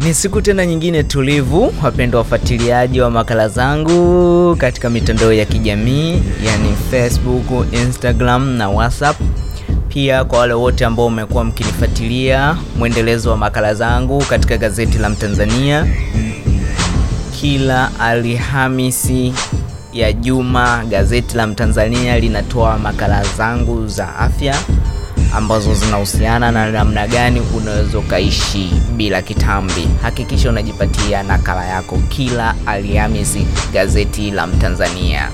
Ni siku tena nyingine tulivu, wapendwa wafuatiliaji wa makala zangu katika mitandao ya kijamii yani Facebook, Instagram na WhatsApp. Pia kwa wale wote ambao umekuwa mkinifuatilia mwendelezo wa makala zangu katika gazeti la Mtanzania kila Alhamisi ya juma, gazeti la Mtanzania linatoa makala zangu za afya ambazo zinahusiana na namna gani unaweza ukaishi bila kitambi. Hakikisha unajipatia nakala yako kila Alhamisi, gazeti la Mtanzania.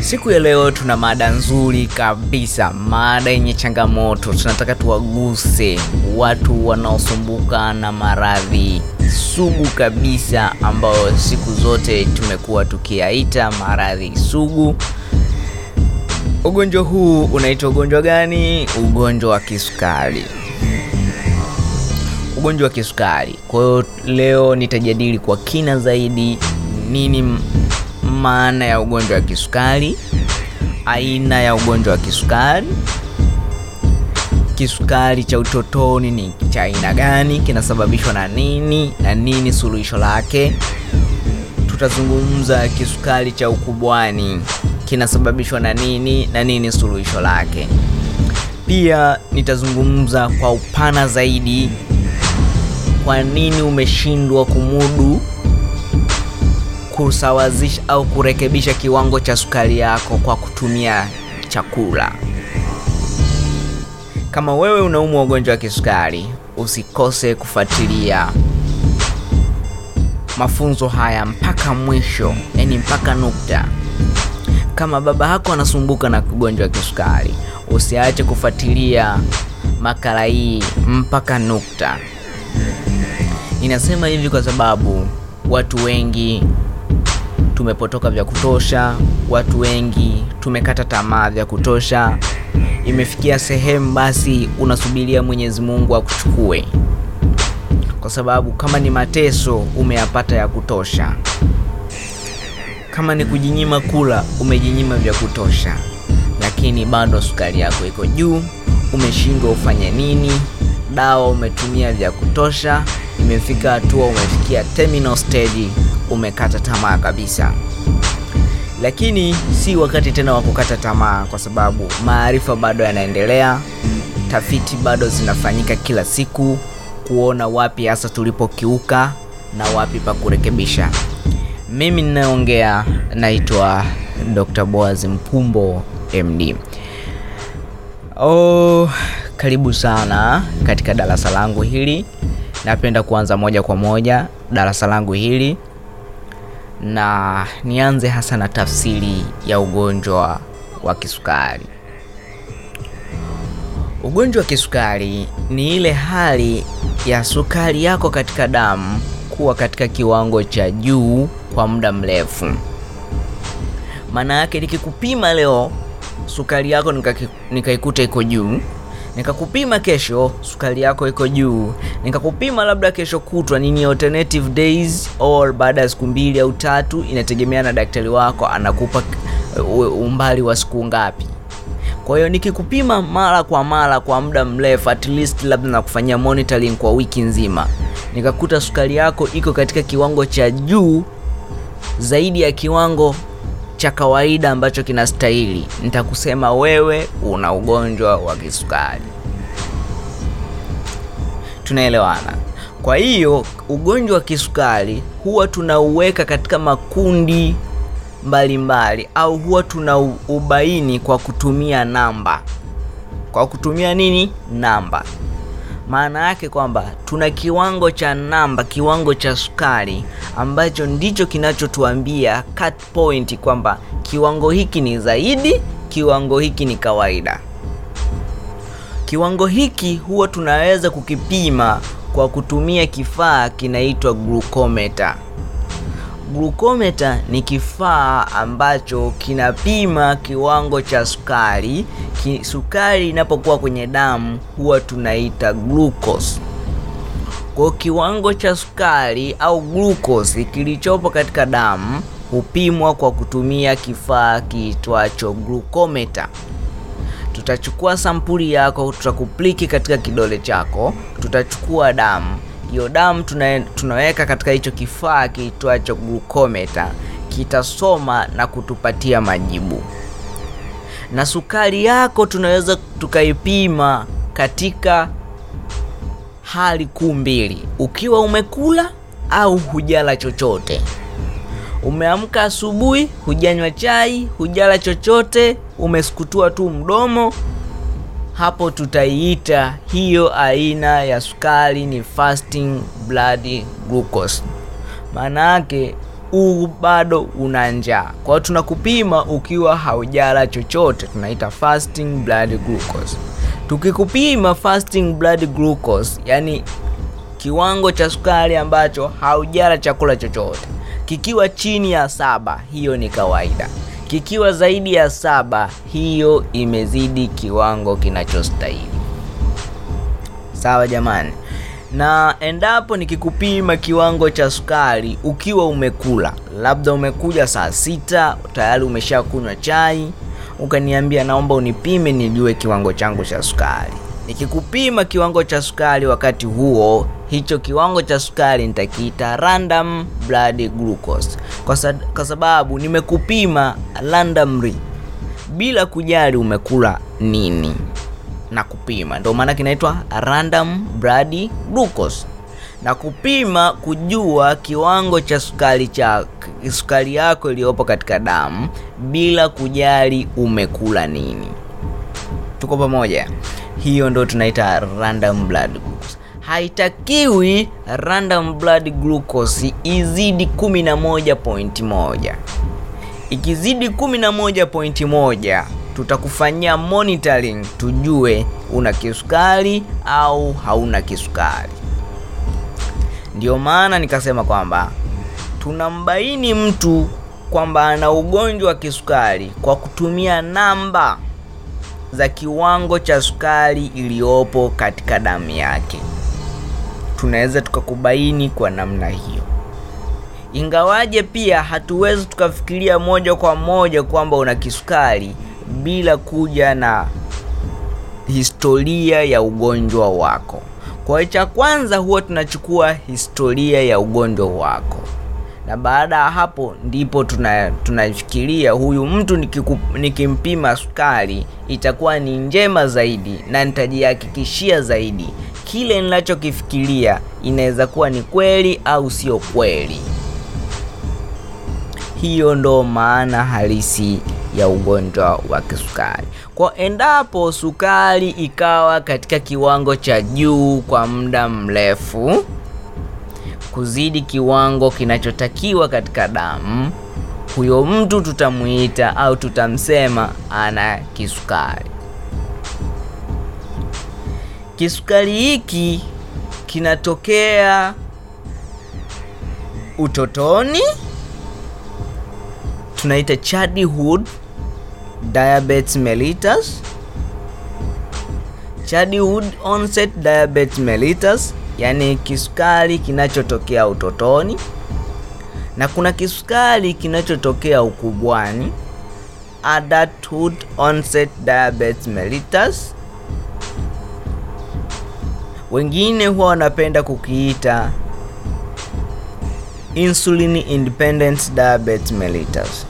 Siku ya leo tuna mada nzuri kabisa, mada yenye changamoto. Tunataka tuwaguse watu wanaosumbuka na maradhi sugu kabisa, ambayo siku zote tumekuwa tukiyaita maradhi sugu. Ugonjwa huu unaitwa ugonjwa gani? Ugonjwa wa kisukari. Ugonjwa wa kisukari. Kwa hiyo leo nitajadili kwa kina zaidi nini maana ya ugonjwa wa kisukari, aina ya ugonjwa wa kisukari, kisukari cha utotoni ni cha aina gani, kinasababishwa na nini na nini suluhisho lake. Tutazungumza kisukari cha ukubwani kinasababishwa na nini na nini suluhisho lake. Pia nitazungumza kwa upana zaidi, kwa nini umeshindwa kumudu kusawazisha au kurekebisha kiwango cha sukari yako kwa kutumia chakula. Kama wewe unaumwa ugonjwa wa kisukari, usikose kufuatilia mafunzo haya mpaka mwisho, yani mpaka nukta. Kama baba yako anasumbuka na ugonjwa wa kisukari, usiache kufuatilia makala hii mpaka nukta. Ninasema hivi kwa sababu watu wengi tumepotoka vya kutosha, watu wengi tumekata tamaa vya kutosha. Imefikia sehemu basi unasubiria Mwenyezi Mungu akuchukue, kwa sababu kama ni mateso umeyapata ya kutosha, kama ni kujinyima kula umejinyima vya kutosha, lakini bado sukari yako iko juu. Umeshindwa ufanye nini? Dawa umetumia vya kutosha, imefika hatua umefikia terminal stage umekata tamaa kabisa, lakini si wakati tena wa kukata tamaa, kwa sababu maarifa bado yanaendelea, tafiti bado zinafanyika kila siku kuona wapi hasa tulipokiuka na wapi pa kurekebisha. Mimi ninaongea naitwa Dr. Boaz Mpumbo MD. Oh, karibu sana katika darasa langu hili. Napenda kuanza moja kwa moja darasa langu hili na nianze hasa na tafsiri ya ugonjwa wa kisukari. Ugonjwa wa kisukari ni ile hali ya sukari yako katika damu kuwa katika kiwango cha juu kwa muda mrefu. Maana yake nikikupima leo sukari yako nikaikuta iko juu, nikakupima kesho sukari yako iko juu, nikakupima labda kesho kutwa, nini alternative days or baada ya siku mbili au tatu, inategemea na daktari wako anakupa umbali wa siku ngapi. Kwa hiyo nikikupima mara kwa mara kwa muda mrefu, at least labda nakufanyia monitoring kwa wiki nzima, nikakuta sukari yako iko katika kiwango cha juu zaidi ya kiwango cha kawaida ambacho kinastahili, nitakusema wewe una ugonjwa wa kisukari. Tunaelewana? Kwa hiyo ugonjwa wa kisukari huwa tunauweka katika makundi mbalimbali mbali, au huwa tuna ubaini kwa kutumia namba. Kwa kutumia nini? Namba. Maana yake kwamba tuna kiwango cha namba, kiwango cha sukari ambacho ndicho kinachotuambia cut point kwamba kiwango hiki ni zaidi, kiwango hiki ni kawaida. Kiwango hiki huwa tunaweza kukipima kwa kutumia kifaa kinaitwa glucometer. Glucometer ni kifaa ambacho kinapima kiwango cha sukari ki, sukari inapokuwa kwenye damu huwa tunaita glucose. Kwa kiwango cha sukari au glucose kilichopo katika damu hupimwa kwa kutumia kifaa kiitwacho glucometer. Tutachukua sampuli yako, tutakupliki katika kidole chako, tutachukua damu hiyo damu tuna, tunaweka katika hicho kifaa kiitwacho glucometer, kitasoma na kutupatia majibu. Na sukari yako tunaweza tukaipima katika hali kuu mbili, ukiwa umekula au hujala chochote. Umeamka asubuhi, hujanywa chai, hujala chochote, umesukutua tu mdomo, hapo tutaiita hiyo aina ya sukari ni fasting blood glucose. Maana yake huu bado una njaa, kwa hiyo tunakupima ukiwa haujala chochote, tunaita fasting blood glucose. Tukikupima fasting blood glucose, yani kiwango cha sukari ambacho haujala chakula chochote kikiwa chini ya saba, hiyo ni kawaida. Kikiwa zaidi ya saba, hiyo imezidi kiwango kinachostahili. Sawa jamani, na endapo nikikupima kiwango cha sukari ukiwa umekula, labda umekuja saa sita tayari umeshakunywa chai, ukaniambia naomba unipime nijue kiwango changu cha sukari. Nikikupima kiwango cha sukari wakati huo, hicho kiwango cha sukari nitakiita random blood glucose, kwa, sa kwa sababu nimekupima randomly bila kujali umekula nini na kupima, ndio maana kinaitwa random blood glucose, na kupima kujua kiwango cha sukari cha sukari yako iliyopo katika damu bila kujali umekula nini. Tuko pamoja? Hiyo ndo tunaita random blood glucose. Haitakiwi random blood glucose izidi 11.1. Ikizidi 11.1 tutakufanyia monitoring tujue una kisukari au hauna kisukari. Ndio maana nikasema kwamba tunambaini mtu kwamba ana ugonjwa wa kisukari kwa kutumia namba za kiwango cha sukari iliyopo katika damu yake. Tunaweza tukakubaini kwa namna hiyo, ingawaje pia hatuwezi tukafikiria moja kwa moja kwamba una kisukari bila kuja na historia ya ugonjwa wako. Kwa cha kwanza huwa tunachukua historia ya ugonjwa wako, na baada ya hapo ndipo tunafikiria tuna huyu mtu nikiku, nikimpima sukari itakuwa ni njema zaidi na nitajihakikishia zaidi kile ninachokifikiria inaweza kuwa ni kweli au sio kweli. Hiyo ndo maana halisi ya ugonjwa wa kisukari. Kwa endapo sukari ikawa katika kiwango cha juu kwa muda mrefu kuzidi kiwango kinachotakiwa katika damu, huyo mtu tutamuita au tutamsema ana kisukari. Kisukari hiki kinatokea utotoni, tunaita childhood diabetes mellitus, childhood onset diabetes mellitus, yani kisukari kinachotokea utotoni, na kuna kisukari kinachotokea ukubwani, adulthood onset diabetes mellitus. Wengine huwa wanapenda kukiita insulin independent diabetes mellitus.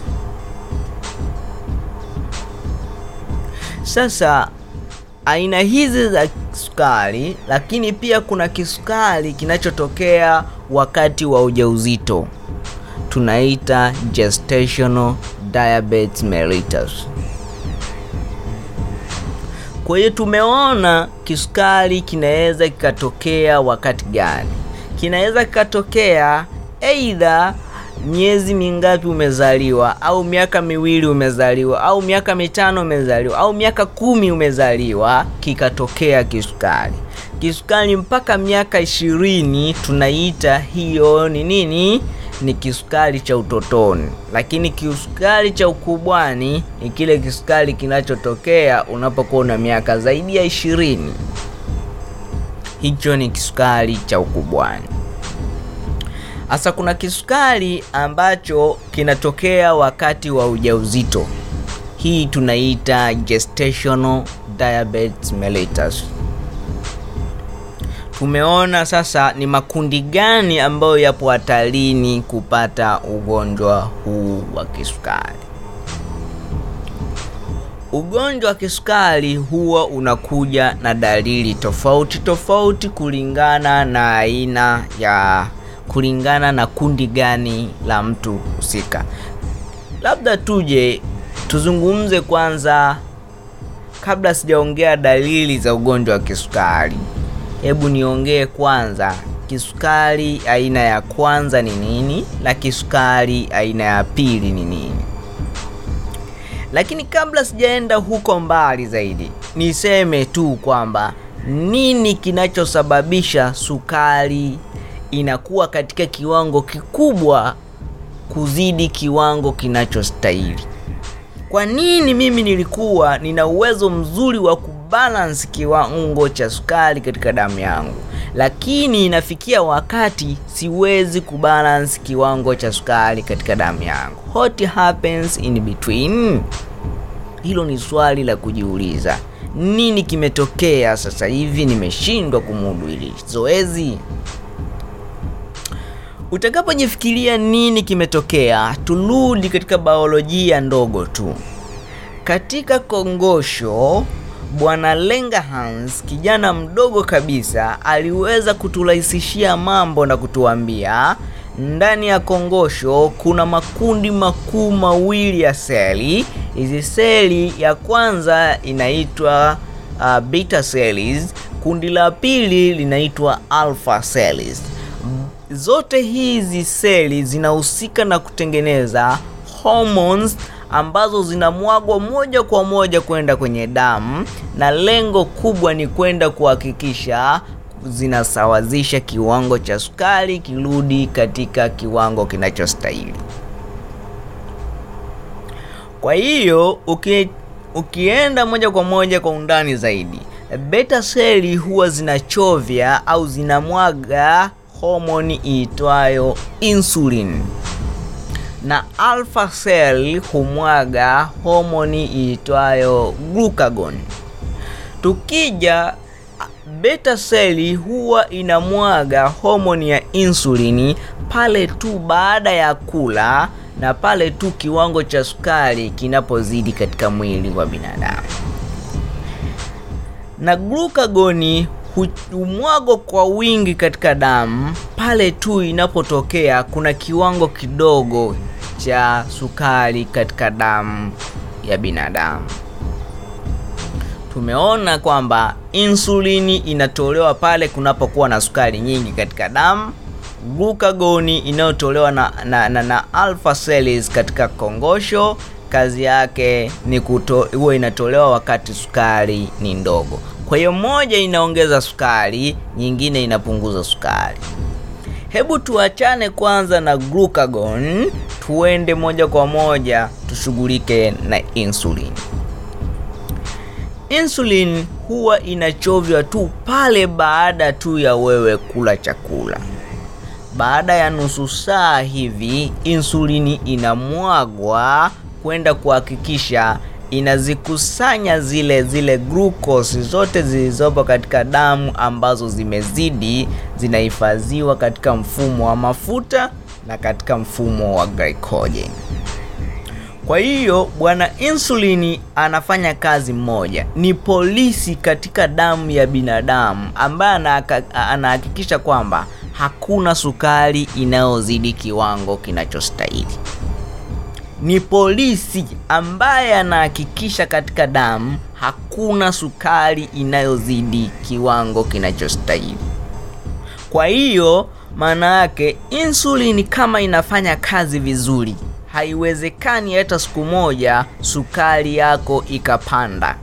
Sasa aina hizi za sukari, lakini pia kuna kisukari kinachotokea wakati wa ujauzito, tunaita gestational diabetes mellitus. Kwa hiyo tumeona kisukari kinaweza kikatokea wakati gani? Kinaweza kikatokea aidha miezi mingapi umezaliwa, au miaka miwili umezaliwa, au miaka mitano umezaliwa, au miaka kumi umezaliwa, kikatokea kisukari. Kisukari mpaka miaka ishirini tunaita hiyo ni nini? Ni kisukari cha utotoni, lakini kisukari cha ukubwani ni kile kisukari kinachotokea unapokuwa una miaka zaidi ya ishirini. Hicho ni kisukari cha ukubwani. Sasa kuna kisukari ambacho kinatokea wakati wa ujauzito. Hii tunaita gestational diabetes mellitus. tumeona sasa ni makundi gani ambayo yapo hatarini kupata ugonjwa huu wa kisukari. Ugonjwa wa kisukari huwa unakuja na dalili tofauti tofauti kulingana na aina ya kulingana na kundi gani la mtu husika. Labda tuje tuzungumze kwanza, kabla sijaongea dalili za ugonjwa wa kisukari, hebu niongee kwanza kisukari aina ya kwanza ni nini na kisukari aina ya pili ni nini. Lakini kabla sijaenda huko mbali zaidi, niseme tu kwamba nini kinachosababisha sukari inakuwa katika kiwango kikubwa kuzidi kiwango kinachostahili. Kwa nini mimi nilikuwa nina uwezo mzuri wa kubalance kiwango cha sukari katika damu yangu, lakini inafikia wakati siwezi kubalance kiwango cha sukari katika damu yangu? What happens in between? Hilo ni swali la kujiuliza. Nini kimetokea sasa hivi nimeshindwa kumudu hili zoezi? Utakapojifikiria nini kimetokea, turudi katika biolojia ndogo tu. Katika kongosho, Bwana Langerhans, kijana mdogo kabisa, aliweza kuturahisishia mambo na kutuambia ndani ya kongosho kuna makundi makuu mawili ya seli. Hizi seli ya kwanza inaitwa uh, beta cells, kundi la pili linaitwa alpha cells. Zote hizi seli zinahusika na kutengeneza hormones ambazo zinamwagwa moja kwa moja kwenda kwenye damu, na lengo kubwa ni kwenda kuhakikisha zinasawazisha kiwango cha sukari kirudi katika kiwango kinachostahili. Kwa hiyo uki, ukienda moja kwa moja kwa undani zaidi, beta seli huwa zinachovya au zinamwaga homoni iitwayo insulin na alpha cell humwaga homoni iitwayo glucagon. Tukija beta seli huwa inamwaga homoni ya insulini pale tu baada ya kula na pale tu kiwango cha sukari kinapozidi katika mwili wa binadamu, na glukagoni humwagwa kwa wingi katika damu pale tu inapotokea kuna kiwango kidogo cha sukari katika damu ya binadamu. Tumeona kwamba insulini inatolewa pale kunapokuwa na sukari nyingi katika damu. Glukagoni inayotolewa na, na, na, na alpha cells katika kongosho, kazi yake ni huwa inatolewa wakati sukari ni ndogo. Kwa hiyo moja inaongeza sukari, nyingine inapunguza sukari. Hebu tuachane kwanza na glucagon, tuende moja kwa moja tushughulike na insulin. Insulin huwa inachovywa tu pale baada tu ya wewe kula chakula. Baada ya nusu saa hivi, insulini inamwagwa kwenda kuhakikisha inazikusanya zile zile glucose zote zilizopo katika damu ambazo zimezidi, zinahifadhiwa katika mfumo wa mafuta na katika mfumo wa glycogen. Kwa hiyo bwana insulini anafanya kazi moja, ni polisi katika damu ya binadamu ambaye anahakikisha kwamba hakuna sukari inayozidi kiwango kinachostahili. Ni polisi ambaye anahakikisha katika damu hakuna sukari inayozidi kiwango kinachostahili. Kwa hiyo maana yake insulini kama inafanya kazi vizuri, haiwezekani hata siku moja sukari yako ikapanda.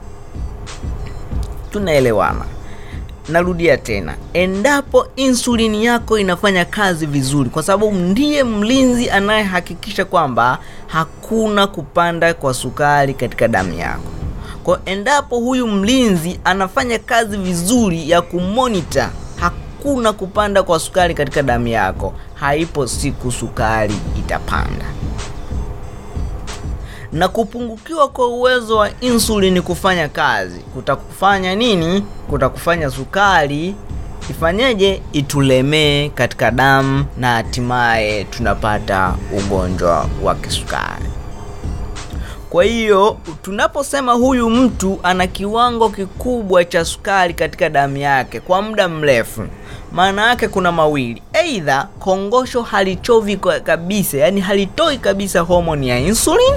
Tunaelewana? Narudia tena, endapo insulini yako inafanya kazi vizuri, kwa sababu ndiye mlinzi anayehakikisha kwamba hakuna kupanda kwa sukari katika damu yako. Kwa endapo huyu mlinzi anafanya kazi vizuri ya kumonita hakuna kupanda kwa sukari katika damu yako, haipo siku sukari itapanda. Na kupungukiwa kwa uwezo wa insulini kufanya kazi kutakufanya nini? Kutakufanya sukari ifanyeje? Itulemee katika damu na hatimaye tunapata ugonjwa wa kisukari. Kwa hiyo tunaposema huyu mtu ana kiwango kikubwa cha sukari katika damu yake kwa muda mrefu, maana yake kuna mawili: aidha kongosho halichovi kabisa, yani halitoi kabisa homoni ya insulin,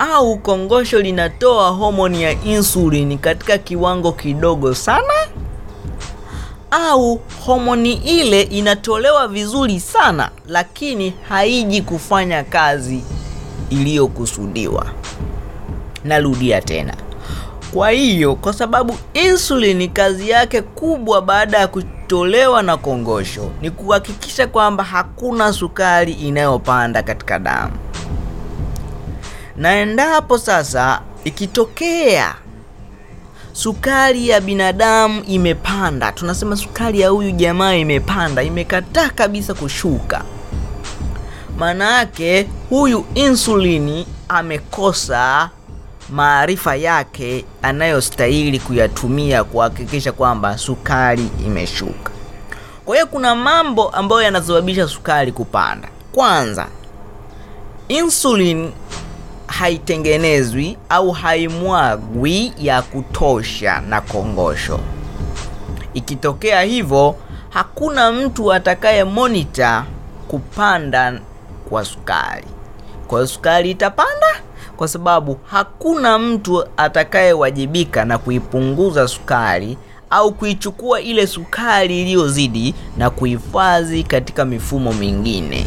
au kongosho linatoa homoni ya insulin katika kiwango kidogo sana, au homoni ile inatolewa vizuri sana, lakini haiji kufanya kazi iliyokusudiwa. Narudia tena. Kwa hiyo, kwa sababu insulini kazi yake kubwa baada ya kutolewa na kongosho ni kuhakikisha kwamba hakuna sukari inayopanda katika damu, na endapo sasa ikitokea sukari ya binadamu imepanda, tunasema sukari ya huyu jamaa imepanda, imekataa kabisa kushuka maana yake huyu insulini amekosa maarifa yake anayostahili kuyatumia kuhakikisha kwamba sukari imeshuka. Kwa hiyo kuna mambo ambayo yanasababisha sukari kupanda. Kwanza, insulin haitengenezwi au haimwagwi ya kutosha na kongosho. Ikitokea hivyo, hakuna mtu atakaye monitor kupanda kwa sukari. Kwa hiyo sukari itapanda kwa sababu hakuna mtu atakayewajibika na kuipunguza sukari au kuichukua ile sukari iliyozidi na kuhifadhi katika mifumo mingine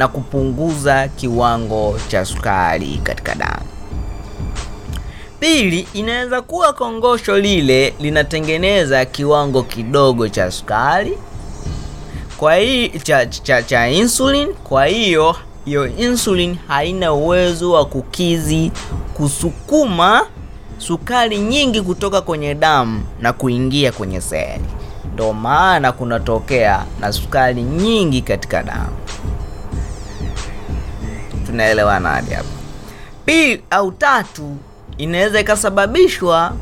na kupunguza kiwango cha sukari katika damu. Pili, inaweza kuwa kongosho lile linatengeneza kiwango kidogo cha sukari kwa hii cha, cha, cha insulin. Kwa hiyo hiyo insulin haina uwezo wa kukizi kusukuma sukari nyingi kutoka kwenye damu na kuingia kwenye seli, ndo maana kunatokea na sukari nyingi katika damu. Tunaelewana hadi hapo? Pili au tatu, inaweza ikasababishwa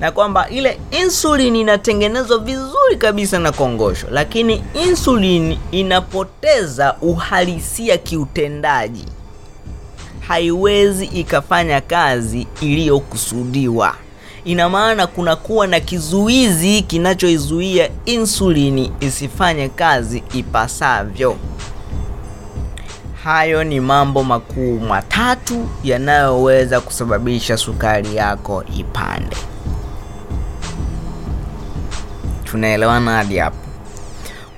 na kwamba ile insulin inatengenezwa vizuri kabisa na kongosho, lakini insulin inapoteza uhalisia kiutendaji, haiwezi ikafanya kazi iliyokusudiwa. Ina maana kuna kuwa na kizuizi kinachoizuia insulini isifanye kazi ipasavyo. Hayo ni mambo makuu matatu yanayoweza kusababisha sukari yako ipande. Tunaelewana hadi hapo?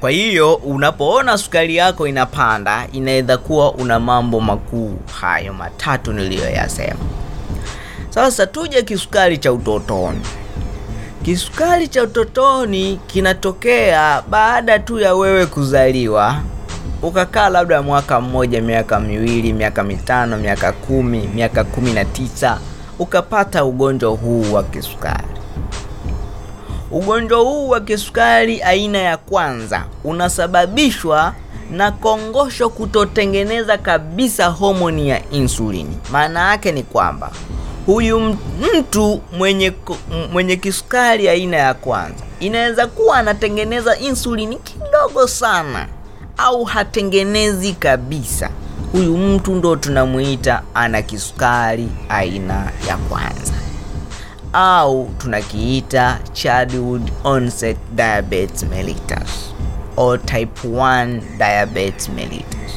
Kwa hiyo unapoona sukari yako inapanda, inaweza kuwa una mambo makuu hayo matatu niliyoyasema. Sasa tuje kisukari cha utotoni. Kisukari cha utotoni kinatokea baada tu ya wewe kuzaliwa, ukakaa labda mwaka mmoja, miaka miwili, miaka mitano, miaka kumi, miaka kumi na tisa, ukapata ugonjwa huu wa kisukari. Ugonjwa huu wa kisukari aina ya kwanza unasababishwa na kongosho kutotengeneza kabisa homoni ya insulini. Maana yake ni kwamba huyu mtu mwenye, mwenye kisukari aina ya kwanza inaweza kuwa anatengeneza insulini kidogo sana au hatengenezi kabisa. Huyu mtu ndo tunamuita ana kisukari aina ya kwanza au tunakiita childhood onset diabetes mellitus or type 1 diabetes mellitus.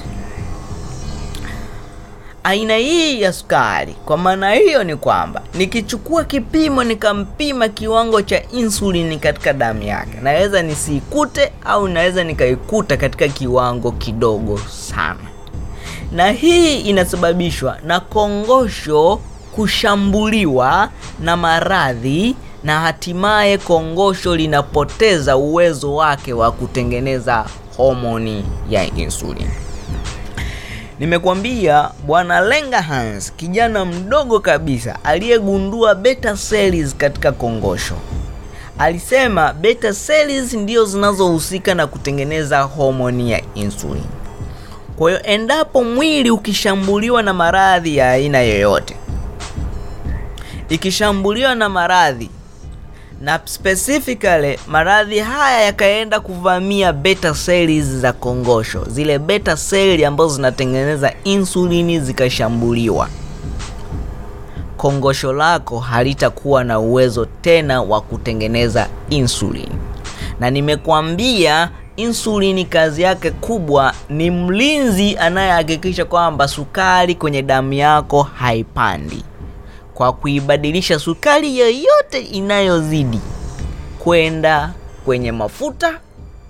Aina hii ya sukari, kwa maana hiyo ni kwamba nikichukua kipimo nikampima kiwango cha insulini katika damu yake, naweza nisiikute au naweza nikaikuta katika kiwango kidogo sana, na hii inasababishwa na kongosho kushambuliwa na maradhi na hatimaye kongosho linapoteza uwezo wake wa kutengeneza homoni ya insulini. Nimekuambia bwana Lenga Hans, kijana mdogo kabisa aliyegundua beta cells katika kongosho, alisema beta cells ndio zinazohusika na kutengeneza homoni ya insulin. Kwa hiyo endapo mwili ukishambuliwa na maradhi ya aina yoyote ikishambuliwa na maradhi na specifically maradhi haya yakaenda kuvamia beta cells za kongosho, zile beta cell ambazo zinatengeneza insulini zikashambuliwa, kongosho lako halitakuwa na uwezo tena wa kutengeneza insulini. Na nimekuambia insulini kazi yake kubwa ni mlinzi anayehakikisha kwamba sukari kwenye damu yako haipandi kwa kuibadilisha sukari yoyote inayozidi kwenda kwenye mafuta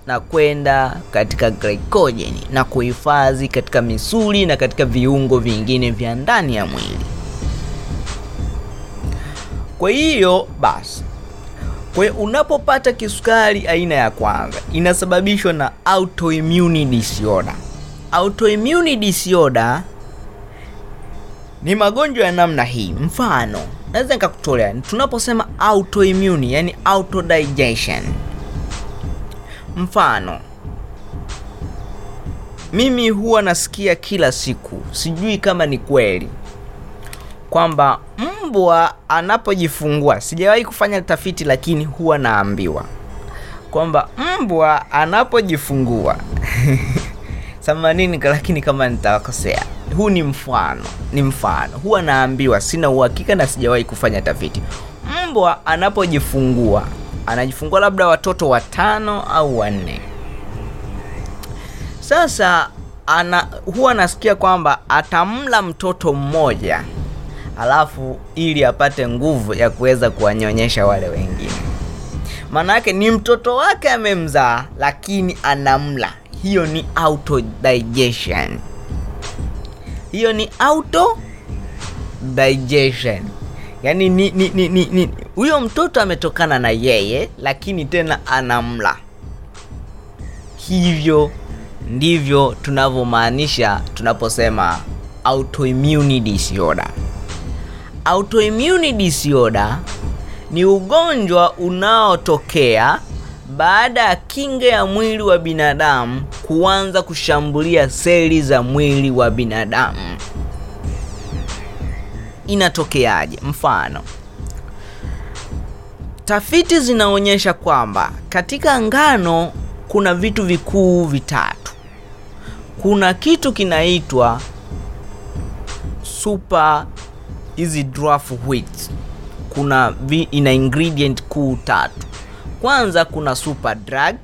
na kwenda katika glycogen na kuhifadhi katika misuli na katika viungo vingine vya ndani ya mwili. Kwa hiyo basi, kwa hiyo unapopata kisukari aina ya kwanza inasababishwa na autoimmune disorder. Autoimmune disorder ni magonjwa ya namna hii. Mfano, naweza nikakutolea tunaposema autoimmune, yani auto digestion. Mfano, mimi huwa nasikia kila siku, sijui kama ni kweli, kwamba mbwa anapojifungua, sijawahi kufanya tafiti, lakini huwa naambiwa kwamba mbwa anapojifungua samanini, lakini kama nitakosea huu ni mfano, ni mfano. Huwa naambiwa, sina uhakika na sijawahi kufanya tafiti. Mbwa anapojifungua anajifungua labda watoto watano au wanne. Sasa ana huwa nasikia kwamba atamla mtoto mmoja, alafu ili apate nguvu ya kuweza kuwanyonyesha wale wengine. Maana yake ni mtoto wake amemzaa, lakini anamla. Hiyo ni autodigestion hiyo ni auto digestion, yaani ni ni ni ni, ni huyo mtoto ametokana na yeye, lakini tena anamla. Hivyo ndivyo tunavyomaanisha tunaposema autoimmune disorder. Autoimmune disorder ni ugonjwa unaotokea baada ya kinga ya mwili wa binadamu kuanza kushambulia seli za mwili wa binadamu. Inatokeaje? Mfano, tafiti zinaonyesha kwamba katika ngano kuna vitu vikuu vitatu. Kuna kitu kinaitwa super hizi draft wheat, kuna vi, ina ingredient kuu tatu. Kwanza kuna super drug,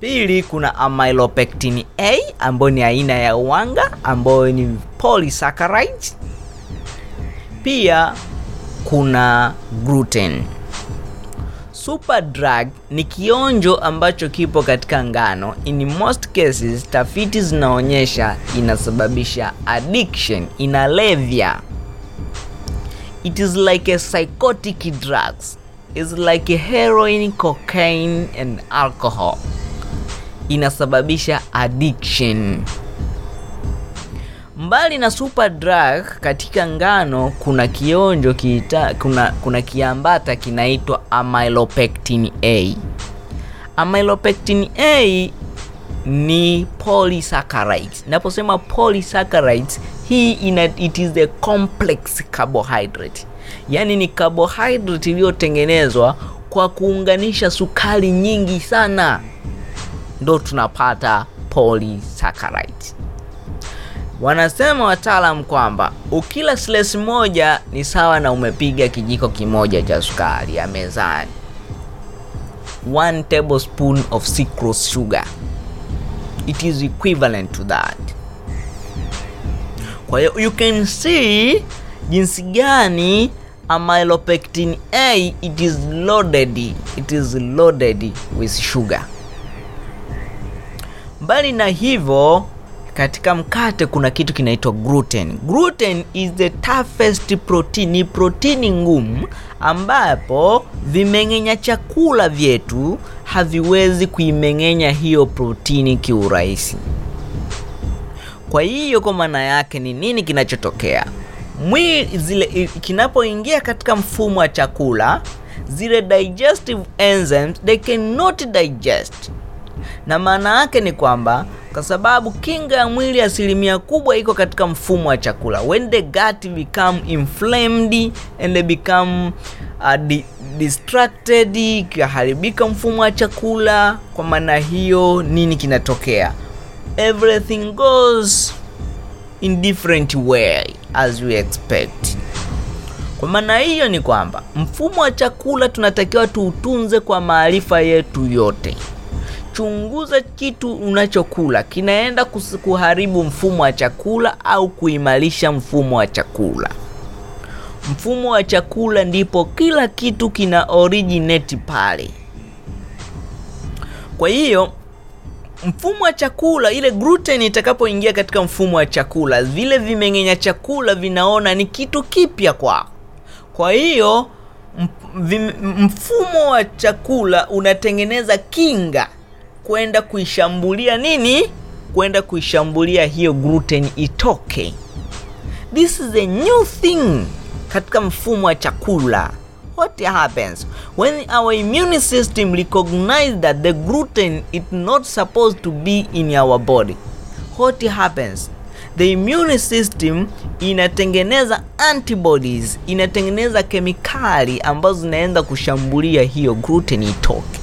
pili kuna amylopectin A ambayo ni aina ya wanga ambayo ni polysaccharide, pia kuna gluten. Super drug ni kionjo ambacho kipo katika ngano. In most cases, tafiti zinaonyesha inasababisha addiction, inalevya. It is like a psychotic drugs. It's like heroin, cocaine and alcohol. Inasababisha addiction. Mbali na super drug, katika ngano kuna kionjo kiita, kuna, kuna kiambata kinaitwa amylopectin A. Amylopectin A ni polysaccharides. Naposema polysaccharides, hii ina, it is the complex carbohydrate, yaani ni carbohydrate iliyotengenezwa kwa kuunganisha sukari nyingi sana, ndo tunapata polysaccharide. Wanasema wataalam kwamba ukila slice moja ni sawa na umepiga kijiko kimoja cha sukari ya mezani, one tablespoon of sucrose sugar, it is equivalent to that. Kwa hiyo you can see jinsi gani amylopectin A it is loaded, it is loaded with sugar. Mbali na hivyo katika mkate kuna kitu kinaitwa gluten. Gluten is the toughest protein, ni protini ngumu ambapo vimeng'enya chakula vyetu haviwezi kuimeng'enya hiyo protini kiurahisi. Kwa hiyo kwa maana yake ni nini kinachotokea? Mwili zile kinapoingia katika mfumo wa chakula, zile digestive enzymes they cannot digest, na maana yake ni kwamba kwa sababu kinga ya mwili asilimia kubwa iko katika mfumo wa chakula. When the gut become inflamed and they become uh, di, distracted, kiharibika mfumo wa chakula. Kwa maana hiyo, nini kinatokea? Everything goes in different way as we expect. Kwa maana hiyo ni kwamba mfumo wa chakula tunatakiwa tuutunze kwa maarifa yetu yote. Chunguza kitu unachokula kinaenda kuharibu mfumo wa chakula au kuimarisha mfumo wa chakula. Mfumo wa chakula ndipo kila kitu kina originate pale. Kwa hiyo mfumo wa chakula, ile gluten itakapoingia katika mfumo wa chakula, vile vimeng'enya chakula vinaona ni kitu kipya kwao. Kwa hiyo mfumo wa chakula unatengeneza kinga kwenda kuishambulia nini? Kwenda kuishambulia hiyo gluten itoke. This is a new thing katika mfumo wa chakula. What happens when our immune system recognize that the gluten is not supposed to be in our body? What happens? The immune system inatengeneza antibodies, inatengeneza kemikali ambazo zinaenda kushambulia hiyo gluten itoke.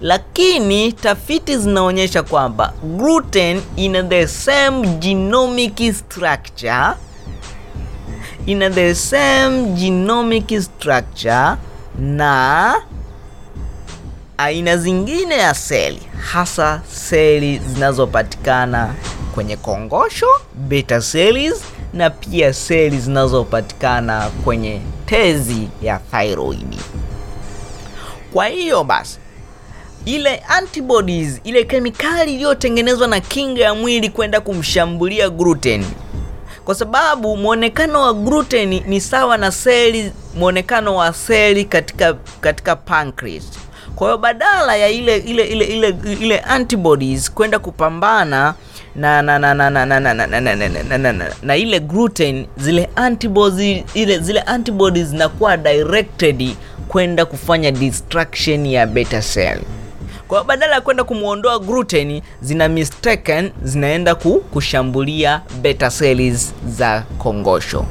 Lakini tafiti zinaonyesha kwamba gluten ina the same genomic structure ina the same genomic structure na aina zingine ya seli, hasa seli zinazopatikana kwenye kongosho beta cells, na pia seli zinazopatikana kwenye tezi ya thyroid. Kwa hiyo basi ile antibodies, ile kemikali iliyotengenezwa na kinga ya mwili kwenda kumshambulia gluten kwa sababu mwonekano wa gluten ni sawa na seli, mwonekano wa seli katika katika pancreas. Kwa hiyo badala ya ile ile ile ile, ile antibodies kwenda kupambana na na na na na na na na na na na na na ile gluten, zile antibodies ile zile antibodies zinakuwa directed kwenda kufanya destruction ya beta cell. Kwa badala ya kwenda kumuondoa gluten, zina mistaken zinaenda kushambulia beta cells za kongosho,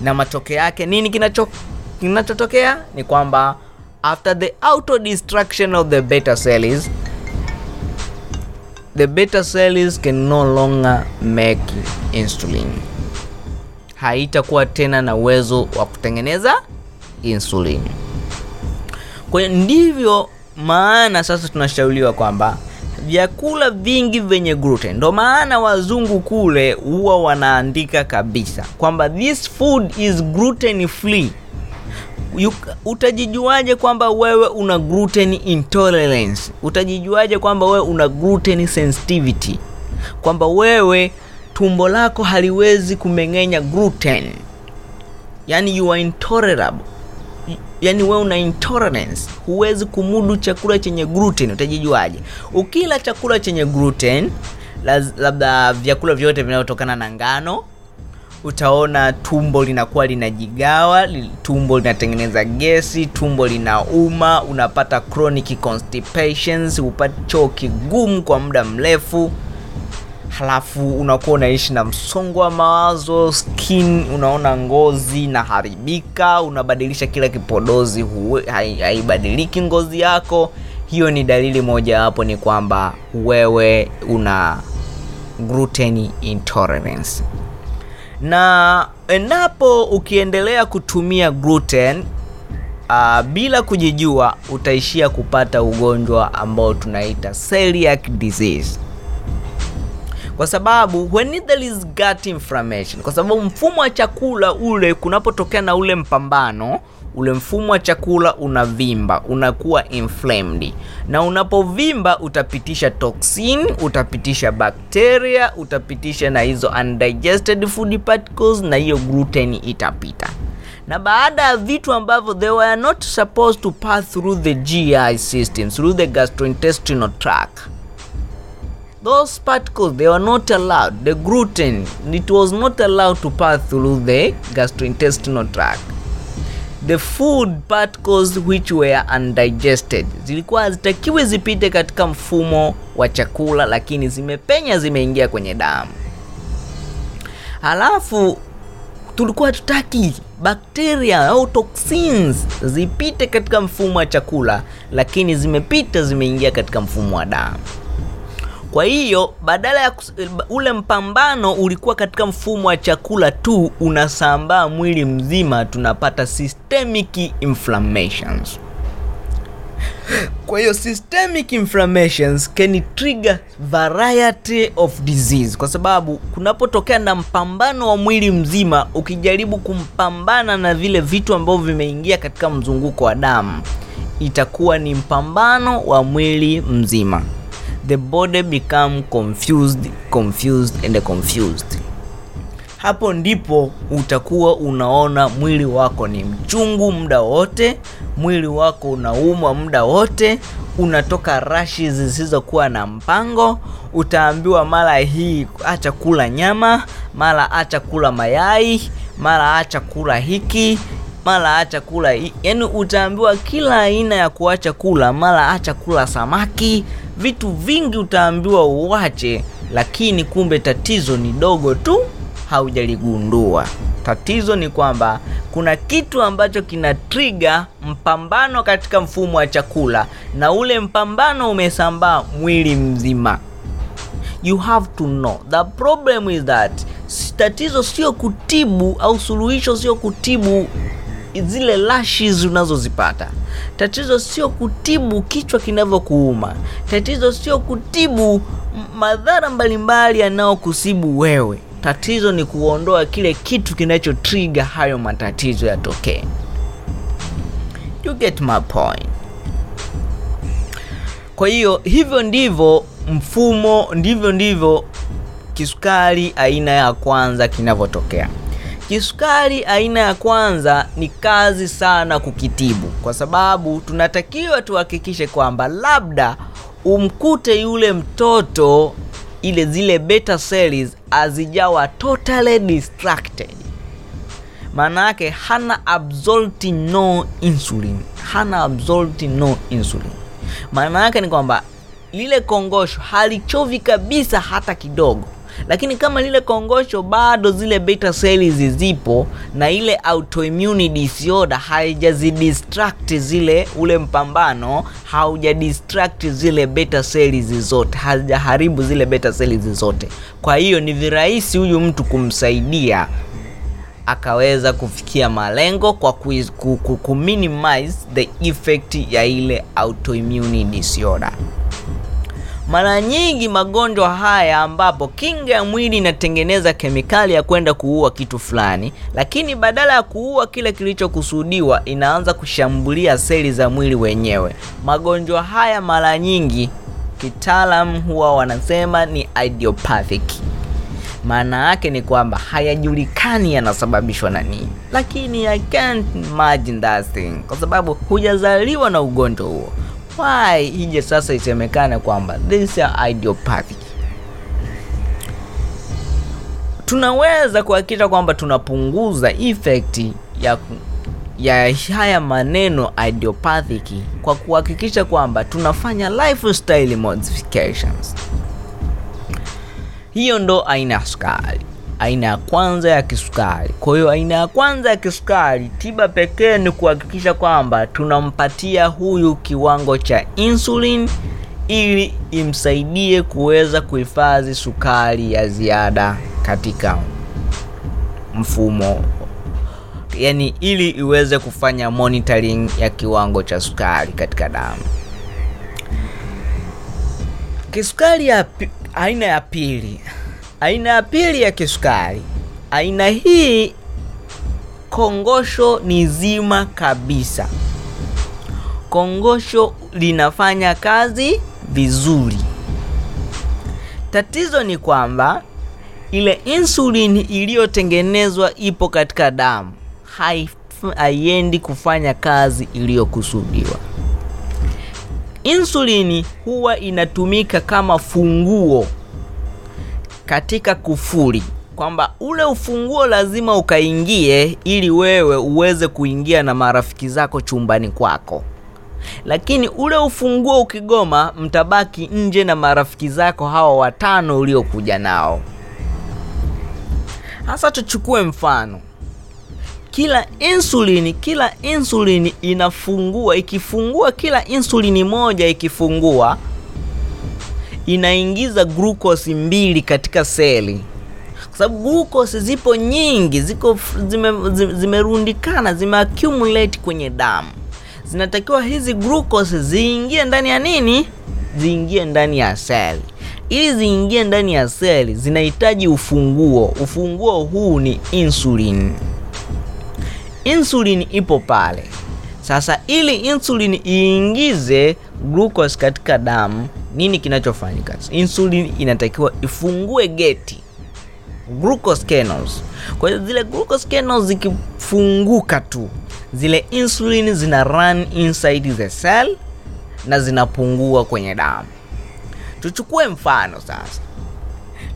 na matokeo yake nini kinacho kinachotokea? Ni kwamba after the auto destruction of the beta cells the beta cells can no longer make insulin, haitakuwa tena na uwezo wa kutengeneza insulin. Kwa hiyo ndivyo maana sasa tunashauriwa kwamba vyakula vingi vyenye gluten, ndo maana wazungu kule huwa wanaandika kabisa kwamba this food is gluten free. Utajijuaje kwamba wewe una gluten intolerance? Utajijuaje kwamba wewe una gluten sensitivity? Kwamba wewe tumbo lako haliwezi kumeng'enya gluten, yani you are intolerable yaani wewe una intolerance, huwezi kumudu chakula chenye gluten. Utajijuaje? Ukila chakula chenye gluten, labda vyakula vyote vinavyotokana na ngano, utaona tumbo linakuwa linajigawa, tumbo linatengeneza gesi, tumbo linauma, unapata chronic constipations, upate choo kigumu kwa muda mrefu halafu unakuwa unaishi na msongo wa mawazo, skin unaona ngozi inaharibika, unabadilisha kila kipodozi haibadiliki hai ngozi yako. Hiyo ni dalili moja wapo ni kwamba wewe una gluten intolerance. Na endapo ukiendelea kutumia gluten uh, bila kujijua, utaishia kupata ugonjwa ambao tunaita celiac disease kwa sababu when there is gut inflammation, kwa sababu mfumo wa chakula ule, kunapotokea na ule mpambano ule, mfumo wa chakula unavimba, unakuwa inflamed, na unapovimba utapitisha toxin, utapitisha bacteria utapitisha na hizo undigested food particles, na hiyo gluten itapita. Na baada ya vitu ambavyo they were not supposed to pass through the GI system, through the gastrointestinal tract those particles they were not allowed. The gluten it was not allowed to pass through the gastrointestinal tract. The food particles which were undigested zilikuwa hazitakiwi zipite katika mfumo wa chakula lakini zimepenya zimeingia kwenye damu. Halafu tulikuwa tutaki bakteria au toxins zipite katika mfumo wa chakula, lakini zimepita zimeingia katika mfumo wa damu. Kwa hiyo badala ya ule mpambano ulikuwa katika mfumo wa chakula tu, unasambaa mwili mzima, tunapata systemic inflammations. Kwa hiyo systemic inflammations can trigger variety of disease, kwa sababu kunapotokea na mpambano wa mwili mzima, ukijaribu kumpambana na vile vitu ambavyo vimeingia katika mzunguko wa damu, itakuwa ni mpambano wa mwili mzima. The body become confused, confused and confused. Hapo ndipo utakuwa unaona mwili wako ni mchungu muda wote, mwili wako unaumwa muda wote, unatoka rashi zisizokuwa na mpango. Utaambiwa mara hii acha kula nyama, mara acha kula mayai, mara acha kula hiki, mara acha kula yaani utaambiwa kila aina ya kuacha kula, mara acha kula samaki, vitu vingi utaambiwa uwache, lakini kumbe tatizo ni dogo tu haujaligundua. Tatizo ni kwamba kuna kitu ambacho kina trigger mpambano katika mfumo wa chakula, na ule mpambano umesambaa mwili mzima. You have to know the problem is that, tatizo sio kutibu au suluhisho sio kutibu zile lashes unazozipata. Tatizo sio kutibu kichwa kinavyokuuma. Tatizo sio kutibu madhara mbalimbali yanayokusibu wewe. Tatizo ni kuondoa kile kitu kinacho trigger hayo matatizo yatokee. You get my point. Kwa hiyo hivyo ndivyo mfumo, ndivyo ndivyo kisukari aina ya kwanza kinavyotokea. Kisukari aina ya kwanza ni kazi sana kukitibu, kwa sababu tunatakiwa tuhakikishe kwamba labda umkute yule mtoto ile zile beta cells hazijawa totally distracted, maana yake hana absorbed no insulin, hana absorbed no insulin. Maana yake ni kwamba lile kongosho halichovi kabisa hata kidogo, lakini kama lile kongosho bado zile beta cells zipo na ile autoimmune disorder haijazidistract zile, ule mpambano haujadistract zile beta cells zote, hajaharibu zile beta cells zote. Kwa hiyo ni virahisi huyu mtu kumsaidia akaweza kufikia malengo kwa ku, ku, ku, ku minimize the effect ya ile autoimmune disorder. Mara nyingi magonjwa haya ambapo kinga ya mwili inatengeneza kemikali ya kwenda kuua kitu fulani, lakini badala ya kuua kile kilichokusudiwa inaanza kushambulia seli za mwili wenyewe. Magonjwa haya mara nyingi kitaalam huwa wanasema ni idiopathic. Maana yake ni kwamba hayajulikani yanasababishwa na nini, lakini I can't imagine that thing, kwa sababu hujazaliwa na ugonjwa huo. Why ije sasa isemekane kwamba this is idiopathic? Tunaweza kuhakikisha kwamba tunapunguza effect ya ya haya maneno idiopathic kwa kuhakikisha kwamba tunafanya lifestyle modifications. Hiyo ndo aina ya sukari, aina ya kwanza ya kisukari. Kwa hiyo aina ya kwanza ya kisukari, tiba pekee ni kuhakikisha kwamba tunampatia huyu kiwango cha insulin ili imsaidie kuweza kuhifadhi sukari ya ziada katika mfumo, yaani ili iweze kufanya monitoring ya kiwango cha sukari katika damu. Kisukari ya aina ya pili, aina ya pili ya kisukari, aina hii kongosho ni zima kabisa, kongosho linafanya kazi vizuri. Tatizo ni kwamba ile insulini iliyotengenezwa ipo katika damu, haiendi kufanya kazi iliyokusudiwa. Insulini huwa inatumika kama funguo katika kufuli, kwamba ule ufunguo lazima ukaingie ili wewe uweze kuingia na marafiki zako chumbani kwako, lakini ule ufunguo ukigoma, mtabaki nje na marafiki zako hawa watano uliokuja nao. Hasa tuchukue mfano, kila insulini kila insulini inafungua. Ikifungua kila insulini moja ikifungua inaingiza glucose mbili katika seli. Kwa sababu glucose zipo nyingi ziko zimerundikana zime zimeaccumulate kwenye damu. Zinatakiwa hizi glucose ziingie ndani ya nini? Ziingie ndani ya seli. Ili ziingie ndani ya seli zinahitaji ufunguo. Ufunguo huu ni insulin. Insulin ipo pale. Sasa ili insulin iingize glucose katika damu nini kinachofanyika insulin inatakiwa ifungue geti. Glucose kernels kwa hiyo zile glucose zikifunguka tu zile insulin zina run inside the cell na zinapungua kwenye damu. Tuchukue mfano sasa.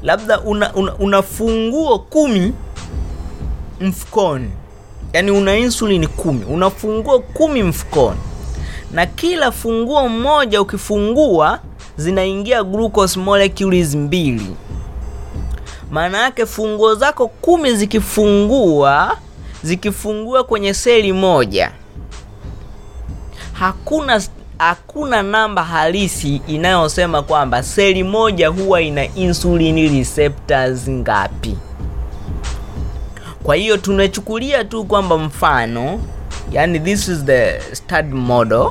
Labda una, una, una funguo kumi mfukoni. Yaani una insulin kumi. Una funguo kumi mfukoni. Na kila funguo mmoja ukifungua zinaingia glucose molecules mbili. Maana yake funguo zako kumi zikifungua zikifungua kwenye seli moja hakuna hakuna namba halisi inayosema kwamba seli moja huwa ina insulin receptors ngapi. Kwa hiyo tunachukulia tu kwamba mfano yani this is the study model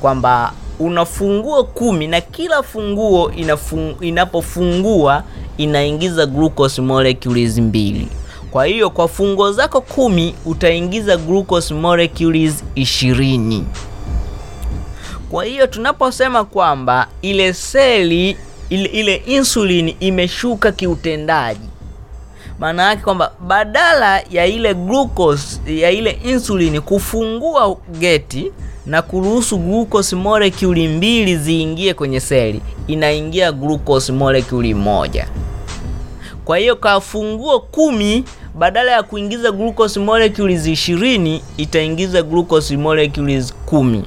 kwamba una funguo kumi na kila funguo inafung, inapofungua inaingiza glucose molecules mbili. Kwa hiyo kwa funguo zako kumi utaingiza glucose molecules ishirini. Kwa hiyo tunaposema kwamba ile seli ile, ile insulin imeshuka kiutendaji maana yake kwamba badala ya ile glucose ya ile insulin kufungua geti na kuruhusu glucose molecule mbili ziingie kwenye seli. Inaingia glucose molecule moja. Kwa hiyo kafunguo kumi badala ya kuingiza glucose molecules ishirini itaingiza glucose molecules kumi.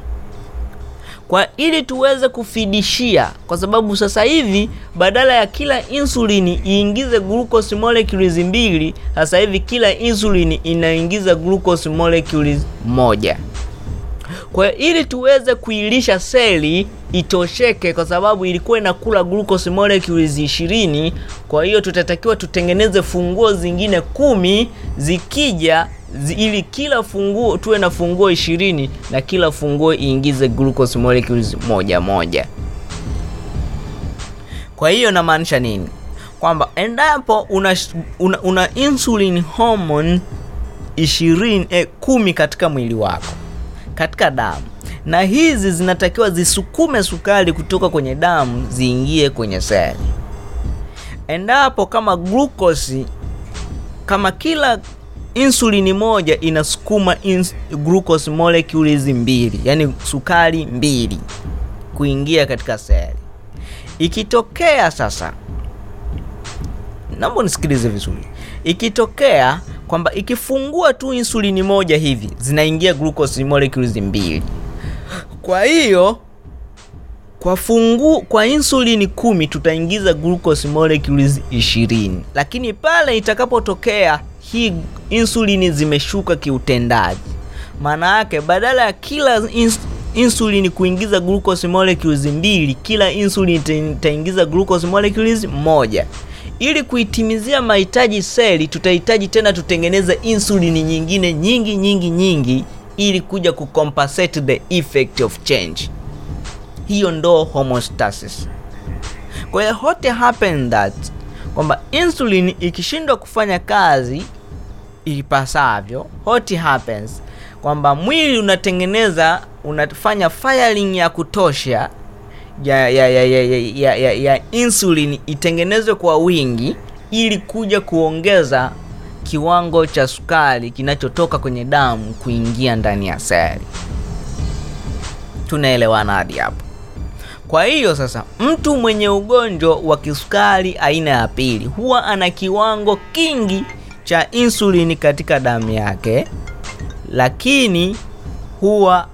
Kwa ili tuweze kufidishia kwa sababu sasa hivi badala ya kila insulini iingize glucose molecules mbili sasa hivi kila insulini inaingiza glucose molecules moja kwa ili tuweze kuilisha seli itosheke kwa sababu ilikuwa inakula glucose molecules ishirini. Kwa hiyo tutatakiwa tutengeneze funguo zingine kumi zikija zi, ili kila funguo tuwe na funguo ishirini na kila funguo iingize glucose molecules moja moja. Kwa hiyo namaanisha nini? Kwamba endapo una, una, una insulin hormone ishirini eh, kumi katika mwili wako katika damu. Na hizi zinatakiwa zisukume sukari kutoka kwenye damu ziingie kwenye seli endapo kama glukosi, kama kila insulini moja inasukuma ins glucose molecules mbili yani sukari mbili kuingia katika seli ikitokea sasa naomba nisikilize vizuri ikitokea kwamba ikifungua tu insulini moja hivi zinaingia glucose molecules mbili. Kwa hiyo kwa fungu kwa insulini kumi tutaingiza glucose molecules ishirini. Lakini pale itakapotokea hii insulini zimeshuka kiutendaji maana yake badala ya kila ins insulini kuingiza glucose molecules mbili kila insulini itaingiza glucose molecules moja ili kuitimizia mahitaji seli tutahitaji tena tutengeneze insulini nyingine nyingi nyingi nyingi ili kuja kucompensate the effect of change hiyo ndo homeostasis. kwa hiyo what happen that kwamba insulin ikishindwa kufanya kazi ipasavyo what happens kwamba mwili unatengeneza unafanya firing ya kutosha ya ya ya ya, ya, ya, ya, insulin itengenezwe kwa wingi ili kuja kuongeza kiwango cha sukari kinachotoka kwenye damu kuingia ndani ya seli tunaelewana hadi hapo. Kwa hiyo sasa mtu mwenye ugonjwa wa kisukari aina ya pili huwa ana kiwango kingi cha insulini katika damu yake lakini huwa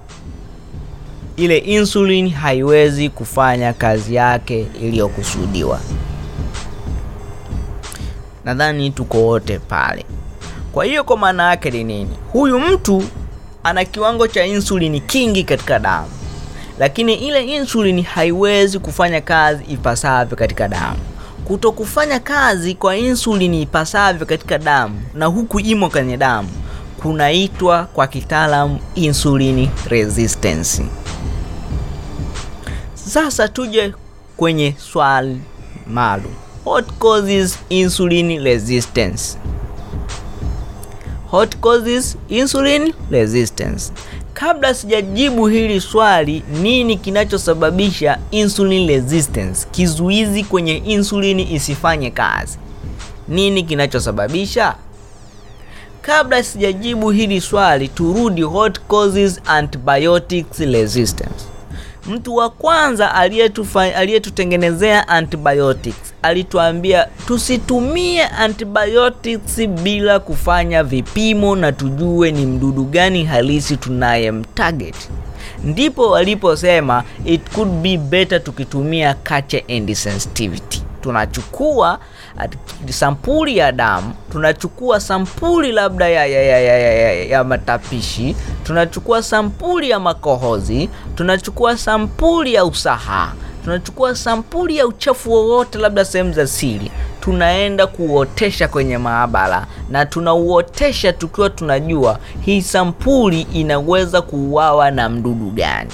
ile insulin haiwezi kufanya kazi yake iliyokusudiwa nadhani tuko wote pale Kwa hiyo kwa maana yake ni nini? Huyu mtu ana kiwango cha insulini kingi katika damu, lakini ile insulini haiwezi kufanya kazi ipasavyo katika damu. Kutokufanya kazi kwa insulini ipasavyo katika damu na huku imo kwenye damu kunaitwa kwa kitaalamu insulin resistance. Sasa tuje kwenye swali maalum. What causes insulin resistance? What causes insulin resistance? Kabla sijajibu hili swali, nini kinachosababisha insulin resistance, kizuizi kwenye insulini isifanye kazi? Nini kinachosababisha? Kabla sijajibu hili swali, turudi what causes antibiotics resistance. Mtu wa kwanza aliyetutengenezea antibiotics alituambia tusitumie antibiotics bila kufanya vipimo na tujue ni mdudu gani halisi tunaye tunayemtarget. Ndipo waliposema it could be better tukitumia culture and sensitivity. Tunachukua sampuli ya damu, tunachukua sampuli labda ya, ya, ya, ya, ya, ya ya matapishi, tunachukua sampuli ya makohozi, tunachukua sampuli ya usaha, tunachukua sampuli ya uchafu wowote, labda sehemu za siri, tunaenda kuotesha kwenye maabara, na tunauotesha tukiwa tunajua hii sampuli inaweza kuuawa na mdudu gani.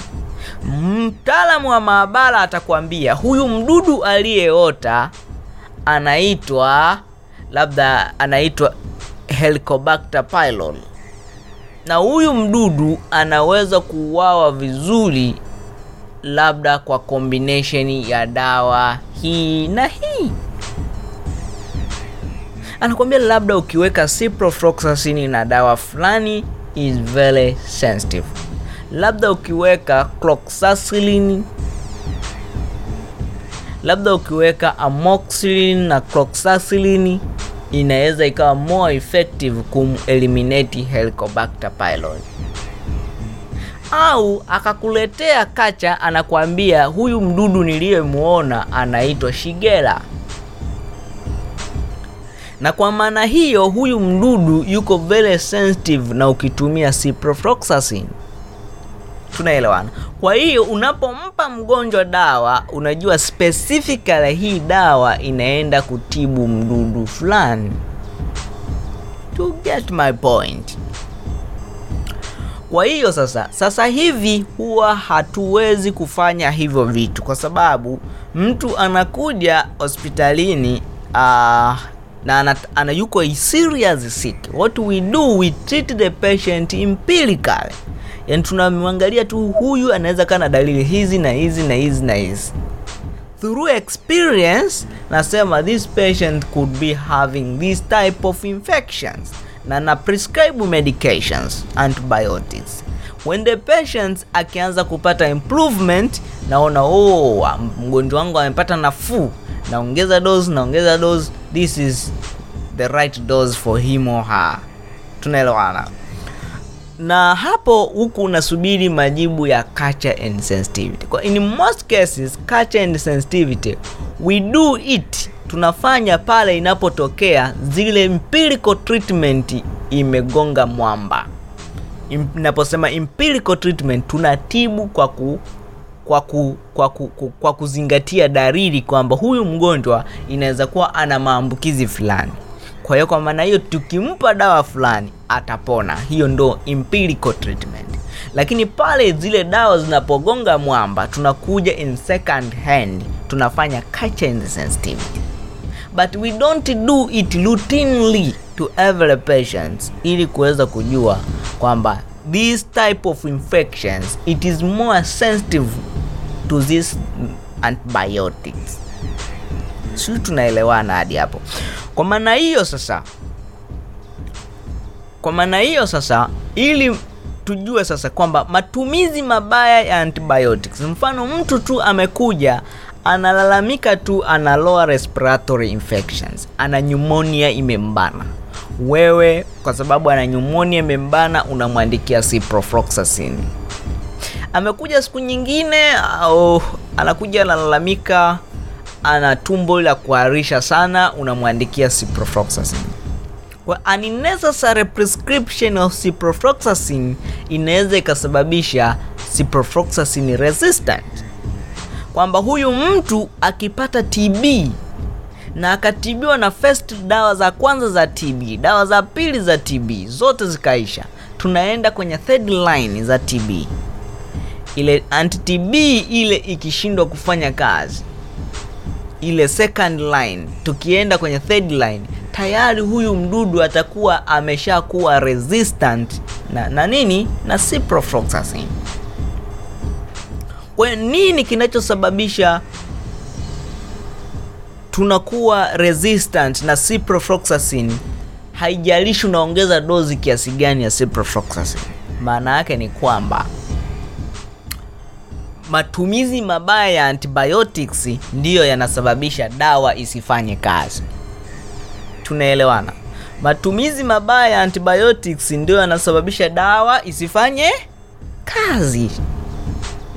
Mtaalamu wa maabara atakwambia huyu mdudu aliyeota anaitwa labda anaitwa Helicobacter pylori, na huyu mdudu anaweza kuuawa vizuri labda kwa combination ya dawa hii na hii. Anakuambia labda ukiweka ciprofloxacin na dawa fulani is very sensitive, labda ukiweka cloxacillin labda ukiweka amoxicillin na cloxacillin inaweza ikawa more effective kum eliminate Helicobacter pylori. Au akakuletea kacha, anakuambia huyu mdudu niliyemuona anaitwa Shigella, na kwa maana hiyo huyu mdudu yuko very sensitive na ukitumia ciprofloxacin tunaelewana. Kwa hiyo unapompa mgonjwa dawa, unajua specifically hii dawa inaenda kutibu mdudu fulani. To get my point. Kwa hiyo sasa, sasa hivi huwa hatuwezi kufanya hivyo vitu, kwa sababu mtu anakuja hospitalini uh, na ana, ana yuko serious sick. What we do we treat the patient empirically yani tunamwangalia tu huyu anaweza kaa na dalili hizi na hizi na hizi na hizi. Through experience nasema this patient could be having this type of infections. Na na prescribe medications antibiotics. When the patient akianza kupata improvement naona oh mgonjwa wangu amepata nafuu. Naongeza dose naongeza dose this is the right dose for him or her. Tunaelewana na hapo huku unasubiri majibu ya culture and sensitivity. Kwa in most cases culture and sensitivity we do it, tunafanya pale inapotokea zile empirical treatment imegonga mwamba. Inaposema empirical treatment, tunatibu kwa ku kwa, ku, kwa, ku, kwa kuzingatia dalili kwamba huyu mgonjwa inaweza kuwa ana maambukizi fulani. Kwa hiyo kwa maana hiyo tukimpa dawa fulani atapona. Hiyo ndo empirical treatment. Lakini pale zile dawa zinapogonga mwamba, tunakuja in second hand, tunafanya culture and sensitivity, but we don't do it routinely to every patient, ili kuweza kujua kwamba this type of infections it is more sensitive to this antibiotics. Si tunaelewana hadi hapo? Kwa maana hiyo sasa, kwa maana hiyo sasa, ili tujue sasa kwamba matumizi mabaya ya antibiotics, mfano mtu tu amekuja analalamika tu ana lower respiratory infections, ana pneumonia imembana, wewe kwa sababu ana pneumonia imembana unamwandikia ciprofloxacin. Amekuja siku nyingine au anakuja analalamika ana tumbo la kuharisha sana, unamwandikia ciprofloxacin. Kwa unnecessary prescription of ciprofloxacin inaweza ikasababisha ciprofloxacin resistant, kwamba huyu mtu akipata TB na akatibiwa na first dawa za kwanza za TB, dawa za pili za TB zote zikaisha, tunaenda kwenye third line za TB. Ile anti-TB ile ikishindwa kufanya kazi, ile second line, tukienda kwenye third line, tayari huyu mdudu atakuwa ameshakuwa resistant na, na nini na ciprofloxacin. Kwa nini kinachosababisha tunakuwa resistant na ciprofloxacin? Haijalishi unaongeza dozi kiasi gani ya ciprofloxacin, maana yake ni kwamba matumizi mabaya ya antibiotics ndiyo yanasababisha dawa isifanye kazi. Tunaelewana? Matumizi mabaya ya antibiotics ndiyo yanasababisha dawa isifanye kazi,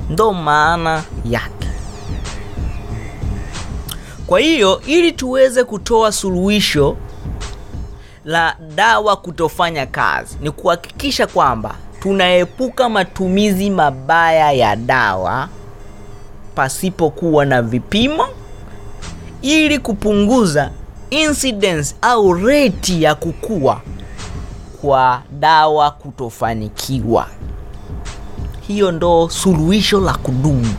ndo maana yake. Kwa hiyo ili tuweze kutoa suluhisho la dawa kutofanya kazi, ni kuhakikisha kwamba tunaepuka matumizi mabaya ya dawa pasipokuwa na vipimo, ili kupunguza incidence au rate ya kukua kwa dawa kutofanikiwa. Hiyo ndo suluhisho la kudumu.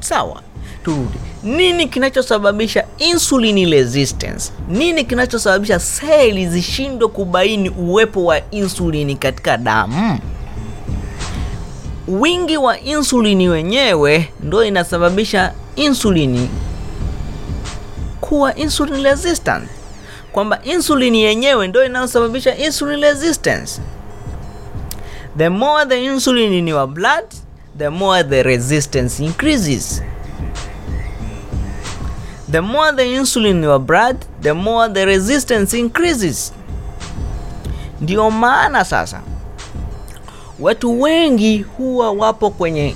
Sawa, turudi. Nini kinachosababisha insulin resistance? Nini kinachosababisha seli zishindwe kubaini uwepo wa insulini katika damu? Wingi wa insulini wenyewe ndio inasababisha insulini kuwa insulin resistant, kwamba insulini yenyewe ndio inayosababisha insulin resistance. The more the insulin in your blood, the more the resistance increases. The more the insulin in your blood, the more the resistance increases. Ndio maana sasa watu wengi huwa wapo kwenye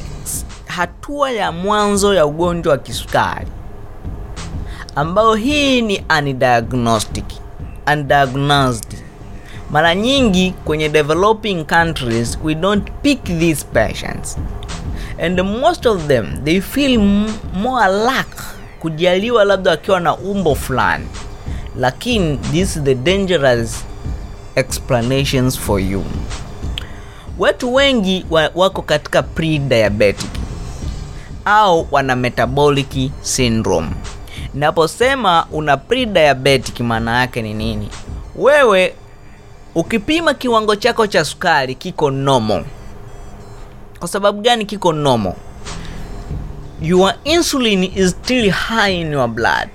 hatua ya mwanzo ya ugonjwa wa kisukari, ambayo hii ni undiagnostic, undiagnosed. Mara nyingi kwenye developing countries we don't pick these patients and most of them they feel more luck kujaliwa labda wakiwa na umbo fulani, lakini this is the dangerous explanations for you. Watu wengi wa, wako katika pre-diabetic au wana metabolic syndrome. Naposema una pre-diabetic maana yake ni nini? Wewe ukipima kiwango chako cha sukari kiko nomo. Kwa sababu gani kiko normal? Your insulin is still high in your blood.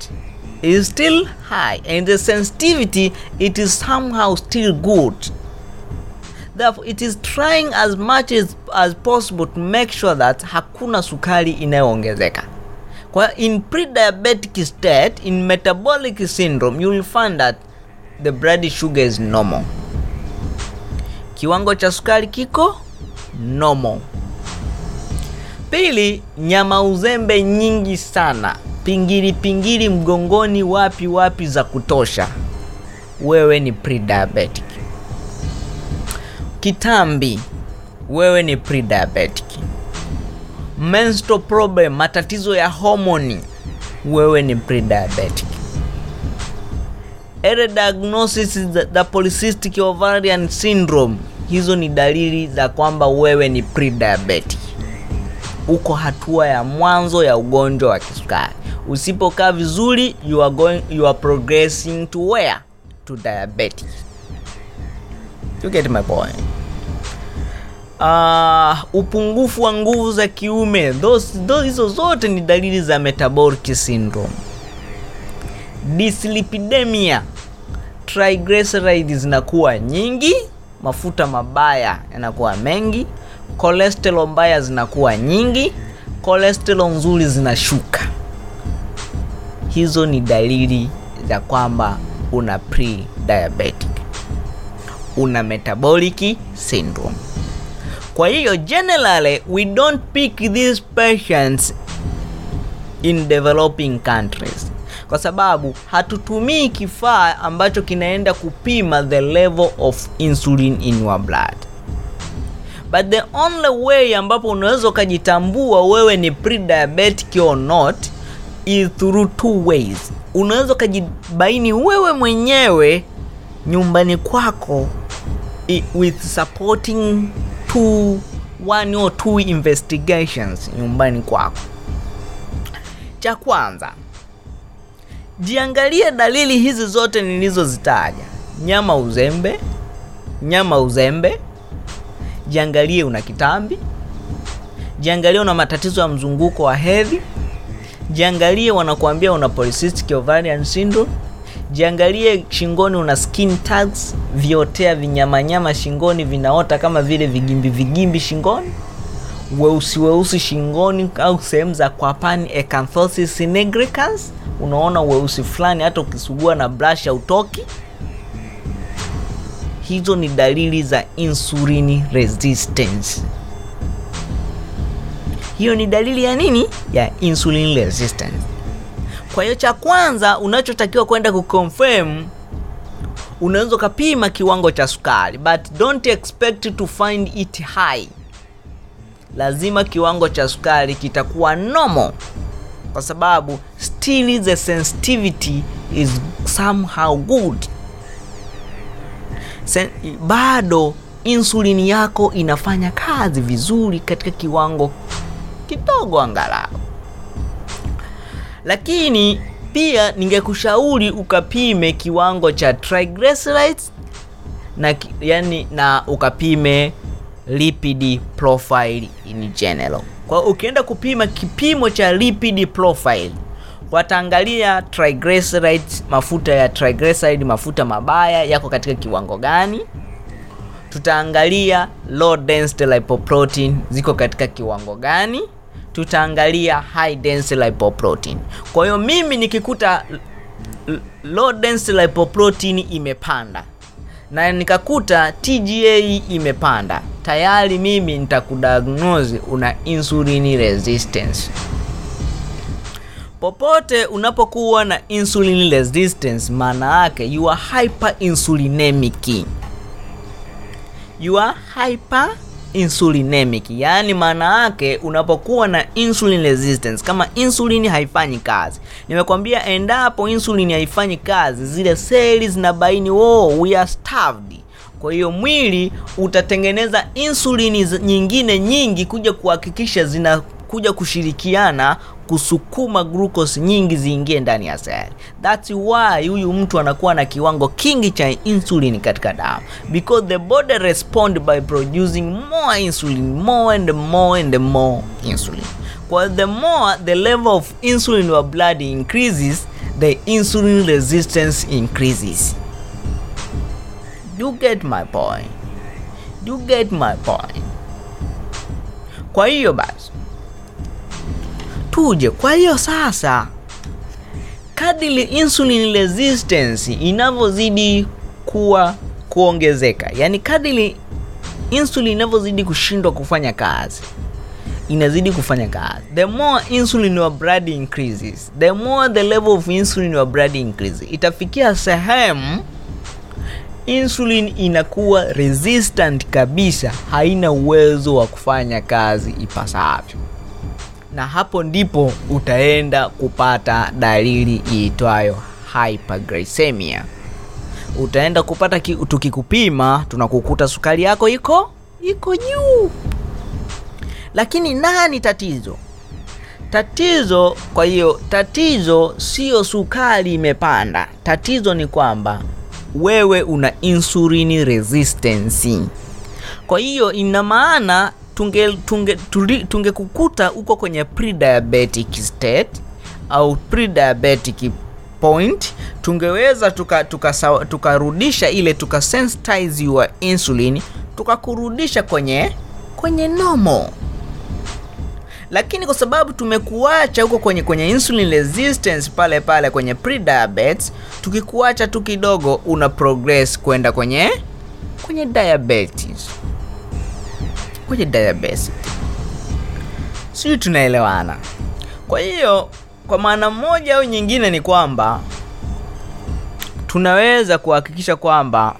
Is still high and the sensitivity it is somehow still good. Therefore, it is trying as much as, as possible to make sure that hakuna sukari inayoongezeka. Kwa in pre-diabetic state, in metabolic syndrome, you will find that the blood sugar is normal. Kiwango cha sukari kiko normal. Pili, nyama uzembe nyingi sana, pingili pingili mgongoni, wapi wapi za kutosha, wewe ni pre-diabetic. Kitambi, wewe ni pre-diabetic. Menstrual problem, matatizo ya homoni, wewe ni pre-diabetic. Early diagnosis za polycystic ovarian syndrome, hizo ni dalili za kwamba wewe ni pre-diabetic uko hatua ya mwanzo ya ugonjwa wa kisukari. Usipokaa vizuri, you are going, you are progressing to where? To diabetes. You get my point? Uh, upungufu wa nguvu za kiume, those, those, hizo zote ni dalili za metabolic syndrome. Dyslipidemia, triglycerides zinakuwa nyingi, mafuta mabaya yanakuwa mengi cholesterol mbaya zinakuwa nyingi, cholesterol nzuri zinashuka. Hizo ni dalili za kwamba una pre-diabetic, una metabolic syndrome. Kwa hiyo generally we don't pick these patients in developing countries, kwa sababu hatutumii kifaa ambacho kinaenda kupima the level of insulin in your blood but the only way ambapo unaweza ukajitambua wewe ni pre-diabetic or not is through two ways. Unaweza ukajibaini wewe mwenyewe nyumbani kwako with supporting two one or two investigations nyumbani kwako. Cha kwanza jiangalie dalili hizi zote nilizozitaja. Nyama uzembe nyama uzembe jiangalie una kitambi. Jiangalie una matatizo ya mzunguko wa hedhi. Jiangalie wanakuambia una polycystic ovarian syndrome. Jiangalie shingoni una skin tags viotea vinyamanyama shingoni vinaota kama vile vigimbi vigimbi shingoni. Weusi weusi shingoni au sehemu za kwapani acanthosis nigricans. Unaona weusi fulani hata ukisugua na brush hautoki hizo ni dalili za insulin resistance. Hiyo ni dalili ya nini? Ya insulin resistance. Kwa hiyo cha kwanza unachotakiwa kwenda kuconfirm unaweza ukapima kiwango cha sukari but don't expect to find it high. Lazima kiwango cha sukari kitakuwa normal kwa sababu still the sensitivity is somehow good Sen, bado insulini yako inafanya kazi vizuri katika kiwango kidogo angalau. Lakini pia ningekushauri ukapime kiwango cha triglycerides na yani na ukapime lipid profile in general. Kwa ukienda kupima kipimo cha lipid profile wataangalia triglycerides mafuta ya triglyceride mafuta mabaya yako katika kiwango gani? Tutaangalia low density lipoprotein ziko katika kiwango gani? Tutaangalia high density lipoprotein. Kwa hiyo mimi nikikuta low density lipoprotein imepanda na nikakuta tga imepanda tayari mimi nitakudiagnose una insulin resistance popote unapokuwa na insulin resistance maana yake you are hyperinsulinemic. You are hyperinsulinemic. Yaani maana yake unapokuwa na insulin resistance kama insulin haifanyi kazi. Nimekwambia endapo insulin haifanyi kazi zile seli zinabaini oh, we are starved. Kwa hiyo mwili utatengeneza insulini nyingine nyingi kuja kuhakikisha zinakuja kushirikiana kusukuma glucose nyingi ziingie ndani ya seli thats why huyu mtu anakuwa na kiwango kingi cha insulin katika damu. Because the body respond by producing more insulin more and more and more insulin. Kwa the more the level of insulin in your blood increases the insulin resistance increases. You get my point. You get my point. Kwa hiyo basi tuje. Kwa hiyo sasa kadili insulin resistance inavyozidi kuwa kuongezeka. Yani kadili insulin inavyozidi kushindwa kufanya kazi inazidi kufanya kazi. The more insulin your blood increases the more the level of insulin your blood increases. Itafikia sehemu insulin inakuwa resistant kabisa haina uwezo wa kufanya kazi ipasavyo na hapo ndipo utaenda kupata dalili iitwayo hyperglycemia. Utaenda kupata ki, tukikupima tunakukuta sukari yako iko iko juu. Lakini nani tatizo? Tatizo kwa hiyo tatizo sio sukari imepanda. Tatizo ni kwamba wewe una insulin resistance. Kwa hiyo ina maana tunge tunge tungekukuta uko kwenye pre-diabetic state au pre-diabetic point tungeweza tukarudisha tuka, tuka ile tukasensitize your insulin tukakurudisha kwenye kwenye normal. Lakini kwa sababu tumekuacha huko kwenye kwenye insulin resistance pale pale kwenye pre-diabetes tukikuacha tu kidogo una progress kwenda kwenye kwenye diabetes kwenye database. sijui tunaelewana kwa hiyo kwa maana moja au nyingine ni kwamba tunaweza kuhakikisha kwamba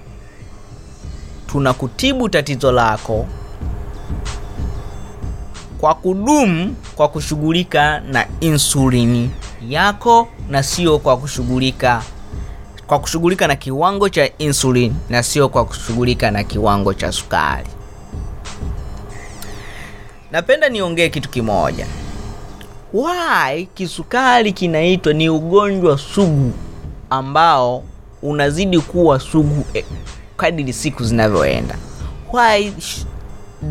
tunakutibu tatizo lako kwa kudumu kwa kushughulika na insulini yako na sio kwa kushughulika kwa kushughulika na kiwango cha insulin na sio kwa kushughulika na kiwango cha sukari. Napenda niongee kitu kimoja. Why kisukari kinaitwa ni ugonjwa sugu ambao unazidi kuwa sugu eh, kadiri siku zinavyoenda. Why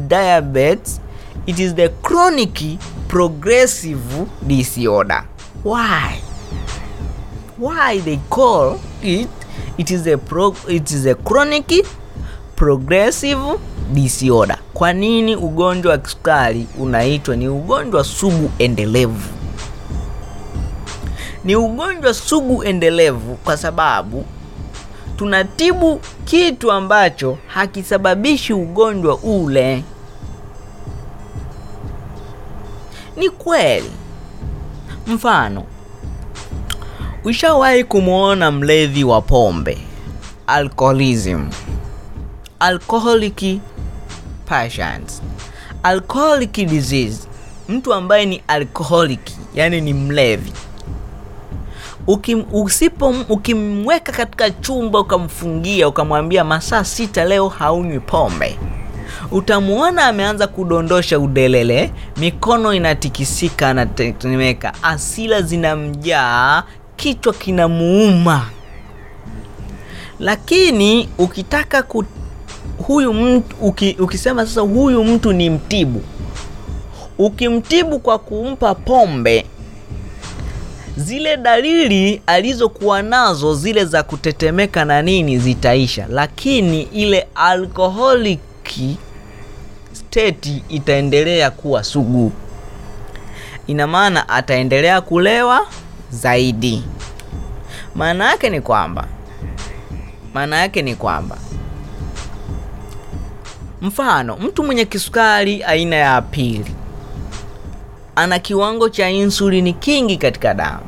diabetes it is the chronic progressive disorder. Why? Why they call it it is a pro, it is a chronic progressive disorder. Kwa nini ugonjwa wa kisukari unaitwa ni ugonjwa sugu endelevu? Ni ugonjwa sugu endelevu kwa sababu tunatibu kitu ambacho hakisababishi ugonjwa ule. Ni kweli. Mfano, ushawahi kumwona mlevi wa pombe, alcoholism, alcoholic patients, alcoholic disease, mtu ambaye ni alcoholic, yani ni mlevi. Ukim, usipo ukimweka katika chumba ukamfungia ukamwambia masaa sita leo haunywi pombe. Utamwona ameanza kudondosha udelele mikono inatikisika anatetemeka asila zinamjaa kichwa kinamuuma. Lakini ukitaka ku, huyu mtu uki, ukisema sasa huyu mtu ni mtibu ukimtibu kwa kumpa pombe zile dalili alizokuwa nazo zile za kutetemeka na nini zitaisha, lakini ile alcoholic state itaendelea kuwa sugu. Ina maana ataendelea kulewa zaidi. Maana yake ni kwamba maana yake ni kwamba mfano, mtu mwenye kisukari aina ya pili ana kiwango cha insulini kingi katika damu,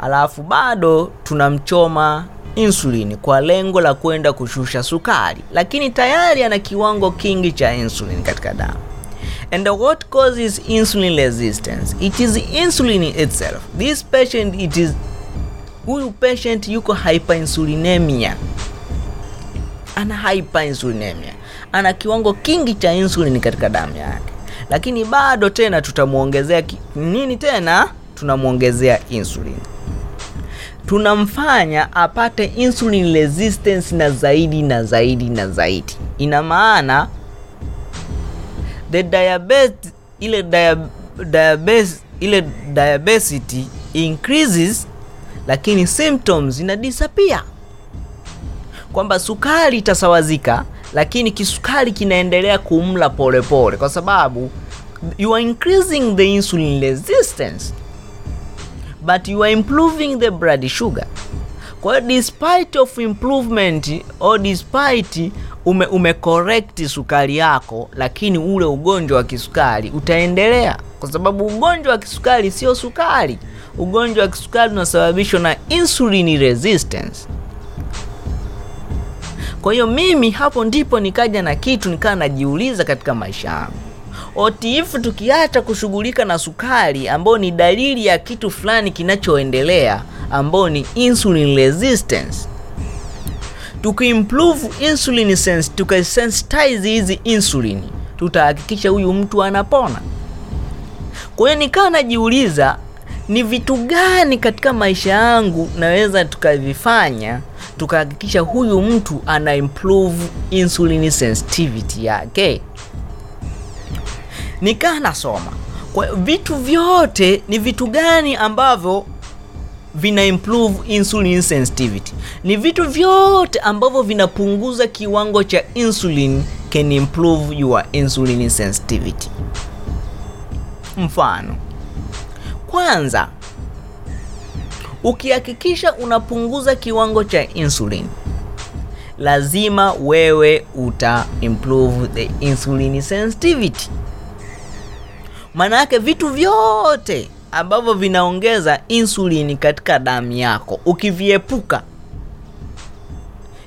alafu bado tunamchoma insulini kwa lengo la kwenda kushusha sukari, lakini tayari ana kiwango kingi cha insulin katika damu. And what causes insulin resistance? It is insulin itself. This patient it is huyu patient yuko hyperinsulinemia, ana hyperinsulinemia, ana kiwango kingi cha insulin katika damu yake. Lakini bado tena tutamwongezea nini tena? Tunamwongezea insulin. Tunamfanya apate insulin resistance na zaidi na zaidi na zaidi. Ina maana the diabetes ile diabetes ile diabetes increases lakini symptoms ina disappear. Kwamba sukari itasawazika lakini kisukari kinaendelea kumla polepole pole, kwa sababu you are increasing the insulin resistance but you are improving the blood sugar. Kwa hiyo despite of improvement or despite ume, ume correct sukari yako lakini ule ugonjwa wa kisukari utaendelea. Kwa sababu ugonjwa wa kisukari sio sukari. Ugonjwa wa kisukari unasababishwa na insulin resistance kwa hiyo mimi hapo ndipo nikaja na kitu nikawa najiuliza katika maisha yangu. Otiifu tukiacha kushughulika na sukari ambayo ni dalili ya kitu fulani kinachoendelea ambayo ni insulin resistance. Tukiimprove insulin sense tukasensitize hizi insulin tutahakikisha huyu mtu anapona. Kwa hiyo nikawa najiuliza ni vitu gani katika maisha yangu naweza tukavifanya tukahakikisha huyu mtu ana improve insulin sensitivity yake? Nikaa nasoma. Kwa vitu vyote ni vitu gani ambavyo vina improve insulin sensitivity? Ni vitu vyote ambavyo vinapunguza kiwango cha insulin can improve your insulin sensitivity. Mfano kwanza. Ukihakikisha unapunguza kiwango cha insulin lazima wewe uta improve the insulin sensitivity. Maana yake vitu vyote ambavyo vinaongeza insulin katika damu yako ukiviepuka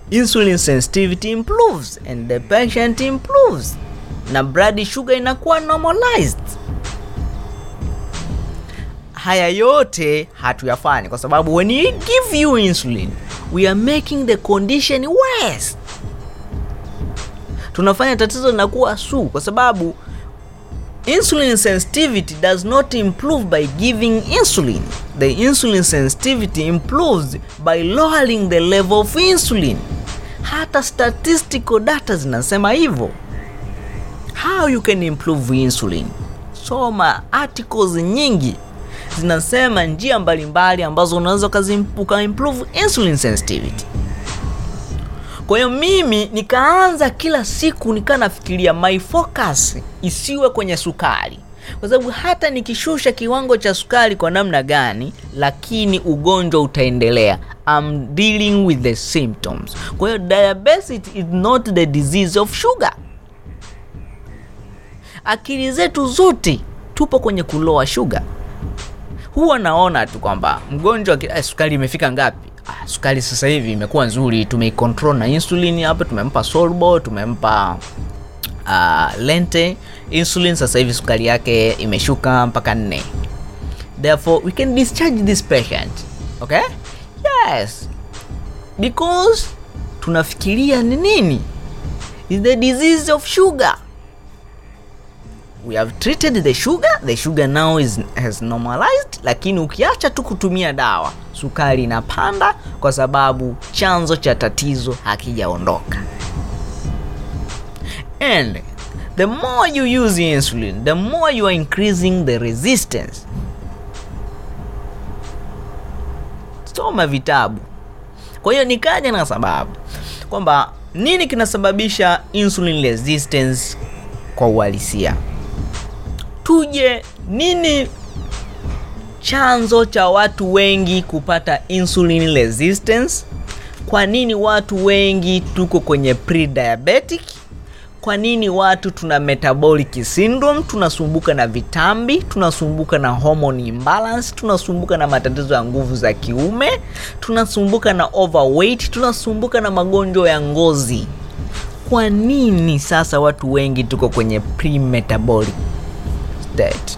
insulin sensitivity improves and the patient improves na blood sugar inakuwa normalized haya yote hatuyafanyi kwa sababu when we give you insulin we are making the condition worse. Tunafanya tatizo linakuwa su kwa sababu insulin sensitivity does not improve by giving insulin. The insulin sensitivity improves by lowering the level of insulin. Hata statistical data zinasema hivyo. How you can improve insulin? Soma articles nyingi zinasema njia mbalimbali ambazo unaweza ukaimprove improve insulin sensitivity. Kwa hiyo mimi nikaanza kila siku nikaa nafikiria my focus isiwe kwenye sukari. Kwa sababu hata nikishusha kiwango cha sukari kwa namna gani lakini ugonjwa utaendelea. I'm dealing with the symptoms. Kwa hiyo diabetes is not the disease of sugar. Akili zetu zote tupo kwenye kuloa sugar huwa naona tu kwamba mgonjwa eh, sukari imefika ngapi? Ah, sukari sasa hivi imekuwa nzuri. Tumeicontrol na insulin hapa tumempa solbo tumempa uh, lente. Insulin sasa hivi sukari yake imeshuka mpaka nne. Therefore we can discharge this patient okay? Yes. Because tunafikiria ni nini? Is the disease of sugar we have treated the sugar the sugar now is, has normalized lakini ukiacha tu kutumia dawa sukari inapanda kwa sababu chanzo cha tatizo hakijaondoka. And the more you use insulin the more you are increasing the resistance. Soma vitabu. Kwa hiyo nikaja na sababu kwamba nini kinasababisha insulin resistance kwa uhalisia tuje nini chanzo cha watu wengi kupata insulin resistance? Kwa nini watu wengi tuko kwenye pre-diabetic? Kwa nini watu tuna metabolic syndrome? Tunasumbuka na vitambi tunasumbuka na hormone imbalance tunasumbuka na matatizo ya nguvu za kiume tunasumbuka na overweight tunasumbuka na magonjwa ya ngozi. Kwa nini sasa watu wengi tuko kwenye pre-metabolic state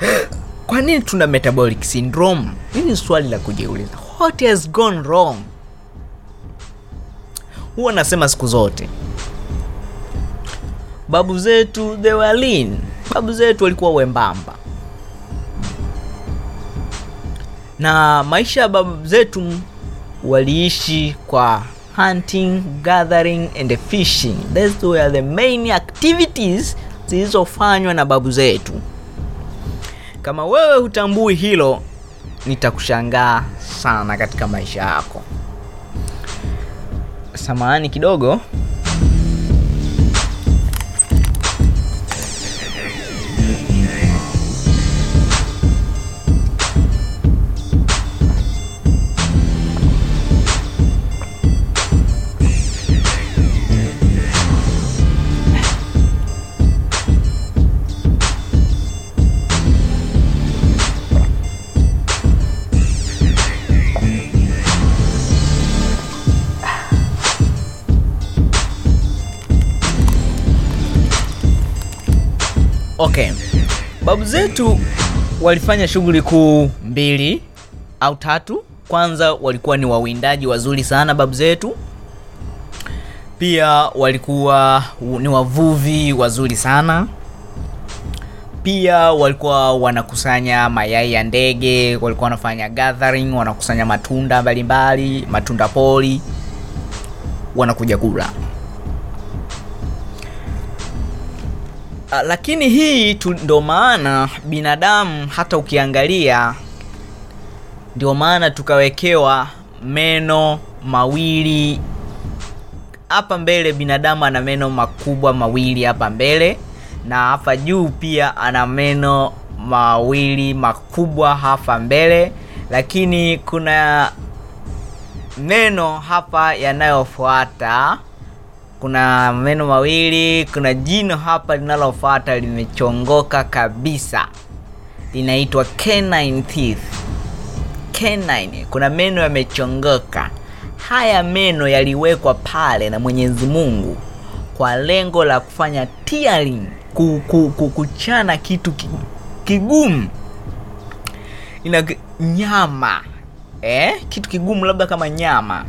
kwa nini tuna metabolic syndrome? Hili ni swali la kujiuliza. What has gone wrong? Huwa nasema siku zote. Babu zetu they were lean. Babu zetu walikuwa wembamba. Na maisha ya babu zetu waliishi kwa hunting gathering and fishing. These were the main activities zilizofanywa na babu zetu. Kama wewe hutambui hilo nitakushangaa sana katika maisha yako. Samahani kidogo babu zetu walifanya shughuli kuu mbili au tatu. Kwanza walikuwa ni wawindaji wazuri sana babu zetu. Pia walikuwa ni wavuvi wazuri sana. Pia walikuwa wanakusanya mayai ya ndege walikuwa wanafanya gathering wanakusanya matunda mbalimbali matunda poli wanakuja kula Uh, lakini hii ndo maana binadamu hata ukiangalia ndio maana tukawekewa meno mawili. Hapa mbele binadamu ana meno makubwa mawili hapa mbele na hapa juu pia ana meno mawili makubwa hapa mbele. Lakini kuna meno hapa yanayofuata kuna meno mawili kuna jino hapa linalofuata limechongoka kabisa linaitwa canine teeth. Canine, kuna meno yamechongoka. Haya meno yaliwekwa pale na Mwenyezi Mungu kwa lengo la kufanya tearing, ku, ku, ku, kuchana kitu ki, kigumu ina nyama eh? kitu kigumu labda kama nyama.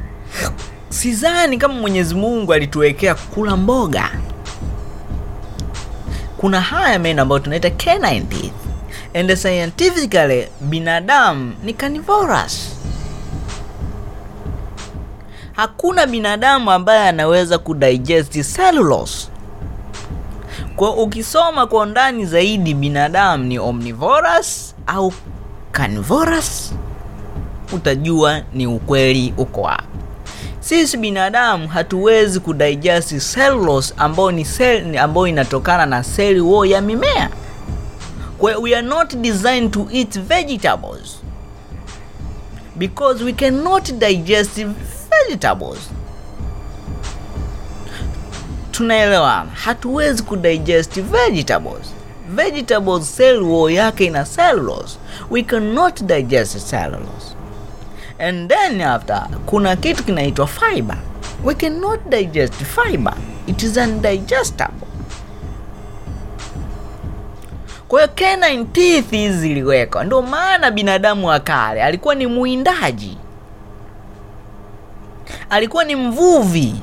Sidhani kama Mwenyezi Mungu alituwekea kula mboga. Kuna haya meno ambayo tunaita canine teeth and scientifically binadamu ni carnivorous. Hakuna binadamu ambaye anaweza kudigest cellulose. Kwa ukisoma kwa ndani zaidi, binadamu ni omnivorous au carnivorous, utajua ni ukweli uko wapi. Sisi binadamu hatuwezi kudigest cellulose ambayo ni cell ambayo inatokana na cell wall ya mimea. We are not designed to eat vegetables because we cannot digest vegetables. Tunaelewana? Hatuwezi kudigest vegetables. Vegetables cell wall yake ina cellulose. We cannot digest cellulose. And then after kuna kitu kinaitwa fiber. We cannot digest fiber. It is undigestible. Kwa hiyo canine teeth hizi ziliwekwa, ndio maana binadamu wa kale alikuwa ni mwindaji, alikuwa ni mvuvi,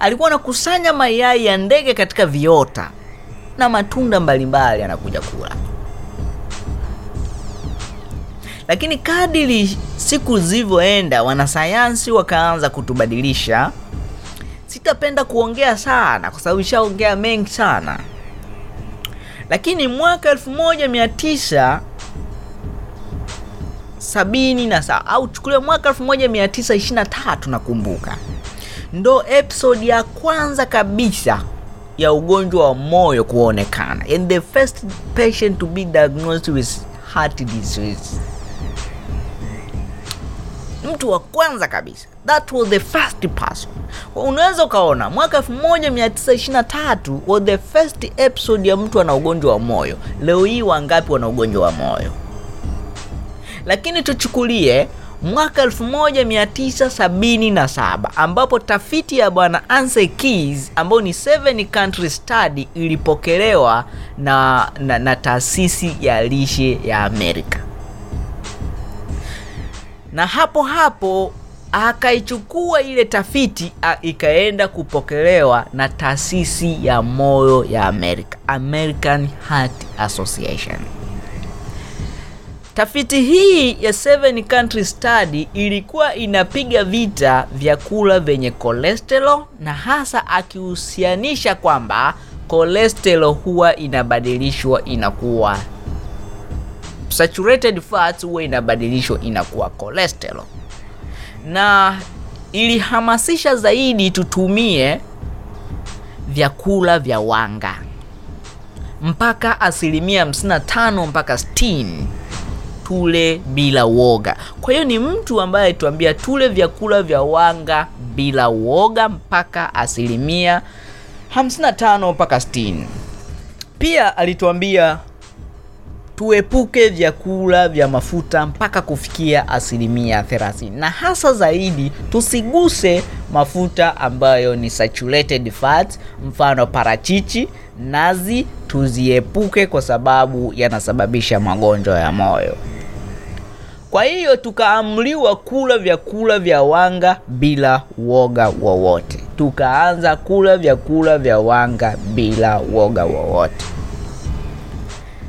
alikuwa anakusanya mayai ya ndege katika viota na matunda mbalimbali anakuja kula. Lakini kadiri siku zilivyoenda, wanasayansi wakaanza kutubadilisha. Sitapenda kuongea sana kwa sababu ishaongea mengi sana. Lakini mwaka 1970 na saa au chukulia mwaka 1923 nakumbuka, ndo episode ya kwanza kabisa ya ugonjwa wa moyo kuonekana, and the first patient to be diagnosed with heart disease, mtu wa kwanza kabisa, that was the first person. Unaweza ukaona mwaka 1923 was the first episode ya mtu ana ugonjwa wa moyo. Leo hii wangapi wana ugonjwa wa moyo? Lakini tuchukulie mwaka 1977 ambapo tafiti ya bwana Anse Keys ambayo ni seven country study ilipokelewa na, na, na taasisi ya lishe ya Amerika, na hapo hapo akaichukua ile tafiti ikaenda kupokelewa na taasisi ya moyo ya Amerika, American Heart Association. Tafiti hii ya seven country study ilikuwa inapiga vita vyakula vyenye cholesterol na hasa akihusianisha kwamba cholesterol huwa inabadilishwa inakuwa saturated fats, huwa inabadilishwa inakuwa cholesterol na ilihamasisha zaidi tutumie vyakula vya wanga mpaka asilimia 55 mpaka 60 tule bila woga. Kwa hiyo ni mtu ambaye tuambia tule vyakula vya wanga bila woga mpaka asilimia 55 mpaka 60. Pia alituambia tuepuke vyakula vya mafuta mpaka kufikia asilimia 30, na hasa zaidi tusiguse mafuta ambayo ni saturated fat, mfano parachichi, nazi, tuziepuke kwa sababu yanasababisha magonjwa ya moyo. Kwa hiyo tukaamriwa kula vyakula vya wanga bila woga wowote, tukaanza kula vyakula vya wanga bila woga wowote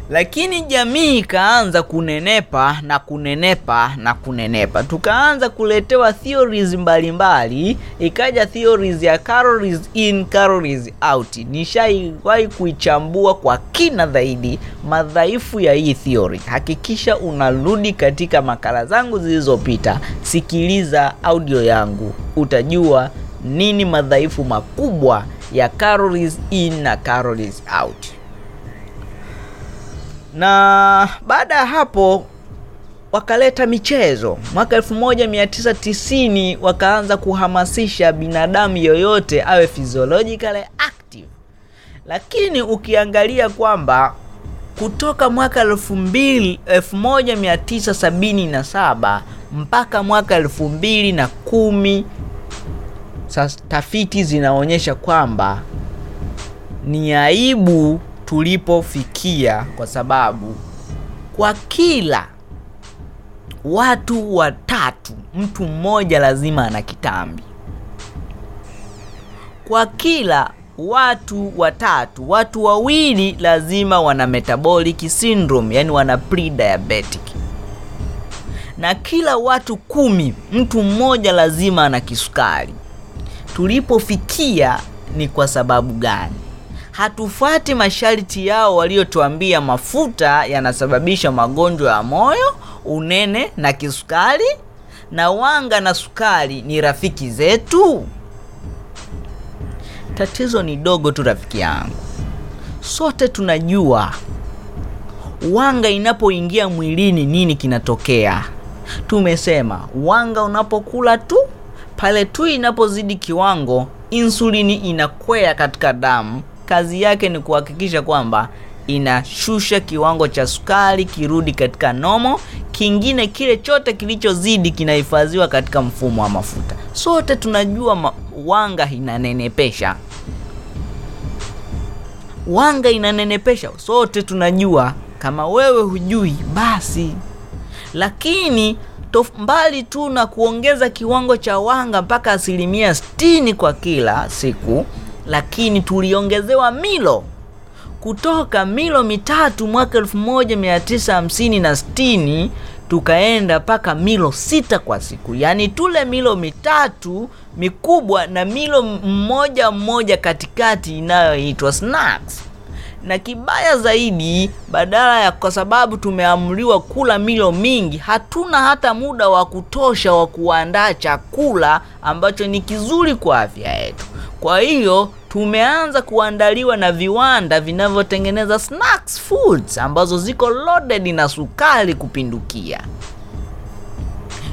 lakini jamii ikaanza kunenepa na kunenepa na kunenepa, tukaanza kuletewa theories mbalimbali. Ikaja theories ya calories in calories out. Nishaiwahi kuichambua kwa kina zaidi madhaifu ya hii theory. Hakikisha unarudi katika makala zangu zilizopita, sikiliza audio yangu, utajua nini madhaifu makubwa ya calories in na calories out na baada ya hapo wakaleta michezo. Mwaka 1990 wakaanza kuhamasisha binadamu yoyote awe physiologically active, lakini ukiangalia kwamba kutoka mwaka elfu mbili elfu moja mia tisa sabini na saba mpaka mwaka elfu mbili na kumi sasa tafiti zinaonyesha kwamba ni aibu tulipofikia, kwa sababu kwa kila watu watatu mtu mmoja lazima ana kitambi. Kwa kila watu watatu watu wawili lazima wana metabolic syndrome, yani wana pre-diabetic, na kila watu kumi mtu mmoja lazima ana kisukari. Tulipofikia ni kwa sababu gani? Hatufuati masharti yao waliotuambia mafuta yanasababisha magonjwa ya moyo, unene na kisukari, na wanga na sukari ni rafiki zetu. Tatizo ni dogo tu rafiki yangu, sote tunajua wanga inapoingia mwilini nini kinatokea. Tumesema wanga unapokula tu, pale tu inapozidi kiwango, insulini inakwea katika damu. Kazi yake ni kuhakikisha kwamba inashusha kiwango cha sukari kirudi katika nomo. Kingine kile chote kilichozidi kinahifadhiwa katika mfumo wa mafuta. Sote tunajua wanga inanenepesha, wanga inanenepesha, sote tunajua. Kama wewe hujui basi, lakini tof, mbali tu na kuongeza kiwango cha wanga mpaka asilimia sitini kwa kila siku, lakini tuliongezewa milo kutoka milo mitatu mwaka elfu moja mia tisa hamsini na sitini tukaenda mpaka milo sita kwa siku, yaani tule milo mitatu mikubwa na milo mmoja mmoja katikati inayoitwa snacks. Na kibaya zaidi, badala ya kwa sababu tumeamriwa kula milo mingi, hatuna hata muda wa kutosha wa kuandaa chakula ambacho ni kizuri kwa afya yetu. Kwa hiyo tumeanza kuandaliwa na viwanda vinavyotengeneza snacks foods ambazo ziko loaded na sukari kupindukia.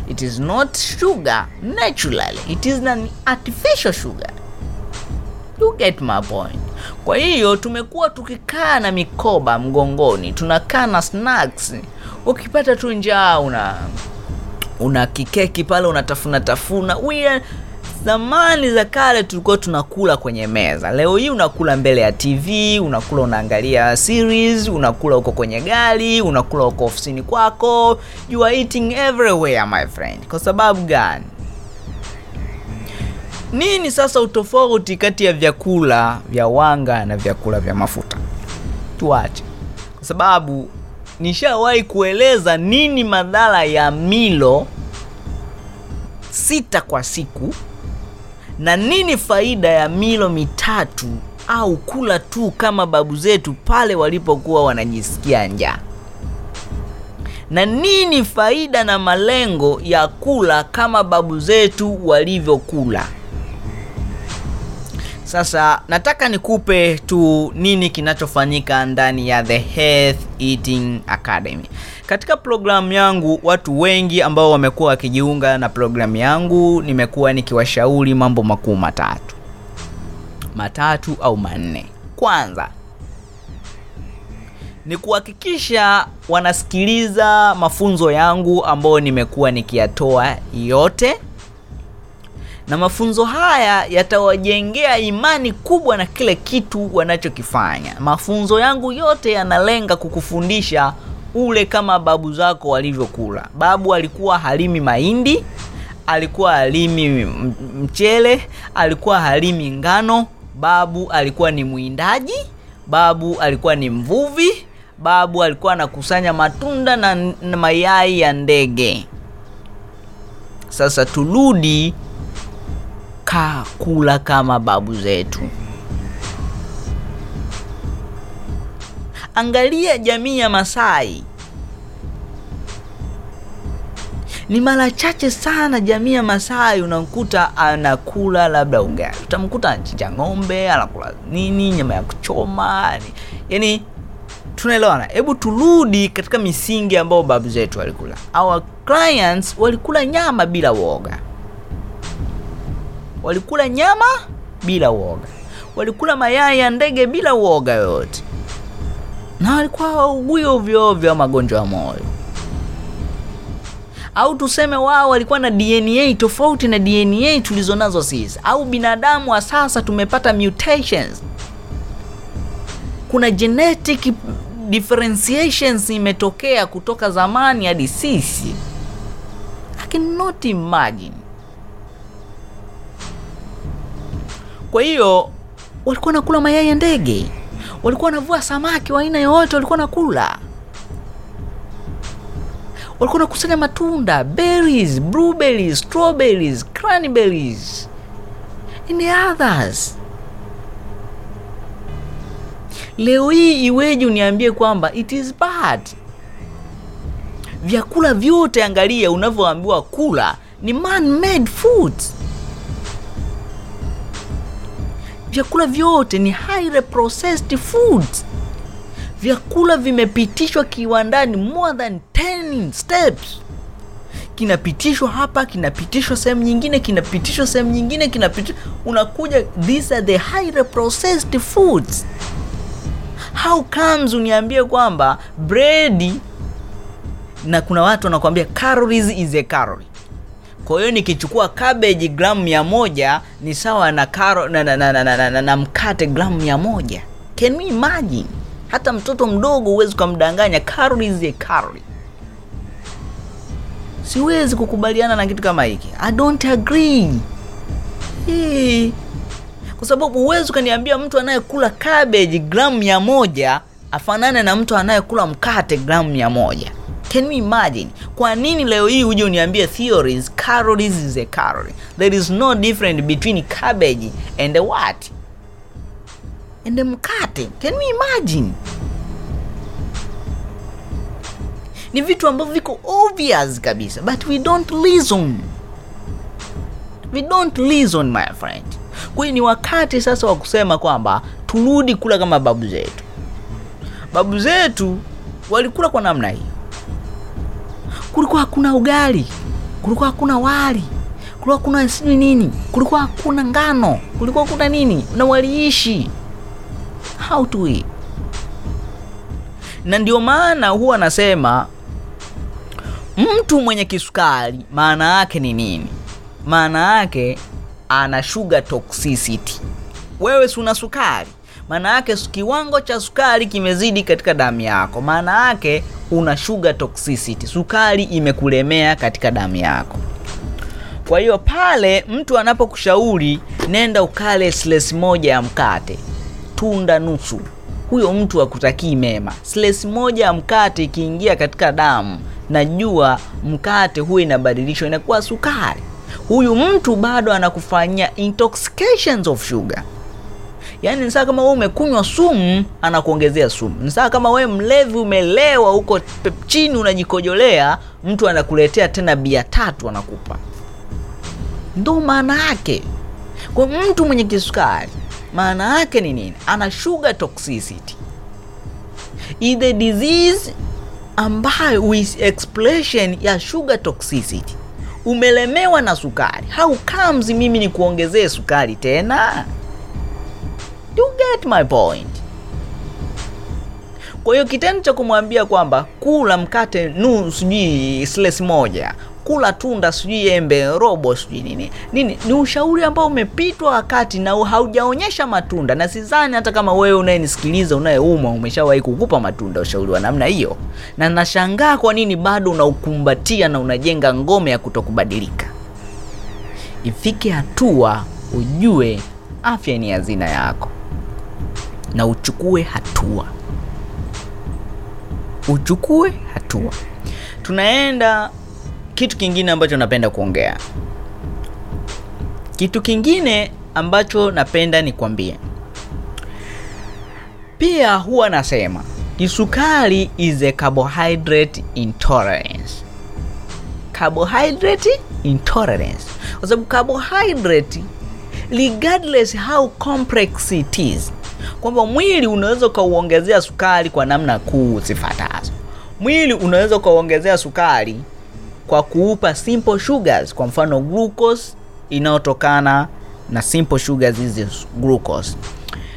It is not sugar naturally, it is an artificial sugar. You get my point. Kwa hiyo tumekuwa tukikaa na mikoba mgongoni, tunakaa na snacks. Ukipata tu njaa una una kikeki pale unatafuna tafuna. We are Zamani za kale tulikuwa tunakula kwenye meza. Leo hii unakula mbele ya TV, unakula unaangalia series, unakula uko kwenye gari, unakula uko ofisini kwako. You are eating everywhere my friend. Kwa sababu gani? Nini sasa utofauti kati ya vyakula vya wanga na vyakula vya mafuta? Tuache, kwa sababu nishawahi kueleza nini madhara ya milo sita kwa siku na nini faida ya milo mitatu au kula tu kama babu zetu pale walipokuwa wanajisikia njaa, na nini faida na malengo ya kula kama babu zetu walivyokula. Sasa nataka nikupe tu nini kinachofanyika ndani ya The Health Eating Academy. Katika programu yangu, watu wengi ambao wamekuwa wakijiunga na programu yangu, nimekuwa nikiwashauri mambo makuu matatu matatu au manne. Kwanza ni kuhakikisha wanasikiliza mafunzo yangu ambayo nimekuwa nikiyatoa yote na mafunzo haya yatawajengea imani kubwa na kile kitu wanachokifanya. Mafunzo yangu yote yanalenga kukufundisha ule kama babu zako walivyokula. Babu alikuwa halimi mahindi, alikuwa halimi mchele, alikuwa halimi ngano. Babu alikuwa ni mwindaji, babu alikuwa ni mvuvi, babu alikuwa anakusanya matunda na, na mayai ya ndege. Sasa turudi ka kula kama babu zetu. Angalia jamii ya Masai, ni mara chache sana jamii ya Masai unamkuta anakula labda ugali, utamkuta anachinja ng'ombe, anakula nini, nyama ya kuchoma, yani tunaelewana. Hebu turudi katika misingi ambayo babu zetu walikula. Our clients walikula nyama bila woga walikula nyama bila uoga, walikula mayai ya ndege bila uoga yoyote. na walikuwa hawaugui ovyo ovyo magonjwa ya moyo au tuseme wao walikuwa na DNA tofauti na DNA tulizonazo sisi, au binadamu wa sasa tumepata mutations, kuna genetic differentiations imetokea kutoka zamani hadi sisi. I cannot imagine. Kwa hiyo walikuwa nakula mayai ya ndege, walikuwa wanavua samaki wa aina yoyote, walikuwa nakula walikuwa nakusanya matunda berries, blueberries, strawberries, cranberries and the others. Leo hii iweje uniambie kwamba it is bad? Vyakula vyote angalia, unavyoambiwa kula ni man made foods. Vyakula vyote ni highly processed foods. Vyakula vimepitishwa kiwandani more than 10 steps. Kinapitishwa hapa kinapitishwa sehemu nyingine kinapitishwa sehemu nyingine kinapitishwa. Unakuja these are the highly processed foods. How comes uniambie kwamba bread na kuna watu wanakuambia calories is a calorie kwa hiyo nikichukua cabbage gramu mia moja ni sawa na, karo, na, na, na, na, na, na, na mkate gramu mia moja can we imagine hata mtoto mdogo huwezi ukamdanganya calories a calorie. Siwezi kukubaliana na kitu kama hiki, I don't agree. Hii. Kwa sababu huwezi ukaniambia mtu anayekula cabbage gramu mia moja afanane na mtu anayekula mkate gramu mia moja. Can you imagine? Kwa nini leo hii uje uniambie theories calories is a calorie? There is no difference between cabbage and what? and mkate. Can you imagine? Ni vitu ambavyo viko obvious kabisa, but we don't listen. We don't listen my friend. Kwa hiyo ni wakati sasa wa kusema kwamba turudi kula kama babu zetu. Babu zetu walikula kwa namna hii. Kulikuwa hakuna ugali, kulikuwa hakuna wali, kulikuwa hakuna sijui nini, kulikuwa hakuna ngano, kulikuwa hakuna nini, na waliishi how to eat. Na ndio maana huwa anasema mtu mwenye kisukari maana yake ni nini? Maana yake ana sugar toxicity. Wewe si una sukari, maana yake kiwango cha sukari kimezidi katika damu yako, maana yake una sugar toxicity, sukari imekulemea katika damu yako. Kwa hiyo pale mtu anapokushauri nenda ukale slice moja ya mkate tunda nusu, huyo mtu hakutakii mema. Slice moja ya mkate ikiingia katika damu, najua mkate huo inabadilishwa inakuwa sukari. Huyu mtu bado anakufanyia intoxications of sugar. Yaani ni kama wewe umekunywa sumu, anakuongezea sumu. Ni kama wewe mlevi umelewa huko chini unajikojolea, mtu anakuletea tena bia tatu anakupa. Ndo maana yake. Kwa mtu mwenye kisukari maana yake ni nini? Ana sugar toxicity, is the disease ambayo with expression ya sugar toxicity. Umelemewa na sukari, how comes mimi nikuongezee sukari tena? You get my point? Kwa hiyo kitendo cha kumwambia kwamba kula mkate nu sijui slice moja kula tunda sijui embe robo sijui nini nini, ni ushauri ambao umepitwa wakati na haujaonyesha matunda, na sidhani hata kama wewe unayenisikiliza unayeumwa umeshawahi kukupa matunda ushauri wa namna hiyo, na nashangaa kwa nini bado unaukumbatia na unajenga ngome ya kutokubadilika. Ifike hatua ujue afya ni hazina yako na uchukue hatua, uchukue hatua. Tunaenda kitu kingine ambacho napenda kuongea, kitu kingine ambacho napenda ni nikwambie pia, huwa nasema kisukari is a carbohydrate intolerance. Carbohydrate intolerance, kwa sababu carbohydrate regardless how complex it is, kwamba mwili unaweza ukauongezea sukari kwa namna kuu zifuatazo. Mwili unaweza ukauongezea sukari kwa kuupa simple sugars, kwa mfano glucose inayotokana na simple sugars hizi glucose,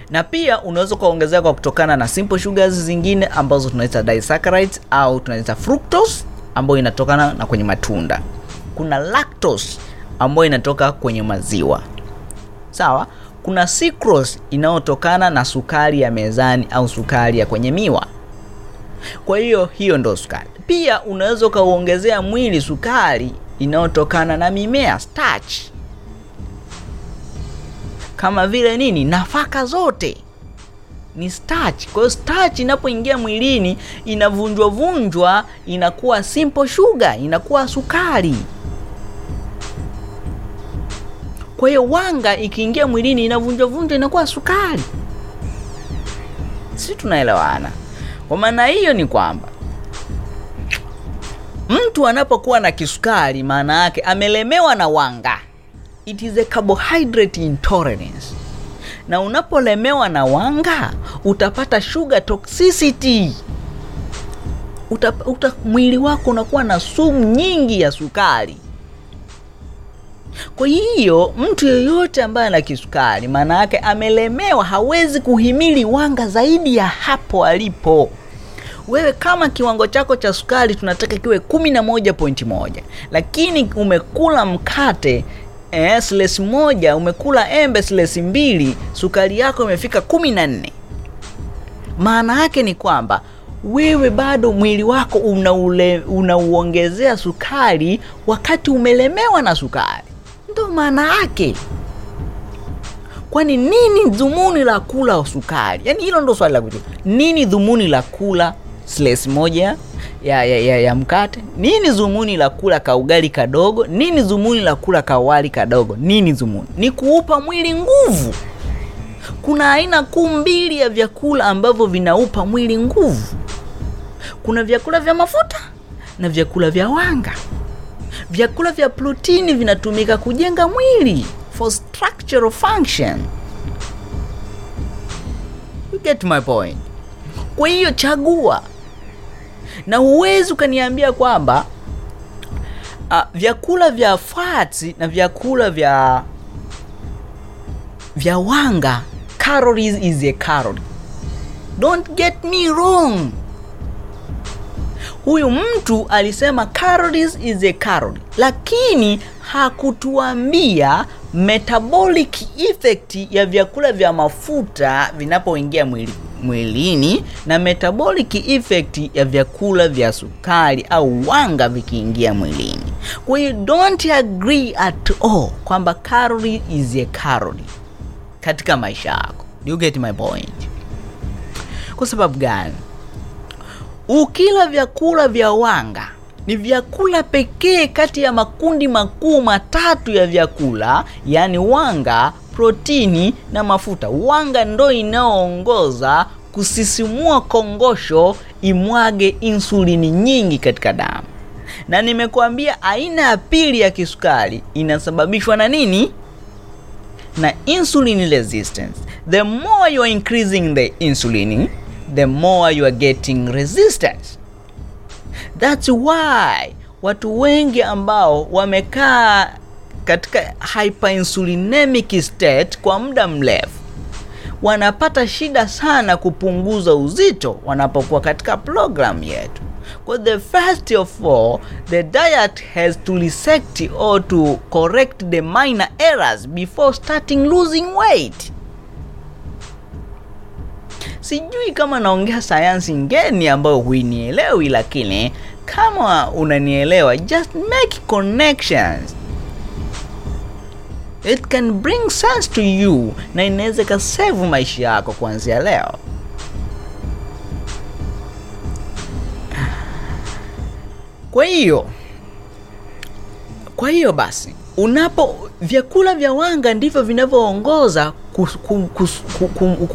na pia unaweza ukaongezea kwa kutokana na simple sugars zingine ambazo tunaita disaccharides au tunaita fructose ambayo inatokana na kwenye matunda. Kuna lactose ambayo inatoka kwenye maziwa, sawa. Kuna sucrose inayotokana na sukari ya mezani au sukari ya kwenye miwa. Kwa hiyo hiyo ndo sukari. Pia unaweza ukauongezea mwili sukari inayotokana na mimea starch, kama vile nini, nafaka zote ni starch. Kwa hiyo starch inapoingia mwilini inavunjwa vunjwa, inakuwa simple sugar, inakuwa sukari. Kwa hiyo wanga ikiingia mwilini inavunjwa vunjwa, inakuwa sukari. Sisi tunaelewana? Kwa maana hiyo ni kwamba mtu anapokuwa na kisukari, maana yake amelemewa na wanga, it is a carbohydrate intolerance. Na unapolemewa na wanga utapata sugar toxicity. Uta, uta, mwili wako unakuwa na sumu nyingi ya sukari. Kwa hiyo mtu yeyote ambaye ana kisukari, maana yake amelemewa, hawezi kuhimili wanga zaidi ya hapo alipo. Wewe kama kiwango chako cha sukari tunataka kiwe kumi na moja pointi moja, lakini umekula mkate eh, slesi moja, umekula embe slesi mbili, sukari yako imefika kumi na nne. Maana yake ni kwamba wewe bado mwili wako unaule, unauongezea sukari wakati umelemewa na sukari. Ndo maana yake. Kwani nini dhumuni la kula sukari? Yaani hilo ndo swali la kujua. Nini dhumuni la kula sles moja ya, ya, ya, ya mkate? Nini dhumuni la kula kaugali kadogo? Nini dhumuni la kula kawali kadogo? Nini dhumuni? Ni kuupa mwili nguvu. Kuna aina kuu mbili ya vyakula ambavyo vinaupa mwili nguvu. Kuna vyakula vya mafuta na vyakula vya wanga. Vyakula vya protini vinatumika kujenga mwili for structural function. You get my point? Kwa hiyo chagua, na huwezi ukaniambia kwamba uh, vyakula vya fats na vyakula vya vya wanga calories is a calorie. Don't get me wrong. Huyu mtu alisema calories is a calorie, lakini hakutuambia metabolic effect ya vyakula vya mafuta vinapoingia mwili, mwilini na metabolic effect ya vyakula vya sukari au wanga vikiingia mwilini. Kwa hiyo don't agree at all kwamba calorie is a calorie katika maisha yako. You get my point? Kwa sababu gani? Ukila vyakula vya wanga ni vyakula pekee kati ya makundi makuu matatu ya vyakula, yaani wanga, protini na mafuta. Wanga ndo inaoongoza kusisimua kongosho imwage insulini nyingi katika damu, na nimekuambia aina ya pili ya kisukari inasababishwa na nini? Na insulin resistance. The more you are increasing the insulin the more you are getting resistance. That's why watu wengi ambao wamekaa katika hyperinsulinemic state kwa muda mrefu wanapata shida sana kupunguza uzito wanapokuwa katika program yetu. Kwa the first of all, the diet has to resect or to correct the minor errors before starting losing weight. Sijui kama naongea sayansi ngeni ambayo huinielewi, lakini kama unanielewa, just make connections, it can bring sense to you, na inaweza ikasevu maisha yako kuanzia leo. Kwa hiyo kwa hiyo basi unapo vyakula vya wanga ndivyo vinavyoongoza kus, kus, kus,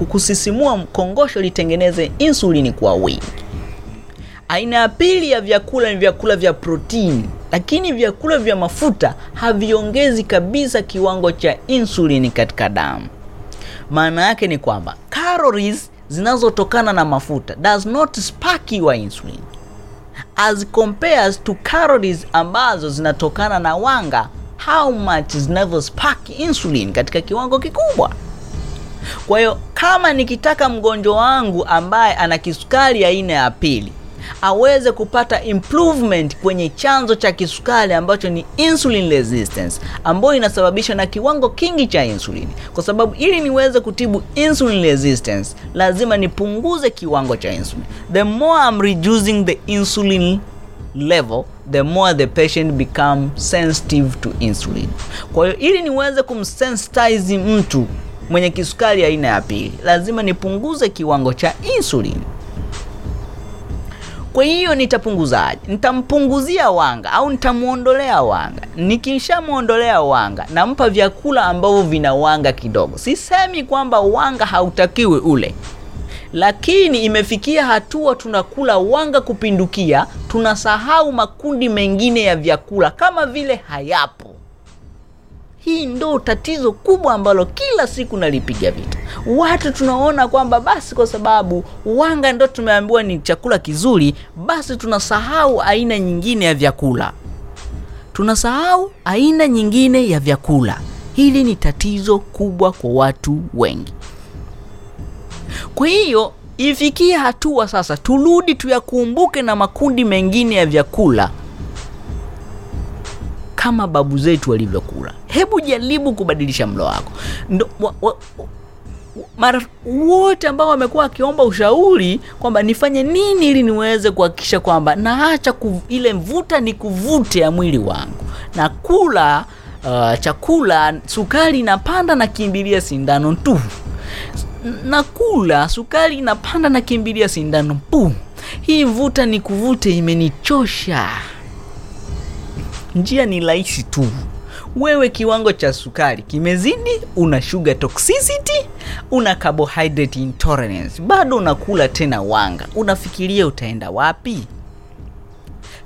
kusisimua kongosho litengeneze insulini kwa wingi. Aina ya pili ya vyakula ni vyakula vya protini, lakini vyakula vya mafuta haviongezi kabisa kiwango cha insulini katika damu. Maana yake ni kwamba calories zinazotokana na mafuta does not spark your insulin as compares to calories ambazo zinatokana na wanga how much zinavyo spark insulin katika kiwango kikubwa. Kwa hiyo kama nikitaka mgonjwa wangu ambaye ana kisukari aina ya pili aweze kupata improvement kwenye chanzo cha kisukari ambacho ni insulin resistance, ambayo inasababishwa na kiwango kingi cha insulin. Kwa sababu ili niweze kutibu insulin resistance, lazima nipunguze kiwango cha insulin. The more I'm reducing the insulin level the more the patient become sensitive to insulin. Kwa hiyo ili niweze kumsensitize mtu mwenye kisukari aina ya pili, lazima nipunguze kiwango cha insulin. Kwa hiyo nitapunguzaje? Nitampunguzia wanga au nitamuondolea wanga. Nikishamwondolea wanga, nampa vyakula ambavyo vina wanga kidogo. Sisemi kwamba wanga hautakiwi ule, lakini imefikia hatua tunakula wanga kupindukia, tunasahau makundi mengine ya vyakula kama vile hayapo. Hii ndo tatizo kubwa ambalo kila siku nalipiga vita. Watu tunaona kwamba basi kwa sababu wanga ndo tumeambiwa ni chakula kizuri, basi tunasahau aina nyingine ya vyakula, tunasahau aina nyingine ya vyakula. Hili ni tatizo kubwa kwa watu wengi. Kwa hiyo ifikie hatua sasa turudi tuyakumbuke na makundi mengine ya vyakula kama babu zetu walivyokula. Hebu jaribu kubadilisha mlo wako. Ndo, wa, wa, mara wote ambao wamekuwa wakiomba ushauri kwamba nifanye nini ili niweze kuhakikisha kwamba naacha ku, ile mvuta ni kuvute ya mwili wangu na kula uh, chakula sukari inapanda na kimbilia sindano tu nakula sukari inapanda na kimbilia sindano pu. Hii vuta ni kuvute imenichosha. Njia ni rahisi tu. Wewe kiwango cha sukari kimezidi, una sugar toxicity, una carbohydrate intolerance, bado unakula tena wanga, unafikiria utaenda wapi?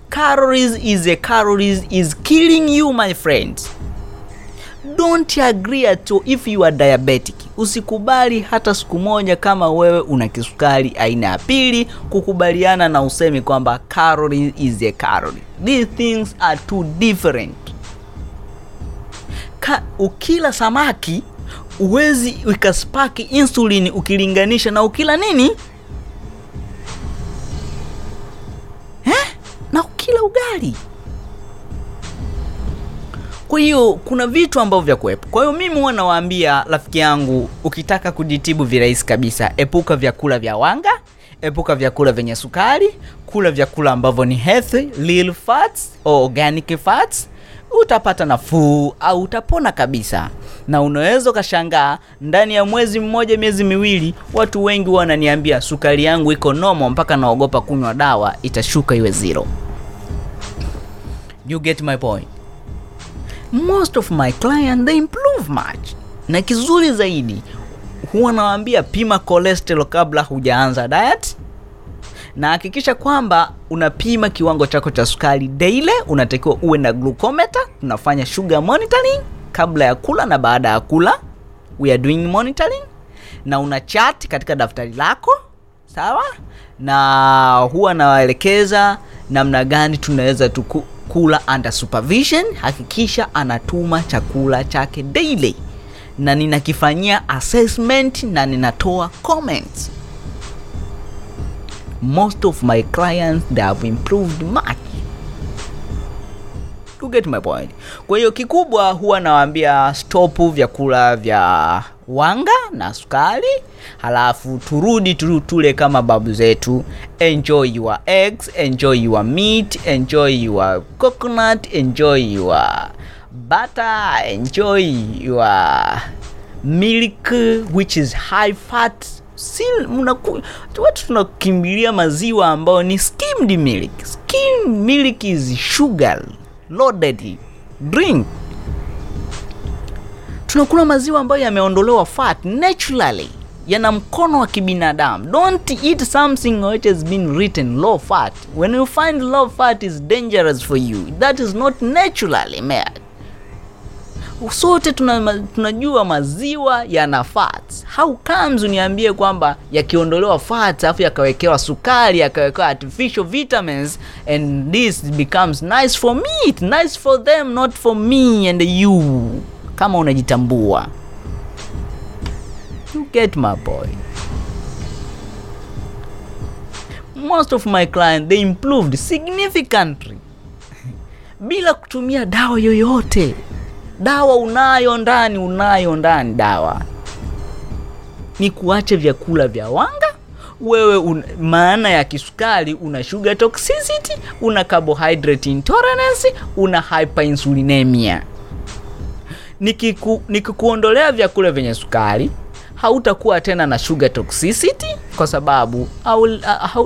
Calories is a calories is killing you my friends. Don't agree at all if you are diabetic. Usikubali hata siku moja kama wewe una kisukari aina ya pili kukubaliana na usemi kwamba calorie is a calorie. These things are too different. Ka, ukila samaki uwezi ukaspaki insulin ukilinganisha na ukila nini eh? na ukila ugali kwa hiyo kuna vitu ambavyo vya kuwepo Kwa hiyo mimi huwa nawaambia rafiki yangu, ukitaka kujitibu virahisi kabisa, epuka vyakula vya wanga, epuka vyakula vyenye sukari, kula vyakula ambavyo ni healthy, real fats or organic fats. Utapata nafuu au utapona kabisa, na unaweza ukashangaa ndani ya mwezi mmoja, miezi miwili, watu wengi wananiambia sukari yangu iko nomo, mpaka naogopa kunywa dawa, itashuka iwe zero. You get my point? Most of my client they improve much, na kizuri zaidi huwa nawaambia pima cholesterol kabla hujaanza diet, na hakikisha kwamba unapima kiwango chako cha sukari daily. Unatakiwa uwe na glucometer, tunafanya sugar monitoring kabla ya kula na baada ya kula, we are doing monitoring, na una chat katika daftari lako sawa, na huwa nawaelekeza namna gani tunaweza tukula kula under supervision. Hakikisha anatuma chakula chake daily, na ninakifanyia assessment na ninatoa comments. Most of my clients they have improved much. To get my point. Kwa hiyo kikubwa huwa nawaambia stop vyakula vya wanga na sukari, halafu turudi tu tule kama babu zetu. Enjoy your eggs, enjoy your meat, enjoy your coconut, enjoy your butter, enjoy your milk which is high fat. Si watu tunakimbilia maziwa ambayo ni skimmed milk. Skimmed milk is sugar loaded drink tunakula maziwa ambayo yameondolewa fat naturally, yana mkono wa kibinadamu. Don't eat something which has been written low fat. When you find low fat is dangerous for you, that is not naturally made. Sote tuna, tunajua maziwa yana fats. How comes uniambie kwamba yakiondolewa fats afu yakawekewa sukari yakawekewa artificial vitamins and this becomes nice for me, It nice for them not for me and you kama unajitambua. You get my boy. most of my client they improved significantly. Bila kutumia dawa yoyote. Dawa unayo ndani unayo ndani dawa. Ni kuache vyakula vya wanga. Wewe un, maana ya kisukari una sugar toxicity una carbohydrate intolerance una hyperinsulinemia nikiku, nikikuondolea vyakula vyenye sukari hautakuwa tena na sugar toxicity kwa sababu au,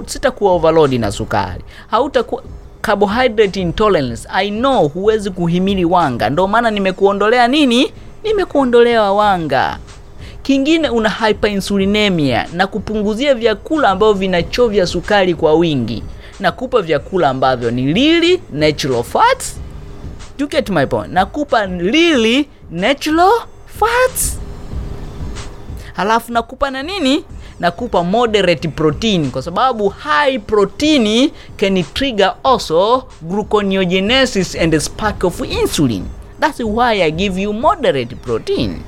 sitakuwa overload na sukari. Hautakuwa carbohydrate intolerance i know huwezi kuhimili wanga. Ndio maana nimekuondolea nini? Nimekuondolea wanga. Kingine una hyperinsulinemia na kupunguzia vyakula ambavyo vinachovya sukari kwa wingi. Nakupa vyakula ambavyo ni lili natural fats you get my point. Nakupa lili natural fats. Halafu nakupa na nini? Nakupa moderate protein kwa sababu high protein can trigger also gluconeogenesis and spark of insulin. That's why i give you moderate protein.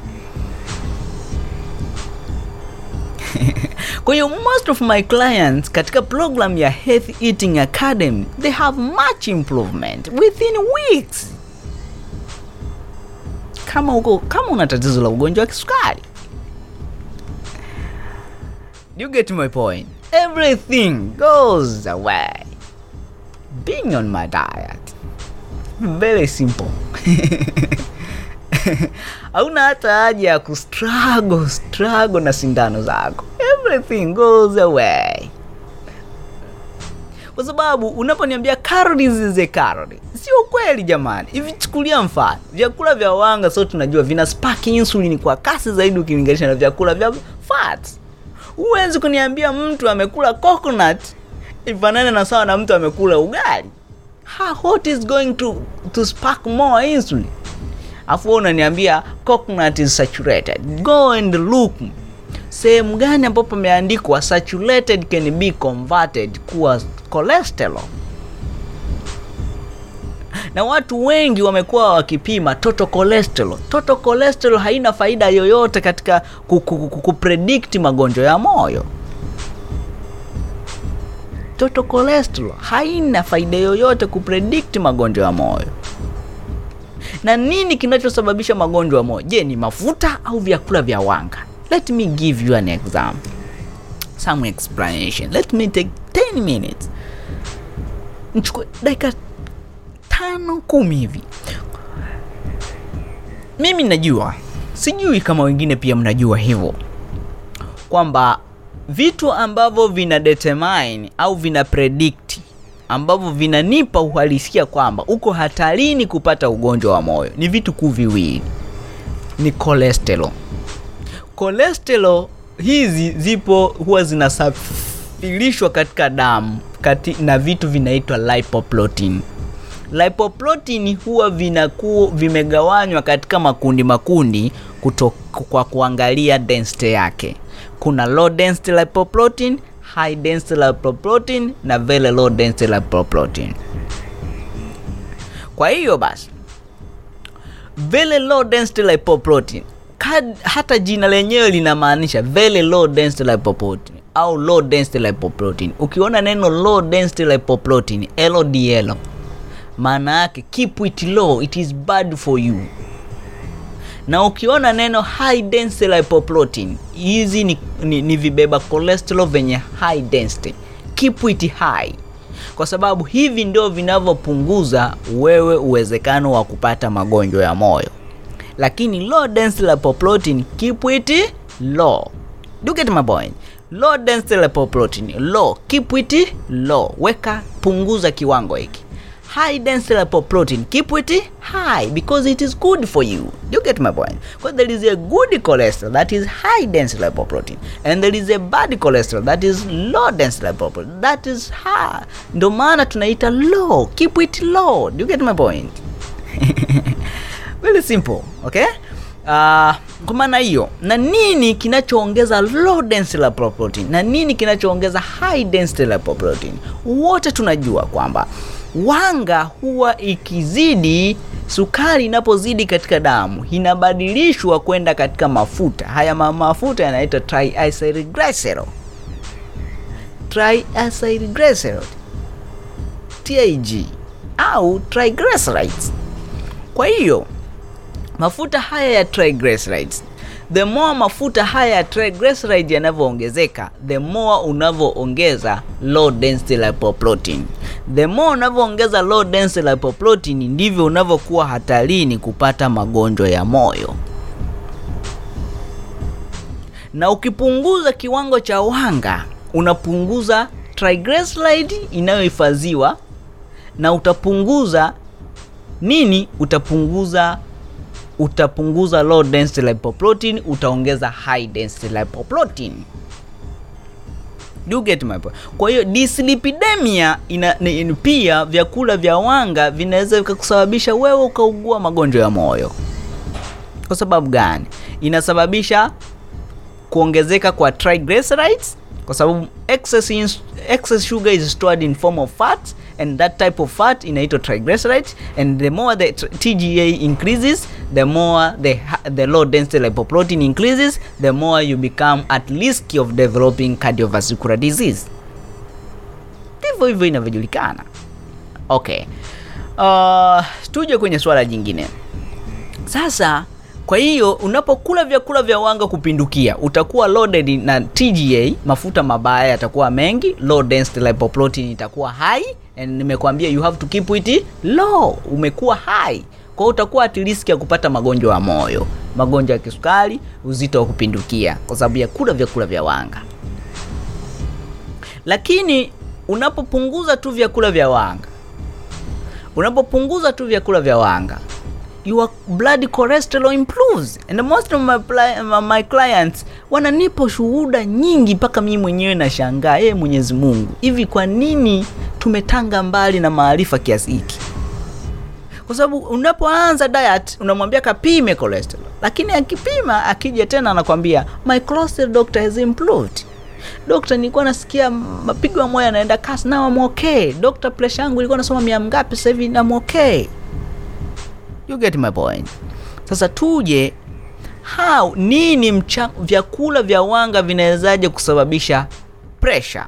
Kwa most of my clients katika program ya health eating academy they have much improvement within weeks kama uko kama una tatizo la ugonjwa wa kisukari. You get my point. Everything goes away. Being on my diet. Very simple. Hauna hata haja ya kustruggle struggle na sindano zako. Everything goes away kwa sababu unaponiambia calories is a calorie sio kweli jamani. Hivi chukulia mfano vyakula vya wanga so tunajua vina spark insulin kwa kasi zaidi ukilinganisha na vyakula vya fats. Huwezi kuniambia mtu amekula coconut ifanane na sawa na mtu amekula ugali. Ha, what is going to, to spark more insulin? Afu unaniambia coconut is saturated. Go and look sehemu gani ambapo pameandikwa saturated can be converted kuwa cholesterol? Na watu wengi wamekuwa wakipima total cholesterol total cholesterol haina faida yoyote katika kupredict magonjwa ya moyo. Total cholesterol haina faida yoyote kupredict magonjwa ya moyo. Na nini kinachosababisha magonjwa ya moyo? Je ni mafuta au vyakula vya wanga let me give you an example some explanation. Let me take 10 minutes. Nchukue dakika tano kumi hivi. Mimi najua sijui kama wengine pia mnajua hivyo kwamba vitu ambavyo vina determine au vina predict ambavyo vinanipa uhalisia kwamba uko hatarini kupata ugonjwa wa moyo ni vitu kuu viwili ni cholesterol cholesterol hizi zipo huwa zinasafirishwa katika damu kati, na vitu vinaitwa lipoprotein. Lipoprotein huwa vinakuwa vimegawanywa katika makundi makundi kuto, kwa kuangalia density yake. Kuna low density lipoprotein high density lipoprotein na very low density lipoprotein. Kwa hiyo basi very low density lipoprotein kad, hata jina lenyewe linamaanisha very low density lipoprotein au low density lipoprotein. Ukiona neno low density lipoprotein LDL maana yake keep it low it is bad for you. Na ukiona neno high density lipoprotein hizi ni, ni, ni vibeba cholesterol venye high density. Keep it high. Kwa sababu hivi ndio vinavyopunguza wewe uwezekano wa kupata magonjwa ya moyo lakini low density lipoprotein keep it low. Do get my point. Low density lipoprotein low keep it low. Weka punguza kiwango hiki. High density lipoprotein keep it high because it is good for you. Do get my point. Because there is a good cholesterol that is high density lipoprotein and there is a bad cholesterol that is low density lipoprotein that is high. Ndio maana tunaita low keep it low. Do you get my point very simple okay? Uh, kwa maana hiyo na nini kinachoongeza low density lipoprotein na nini kinachoongeza high density lipoprotein wote tunajua kwamba wanga huwa ikizidi sukari inapozidi katika damu inabadilishwa kwenda katika mafuta. Haya ma mafuta yanaitwa triacylglycerol. Triacylglycerol TAG au triglycerides. Kwa hiyo mafuta haya ya triglycerides. The more mafuta haya ya triglyceride yanavyoongezeka the more unavyoongeza low density lipoprotein. The more unavyoongeza low density lipoprotein ndivyo unavyokuwa hatarini kupata magonjwa ya moyo. Na ukipunguza kiwango cha wanga unapunguza triglyceride inayohifadhiwa na utapunguza nini? Utapunguza utapunguza low density lipoprotein utaongeza high density lipoprotein Do get my point? Kwa hiyo dislipidemia ina, pia vyakula vya wanga vinaweza vikakusababisha wewe ukaugua magonjwa ya moyo. Kwa sababu gani? Inasababisha kuongezeka kwa triglycerides kwa sababu excess, in, excess sugar is stored in form of fat and that type of fat inaitwa triglyceride and the more the TGA increases the more the, the low density lipoprotein increases the more you become at risk of developing cardiovascular disease. Ndivyo hivyo inavyojulikana. Okay. Uh, tuje kwenye swala jingine. Sasa kwa hiyo unapokula vyakula vya wanga kupindukia utakuwa loaded na TGA, mafuta mabaya yatakuwa mengi, low density lipoprotein itakuwa high and nimekwambia you have to keep it low, umekuwa high. Kwa utakuwa at risk ya kupata magonjwa ya moyo, magonjwa ya kisukari, uzito wa kupindukia kwa sababu ya kula vyakula vya wanga. Lakini unapopunguza tu vyakula vya wanga, unapopunguza tu vyakula vya wanga your blood cholesterol improves. And most of my, pli- my clients wananipa shuhuda nyingi mpaka mimi mwenyewe nashangaa ee mwenyezi mungu hivi kwa nini tumetanga mbali na maarifa kiasi hiki? Kwa sababu unapoanza diet unamwambia kapime cholesterol. Lakini akipima akija tena anakwambia my cholesterol doctor has improved. Dokta nilikuwa nasikia mapigo ya moyo yanaenda kasi. Na I'm okay. Dokta pressure yangu ilikuwa nasoma mia ngapi sasa hivi I'm okay you get my point. Sasa tuje how nini mcha, vyakula vya wanga vinawezaje kusababisha pressure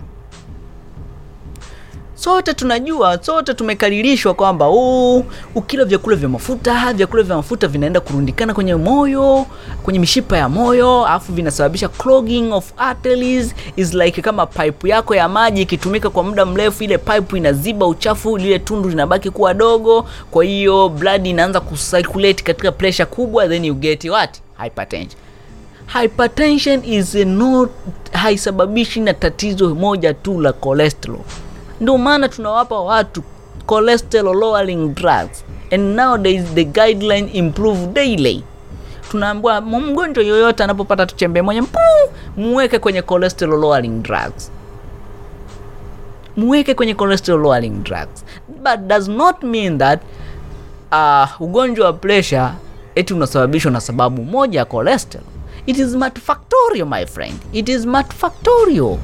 sote tunajua sote tumekaririshwa kwamba oh, ukila vyakula vya mafuta vyakula vya mafuta vinaenda kurundikana kwenye moyo kwenye mishipa ya moyo alafu vinasababisha clogging of arteries. Is like kama pipe yako ya maji ikitumika kwa muda mrefu ile pipe inaziba uchafu lile tundu linabaki kuwa dogo. Kwa hiyo blood inaanza kucirculate katika pressure kubwa then you get what? Hypertension. Hypertension is not haisababishi na tatizo moja tu la cholesterol ndio maana tunawapa watu cholesterol lowering drugs. And nowadays the guideline improve daily. Tunaambiwa mgonjwa yoyote anapopata tuchembe moja muweke kwenye cholesterol lowering drugs. Muweke kwenye cholesterol lowering drugs. But does not mean that uh, ugonjwa wa pressure eti unasababishwa na sababu moja ya cholesterol. It is multifactorial my friend. It is multifactorial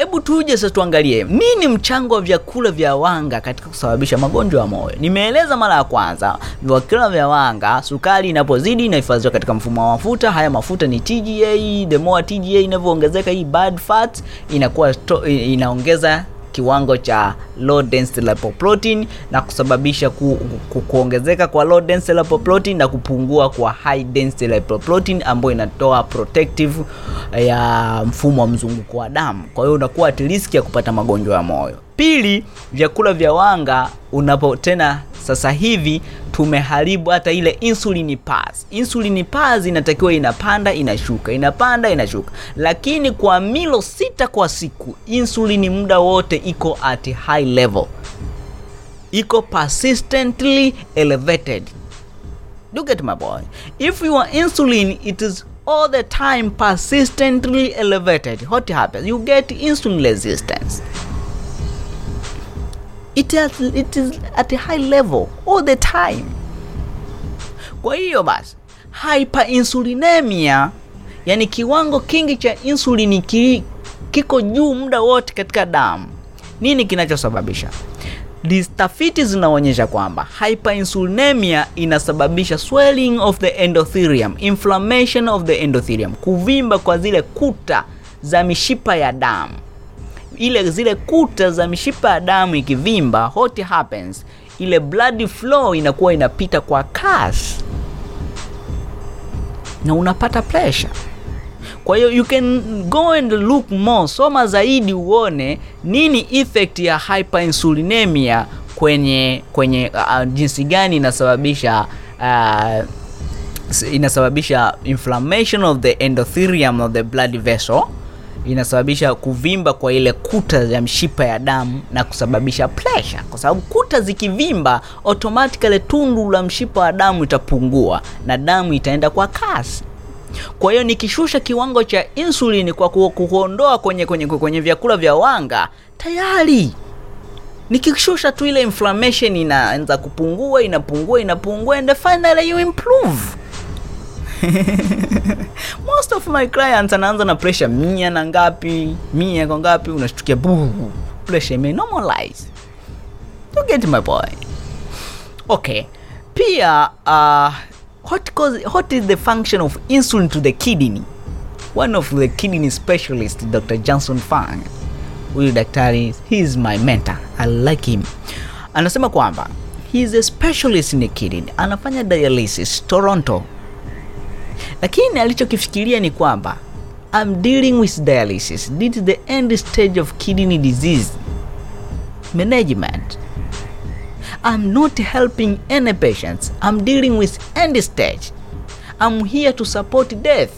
hebu tuje sasa tuangalie nini mchango wa vyakula vya wanga katika kusababisha magonjwa ya moyo? Nimeeleza mara ya kwanza vyakula vya wanga sukari inapozidi inahifadhiwa katika mfumo wa mafuta. Haya mafuta ni tga the more tga inavyoongezeka hii bad fat inakuwa inaongeza kiwango cha low density lipoprotein na kusababisha ku, ku, kuongezeka kwa low density lipoprotein na kupungua kwa high density lipoprotein ambayo inatoa protective ya mfumo wa mzunguko wa damu. Kwa hiyo unakuwa at risk ya kupata magonjwa ya moyo pili vyakula vya wanga unapo tena sasa hivi tumeharibu hata ile insulin pass insulin pass inatakiwa inapanda inashuka inapanda inashuka. Lakini kwa milo sita kwa siku insulin muda wote iko at high level. Iko persistently elevated. Look at my boy if your insulin it is all the time persistently elevated what happens? You get insulin resistance it, has, it is at a high level all the time. Kwa hiyo basi hyperinsulinemia yani kiwango kingi cha insulini ki, kiko juu muda wote katika damu. Nini kinachosababisha? Tafiti zinaonyesha kwamba hyperinsulinemia inasababisha swelling of the endothelium, inflammation of the endothelium, kuvimba kwa zile kuta za mishipa ya damu. Ile zile kuta za mishipa ya damu ikivimba, hot happens? Ile blood flow inakuwa inapita kwa kasi na unapata pressure. Kwa hiyo you can go and look more, soma zaidi uone nini effect ya hyperinsulinemia kwenye kwenye uh, jinsi gani inasababisha uh, inasababisha inflammation of the endothelium of the blood vessel, inasababisha kuvimba kwa ile kuta ya mshipa ya damu na kusababisha pressure, kwa sababu kuta zikivimba, automatically tundu la mshipa wa damu itapungua na damu itaenda kwa kasi. Kwa hiyo nikishusha kiwango cha insulin kwa kuondoa kwenye, kwenye, kwenye vyakula vya wanga tayari. Nikishusha tu ile inflammation inaanza kupungua inapungua inapungua and finally you improve most of my clients anaanza na pressure mia na ngapi mia kwa ngapi unashtukia buu pressure ime normalize. You get my boy? okay. Pia uh, what, cause, what is the function of insulin to the kidney? One of the kidney specialist dr johnson fang. Huyu daktari he is my mentor. I like him. Anasema kwamba he is a specialist in the kidney. Anafanya dialysis toronto lakini alichokifikiria ni kwamba I'm dealing with dialysis. This is the end stage of kidney disease management. I'm not helping any patients. I'm dealing with end stage. I'm here to support death.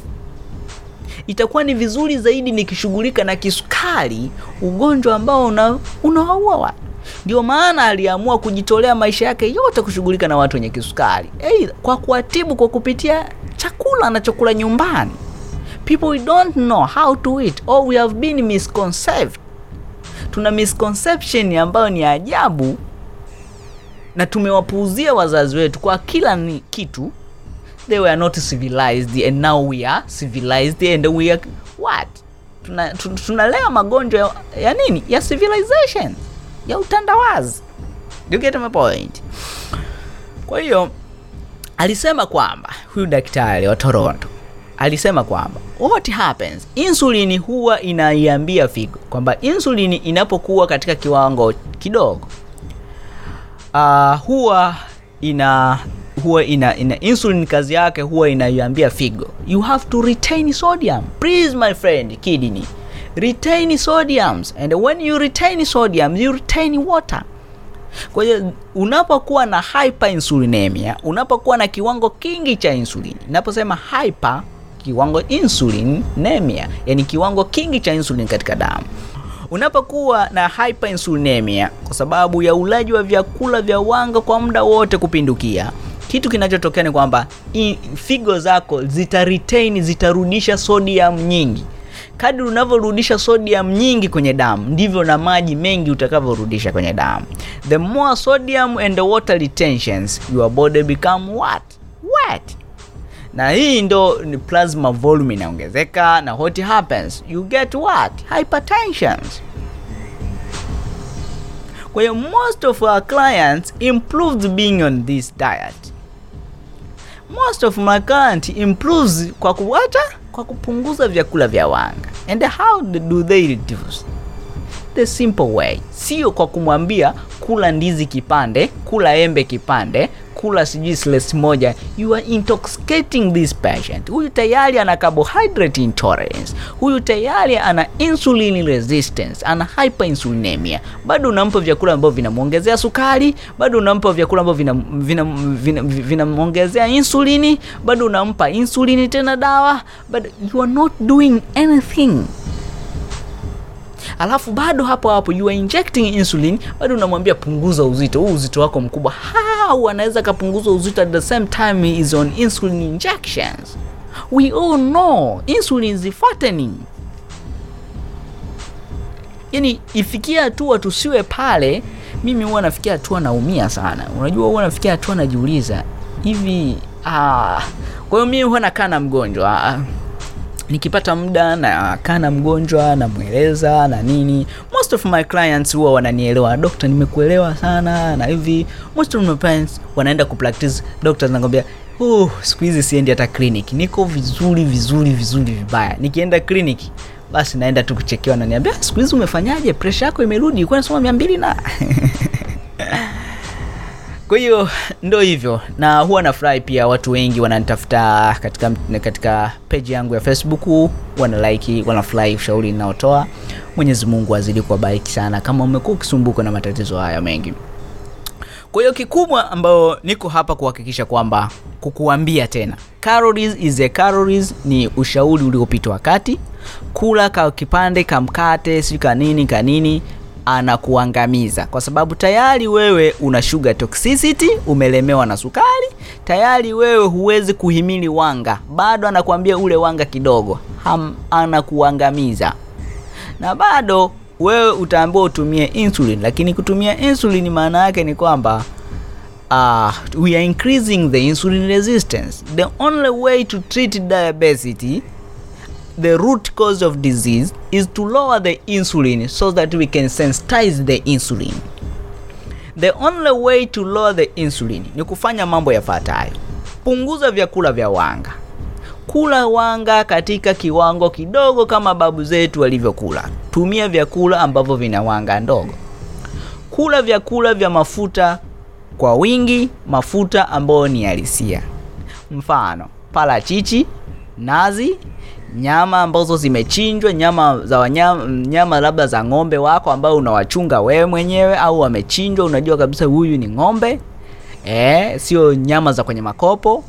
Itakuwa ni vizuri zaidi nikishughulika na kisukari ugonjwa ambao una unawaua. Watu ndio maana aliamua kujitolea maisha yake yote kushughulika na watu wenye kisukari. Hey, kwa kuwatibu kwa kupitia chakula anachokula nyumbani. People don't know how to eat. Or we have been misconceived. Tuna misconception ambayo ni ajabu na tumewapuuzia wazazi wetu kwa kila ni kitu. They were not civilized and now we are civilized and we are what? Tunalea tuna tunalea magonjwa ya, ya nini? Ya civilization. Ya utandawazi. You get my point? Kwa hiyo alisema kwamba huyu daktari wa toronto alisema kwamba what happens? Insulini huwa inaiambia figo kwamba insulini inapokuwa katika kiwango kidogo uh, huwa ina huwa ina, ina insulin kazi yake huwa inaiambia figo you have to retain sodium. Please my friend kidney. Retain sodiums. And when you retain sodium you retain water kwa hiyo unapokuwa na hyperinsulinemia unapokuwa na kiwango kingi cha insulin naposema hyper kiwango insulinemia yani kiwango kingi cha insulin katika damu. Unapokuwa na hyperinsulinemia kwa sababu ya ulaji wa vyakula vya wanga kwa muda wote kupindukia kitu kinachotokea ni kwamba figo zako zitaretain, zitarudisha sodium nyingi kadri unavyorudisha sodium nyingi kwenye damu ndivyo na maji mengi utakavyorudisha kwenye damu. The more sodium and water retentions your body become what? Wet. Na hii ndo ni plasma volume inaongezeka na what happens? You get what? Hypertensions. Kwa hiyo most of our clients improved being on this diet. Most of my client improves kwa kuwacha kwa kupunguza vyakula vya wanga. And how do they reduce? The simple way. Sio kwa kumwambia kula ndizi kipande kula embe kipande kula sijui slice moja you are intoxicating this patient. Huyu tayari ana carbohydrate intolerance. Huyu tayari ana insulin resistance ana hyperinsulinemia. Bado unampa vyakula ambavyo vinamwongezea sukari bado unampa vyakula ambavyo vinamwongezea vina, vina, vinamwongezea insulini bado unampa insulini tena dawa but you are not doing anything alafu bado hapo hapo you are injecting insulin bado unamwambia punguza uzito. Huu uzito wako mkubwa. How anaweza kapunguza uzito at the same time is on insulin injections? We all know insulin is fattening yani ifikia hatua tusiwe pale mimi huwa nafikia hatua naumia sana. Unajua huwa nafikia hatua najiuliza hivi ah, kwa hiyo mimi huwa nakaa na mgonjwa ah, nikipata muda nakaa na mgonjwa namweleza na nini. Most of my clients huwa wananielewa. Dokta nimekuelewa sana na hivi. Most of my clients wanaenda kupractice dokta zinakwambia uh, siku hizi siendi hata clinic. Niko vizuri vizuri vizuri vibaya. Nikienda clinic basi naenda tu kuchekewa. Naniambia siku hizi umefanyaje? Presha yako imerudi. Kuwa nasoma mia mbili na kwa hiyo ndo hivyo. Na huwa nafurahi pia watu wengi wananitafuta katika katika peji yangu ya facebook. Wanaliki wanafurahi ushauri ninaotoa. Mwenyezi mungu azidi kuwabariki sana kama umekuwa ukisumbuka na matatizo haya mengi. Kwa hiyo kikubwa ambayo niko hapa kuhakikisha kwamba kukuambia tena calories is a calories ni ushauri uliopitwa wakati. Kula ka kipande kamkate, si kanini kanini anakuangamiza. Kwa sababu tayari wewe una sugar toxicity umelemewa na sukari tayari wewe huwezi kuhimili wanga. Bado anakuambia ule wanga kidogo Ham, anakuangamiza. Na bado wewe utaambiwa utumie insulin lakini kutumia insulin maana yake ni kwamba uh, we are increasing the insulin resistance. The only way to treat diabetes the root cause of disease is to lower the insulin so that we can sensitize the insulin. The only way to lower the insulin ni kufanya mambo yafuatayo. Punguza vyakula vya wanga. Kula wanga katika kiwango kidogo kama babu zetu walivyokula. Tumia vyakula ambavyo vina wanga ndogo. Kula vyakula vya mafuta kwa wingi mafuta ambayo ni halisia. Mfano parachichi nazi nyama ambazo zimechinjwa nyama za wanyama nyama labda za ng'ombe wako ambao unawachunga wewe mwenyewe au wamechinjwa unajua kabisa huyu ni ng'ombe. E, sio nyama za kwenye makopo.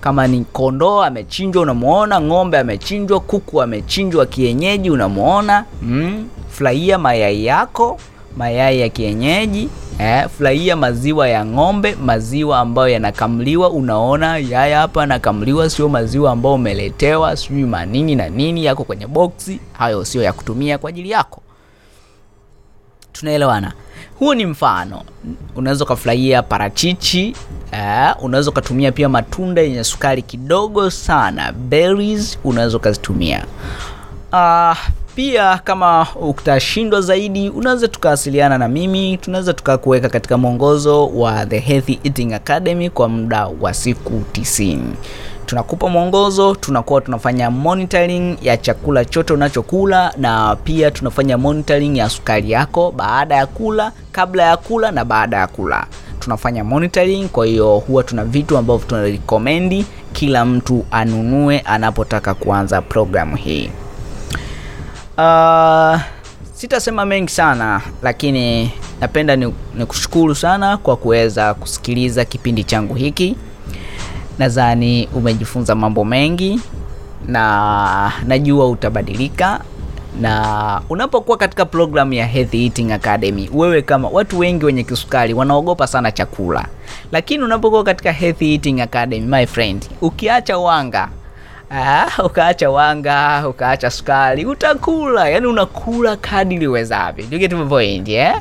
Kama ni kondoo amechinjwa unamuona ng'ombe amechinjwa kuku amechinjwa kienyeji unamuona. Mm, furahia mayai yako mayai ya kienyeji eh, furahia maziwa ya ng'ombe maziwa ambayo yanakamliwa. Unaona yaya hapa anakamliwa sio maziwa ambayo umeletewa sijui manini na nini yako kwenye boksi. Hayo sio ya kutumia kwa ajili yako. Tunaelewana? Huu ni mfano. Unaweza ukafurahia parachichi eh, unaweza ukatumia pia matunda yenye sukari kidogo sana berries unaweza ukazitumia. Uh, pia kama utashindwa zaidi unaweza tukawasiliana na mimi tunaweza tukakuweka katika mwongozo wa the healthy eating academy kwa muda wa siku 90 tunakupa mwongozo tunakuwa tunafanya monitoring ya chakula chote unachokula na pia tunafanya monitoring ya sukari yako baada ya kula kabla ya kula na baada ya kula. Tunafanya monitoring kwa hiyo huwa tuna vitu ambavyo tunarekomendi kila mtu anunue anapotaka kuanza programu hii uh, sitasema mengi sana lakini napenda nikushukuru ni sana kwa kuweza kusikiliza kipindi changu hiki. Nadhani umejifunza mambo mengi na najua utabadilika. Na unapokuwa katika programu ya Healthy Eating Academy wewe kama watu wengi wenye kisukari wanaogopa sana chakula. Lakini unapokuwa katika Healthy Eating Academy my friend ukiacha wanga Ah, ukaacha wanga ukaacha sukari utakula yani unakula kadiri uwezavyo. You get my point eh?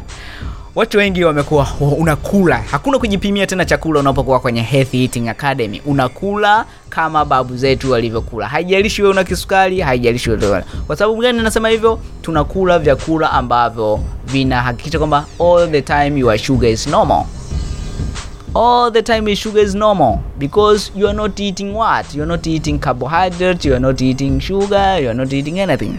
watu wengi wamekuwa unakula. Hakuna kujipimia tena chakula unapokuwa kwenye Healthy Eating Academy. Unakula kama babu zetu walivyokula. Haijalishi wewe una kisukari haijalishi wewe kwa sababu gani nasema hivyo? Tunakula vyakula ambavyo vinahakikisha kwamba all the time your sugar is normal all the time your sugar is normal because you are not eating what? You are not eating carbohydrate you are not eating sugar you are not eating anything.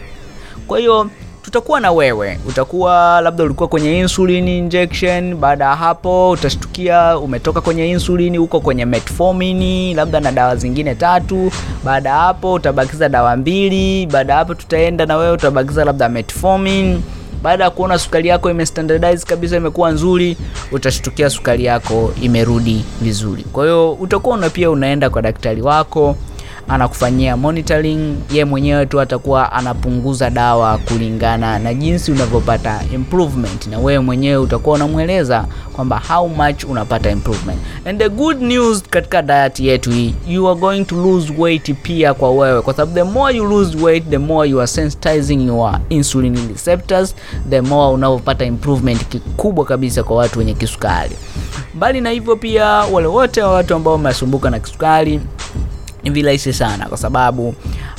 Kwa hiyo tutakuwa na wewe. Utakuwa labda ulikuwa kwenye insulin injection baada ya hapo utashtukia umetoka kwenye insulin huko kwenye metformin labda na dawa zingine tatu. Baada ya hapo utabakiza dawa mbili baada ya hapo tutaenda na wewe utabakiza labda metformin baada ya kuona sukari yako imestandardize kabisa imekuwa nzuri utashtukia sukari yako imerudi vizuri. Kwa hiyo utakuwa una pia unaenda kwa daktari wako anakufanyia monitoring ye mwenyewe tu atakuwa anapunguza dawa kulingana na jinsi unavyopata improvement na wewe mwenyewe utakuwa unamweleza kwamba how much unapata improvement. And the good news katika diet yetu hii you are going to lose weight pia kwa wewe. Kwa sababu the more you lose weight the more you are sensitizing your insulin receptors the more unavyopata improvement kikubwa kabisa kwa watu wenye kisukari. Mbali na hivyo pia wale wote wa watu ambao wamesumbuka na kisukari ni virahisi sana kwa sababu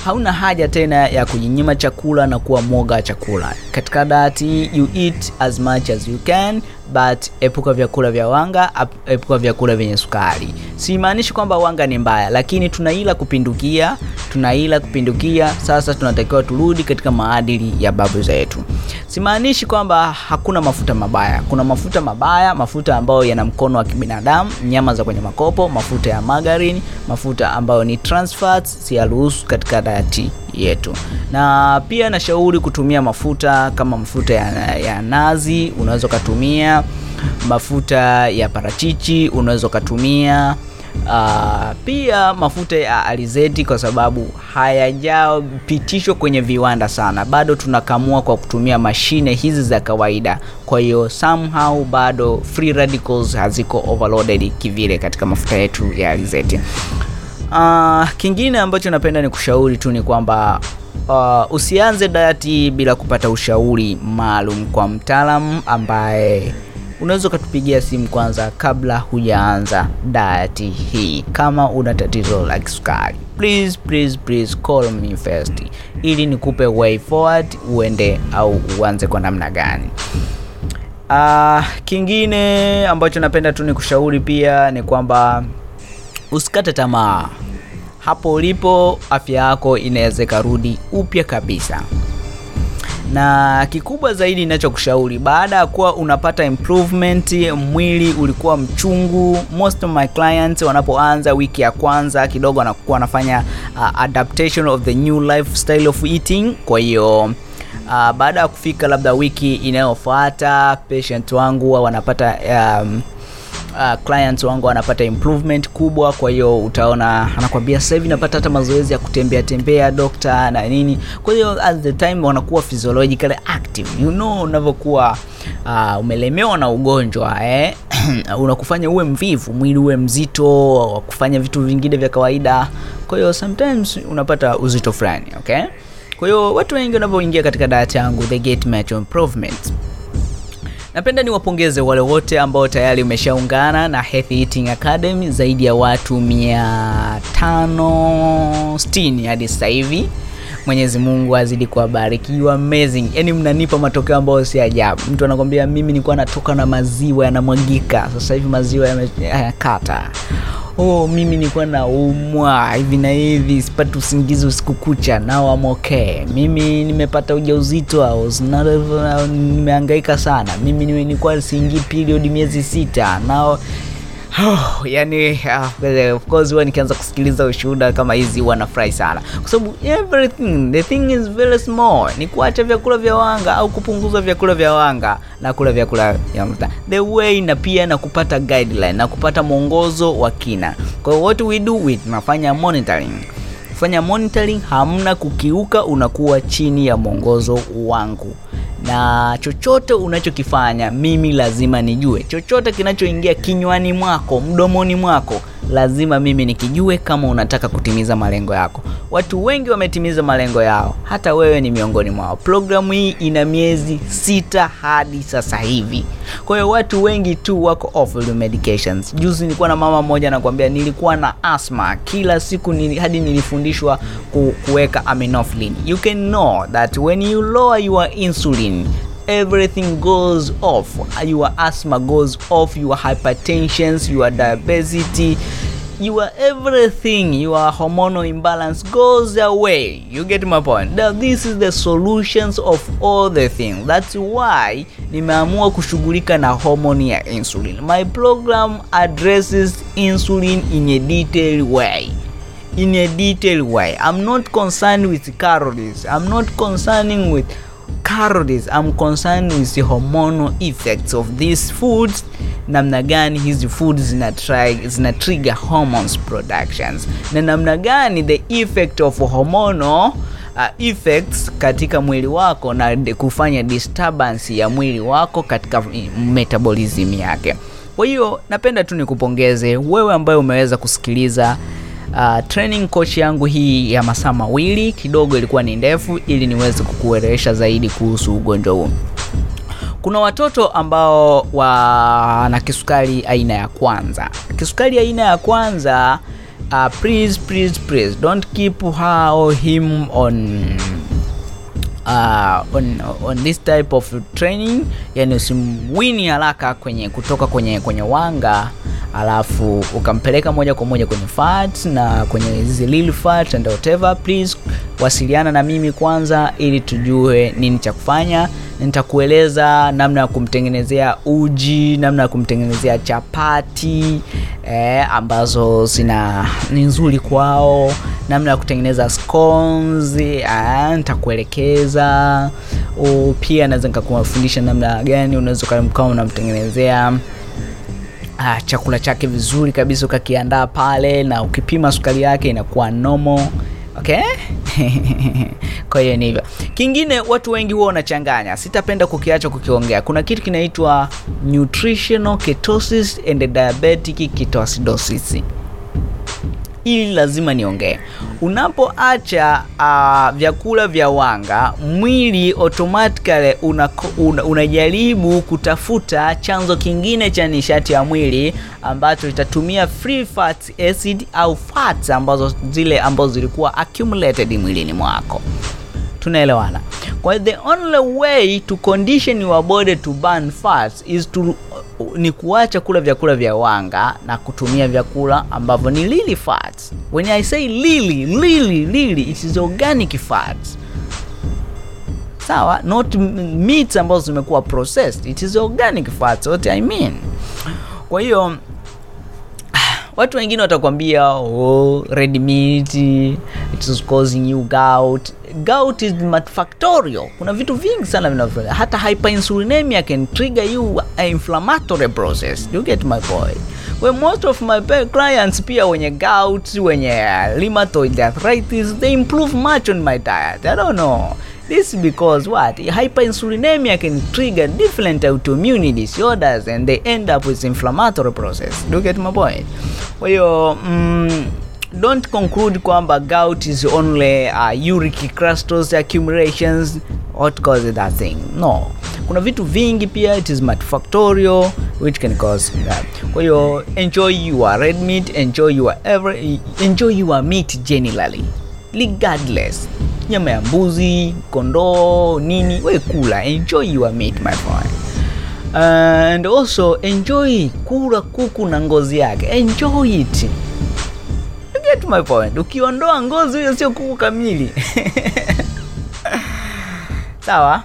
hauna haja tena ya kujinyima chakula na kuwa mwoga wa chakula. Katika dati you eat as much as you can but epuka vyakula vya wanga epuka vyakula vyenye sukari. Simaanishi kwamba wanga ni mbaya lakini tunaila kupindukia tunaila kupindukia sasa tunatakiwa turudi katika maadili ya babu zetu. Simaanishi kwamba hakuna mafuta mabaya. Kuna mafuta mabaya mafuta ambayo yana mkono wa kibinadamu nyama za kwenye makopo mafuta ya margarine mafuta ambayo ni trans fats siyaruhusu katika dayati yetu. Na pia nashauri kutumia mafuta kama mafuta ya, ya nazi unaweza ukatumia. Mafuta ya parachichi unaweza ukatumia. Uh, pia mafuta ya alizeti kwa sababu hayajapitishwa kwenye viwanda sana. Bado tunakamua kwa kutumia mashine hizi za kawaida. Kwa hiyo somehow bado free radicals haziko overloaded kivile katika mafuta yetu ya alizeti uh, kingine ambacho napenda ni kushauri tu ni kwamba uh, usianze dayati bila kupata ushauri maalum kwa mtaalamu ambaye unaweza ukatupigia simu kwanza kabla hujaanza dayati hii. Kama una tatizo la kisukari please please please call me first. Ili nikupe way forward uende au uanze kwa namna gani. Uh, kingine ambacho napenda tu ni kushauri pia ni kwamba usikate tamaa. Hapo ulipo afya yako inaweza karudi upya kabisa. Na kikubwa zaidi ninachokushauri, baada ya kuwa unapata improvement mwili ulikuwa mchungu most of my clients wanapoanza wiki ya kwanza kidogo wanakuwa anafanya uh, adaptation of the new lifestyle of eating. Kwa hiyo uh, baada ya kufika labda wiki inayofuata patient wangu wa wanapata um, uh, clients wangu wanapata improvement kubwa kwa hiyo utaona anakwambia sasa hivi napata hata mazoezi ya kutembea tembea dokta na nini. Kwa hiyo at the time wanakuwa physiologically active. You know unavyokuwa uh, umelemewa na ugonjwa eh? unakufanya uwe mvivu mwili uwe mzito kufanya vitu vingine vya kawaida. Kwa hiyo sometimes unapata uzito fulani okay? Kwa hiyo watu wengi wanavyoingia katika diet yangu they get much improvement napenda niwapongeze wale wote ambao tayari umeshaungana na Healthy Eating Academy zaidi ya watu 560 hadi sasa hivi mwenyezi mungu azidi kuwabariki. You amazing. Yani mnanipa matokeo ambayo si ajabu. Mtu anakwambia mimi nilikuwa natoka na maziwa yanamwagika. Sasa hivi maziwa yamekata oh mimi nilikuwa naumwa hivi na hivi sipati usingizi usiku kucha now I'm okay. Mimi nimepata ujauzito nimehangaika sana. Mimi nilikuwa siingii period miezi sita now Yani uh, of course huwa nikianza kusikiliza ushuhuda kama hizi huwa nafurahi sana. Kwa sababu everything the thing is very small. Ni kuacha vyakula vya wanga au kupunguza vyakula vya wanga na kula vyakula vya mta. The way na pia na kupata guideline na kupata mwongozo wa kina. Kwa hiyo what we do we tunafanya monitoring. Fanya monitoring hamna kukiuka unakuwa chini ya mwongozo wangu na chochote unachokifanya mimi lazima nijue. Chochote kinachoingia kinywani mwako mdomoni mwako lazima mimi nikijue kama unataka kutimiza malengo yako. Watu wengi wametimiza malengo yao. Hata wewe ni miongoni mwao. Programu hii ina miezi sita hadi sasa hivi. Kwa hiyo watu wengi tu wako off medications. Juzi nilikuwa na mama mmoja anakuambia nilikuwa na asma kila siku nili, hadi nilifundishwa ku, kuweka aminoflin you can know that when you lower your insulin everything goes off. Your asthma goes off your hypertension your diabetes your everything. Your hormonal imbalance goes away. You get my point? Now this is the solutions of all the things. That's why nimeamua kushughulika na hormone ya insulin. My program addresses insulin in a detailed way. In a detailed way. I'm not concerned with calories. I'm not concerning with calories. I'm concerned with the hormonal effects of these foods. Namna gani hizi food zina, try, zina trigger hormones productions. Na namna gani the effect of hormonal uh, effects katika mwili wako na kufanya disturbance ya mwili wako katika mm, metabolism yake. Kwa hiyo napenda tu nikupongeze wewe ambaye umeweza kusikiliza uh, training coach yangu hii ya masaa mawili kidogo ilikuwa ni ndefu ili niweze kukuelewesha zaidi kuhusu ugonjwa huu. Kuna watoto ambao wana kisukari aina ya kwanza. Kisukari aina ya kwanza uh, please please please don't keep her or him on uh, on, on this type of training. Yani usimwini haraka kwenye kutoka kwenye kwenye wanga alafu ukampeleka moja kwa moja kwenye fat na kwenye hizi lil fat and whatever please wasiliana na mimi kwanza ili tujue nini cha kufanya. Nitakueleza namna ya kumtengenezea uji namna ya kumtengenezea chapati eh, ambazo zina ni nzuri kwao namna ya kutengeneza scones eh, nitakuelekeza. Pia naweza nikakufundisha namna gani unaweza kama unamtengenezea ah, chakula chake vizuri kabisa ukakiandaa pale na ukipima sukari yake inakuwa nomo okay? Kwa hiyo ni hivyo. Kingine watu wengi huwa wanachanganya. Sitapenda kukiacha kukiongea. Kuna kitu kinaitwa nutritional ketosis and diabetic ketoacidosis ili lazima niongee. Unapoacha uh, vyakula vya wanga mwili automatically una, una, unajaribu kutafuta chanzo kingine cha nishati ya mwili ambacho itatumia free fat acid au fats ambazo zile ambazo zilikuwa accumulated mwilini mwako tunaelewana. Kwa the only way to condition your body to burn fats is to ni kuacha kula vyakula vya wanga na kutumia vyakula ambavyo ni lily fats. When i say lily lily lily it is organic fats. Sawa? Not meats ambazo zimekuwa processed. It is organic fats what i mean. Kwa hiyo watu wengine watakwambia oh, red meat it is causing you gout gout is multifactorial kuna vitu vingi sana vinavyo hata hyperinsulinemia can trigger you a inflammatory process you get my point well, most of my clients pia wenye gout wenye rheumatoid arthritis they improve much on my diet i don't know This is because what? Hyperinsulinemia can trigger different autoimmune disorders and they end up with inflammatory process. Do you get my point? Kwa hiyo mm, don't conclude kwamba gout is only uh, uric crystals accumulations what causes that thing. No. Kuna vitu vingi pia it is multifactorial which can cause that. Kwa hiyo enjoy your red meat, enjoy your every, enjoy your meat generally regardless nyama ya mbuzi kondoo nini we kula enjoy your meat my friend and also enjoy kula kuku na ngozi yake enjoy it get my point. Ukiondoa ngozi huyo sio kuku kamili. Sawa?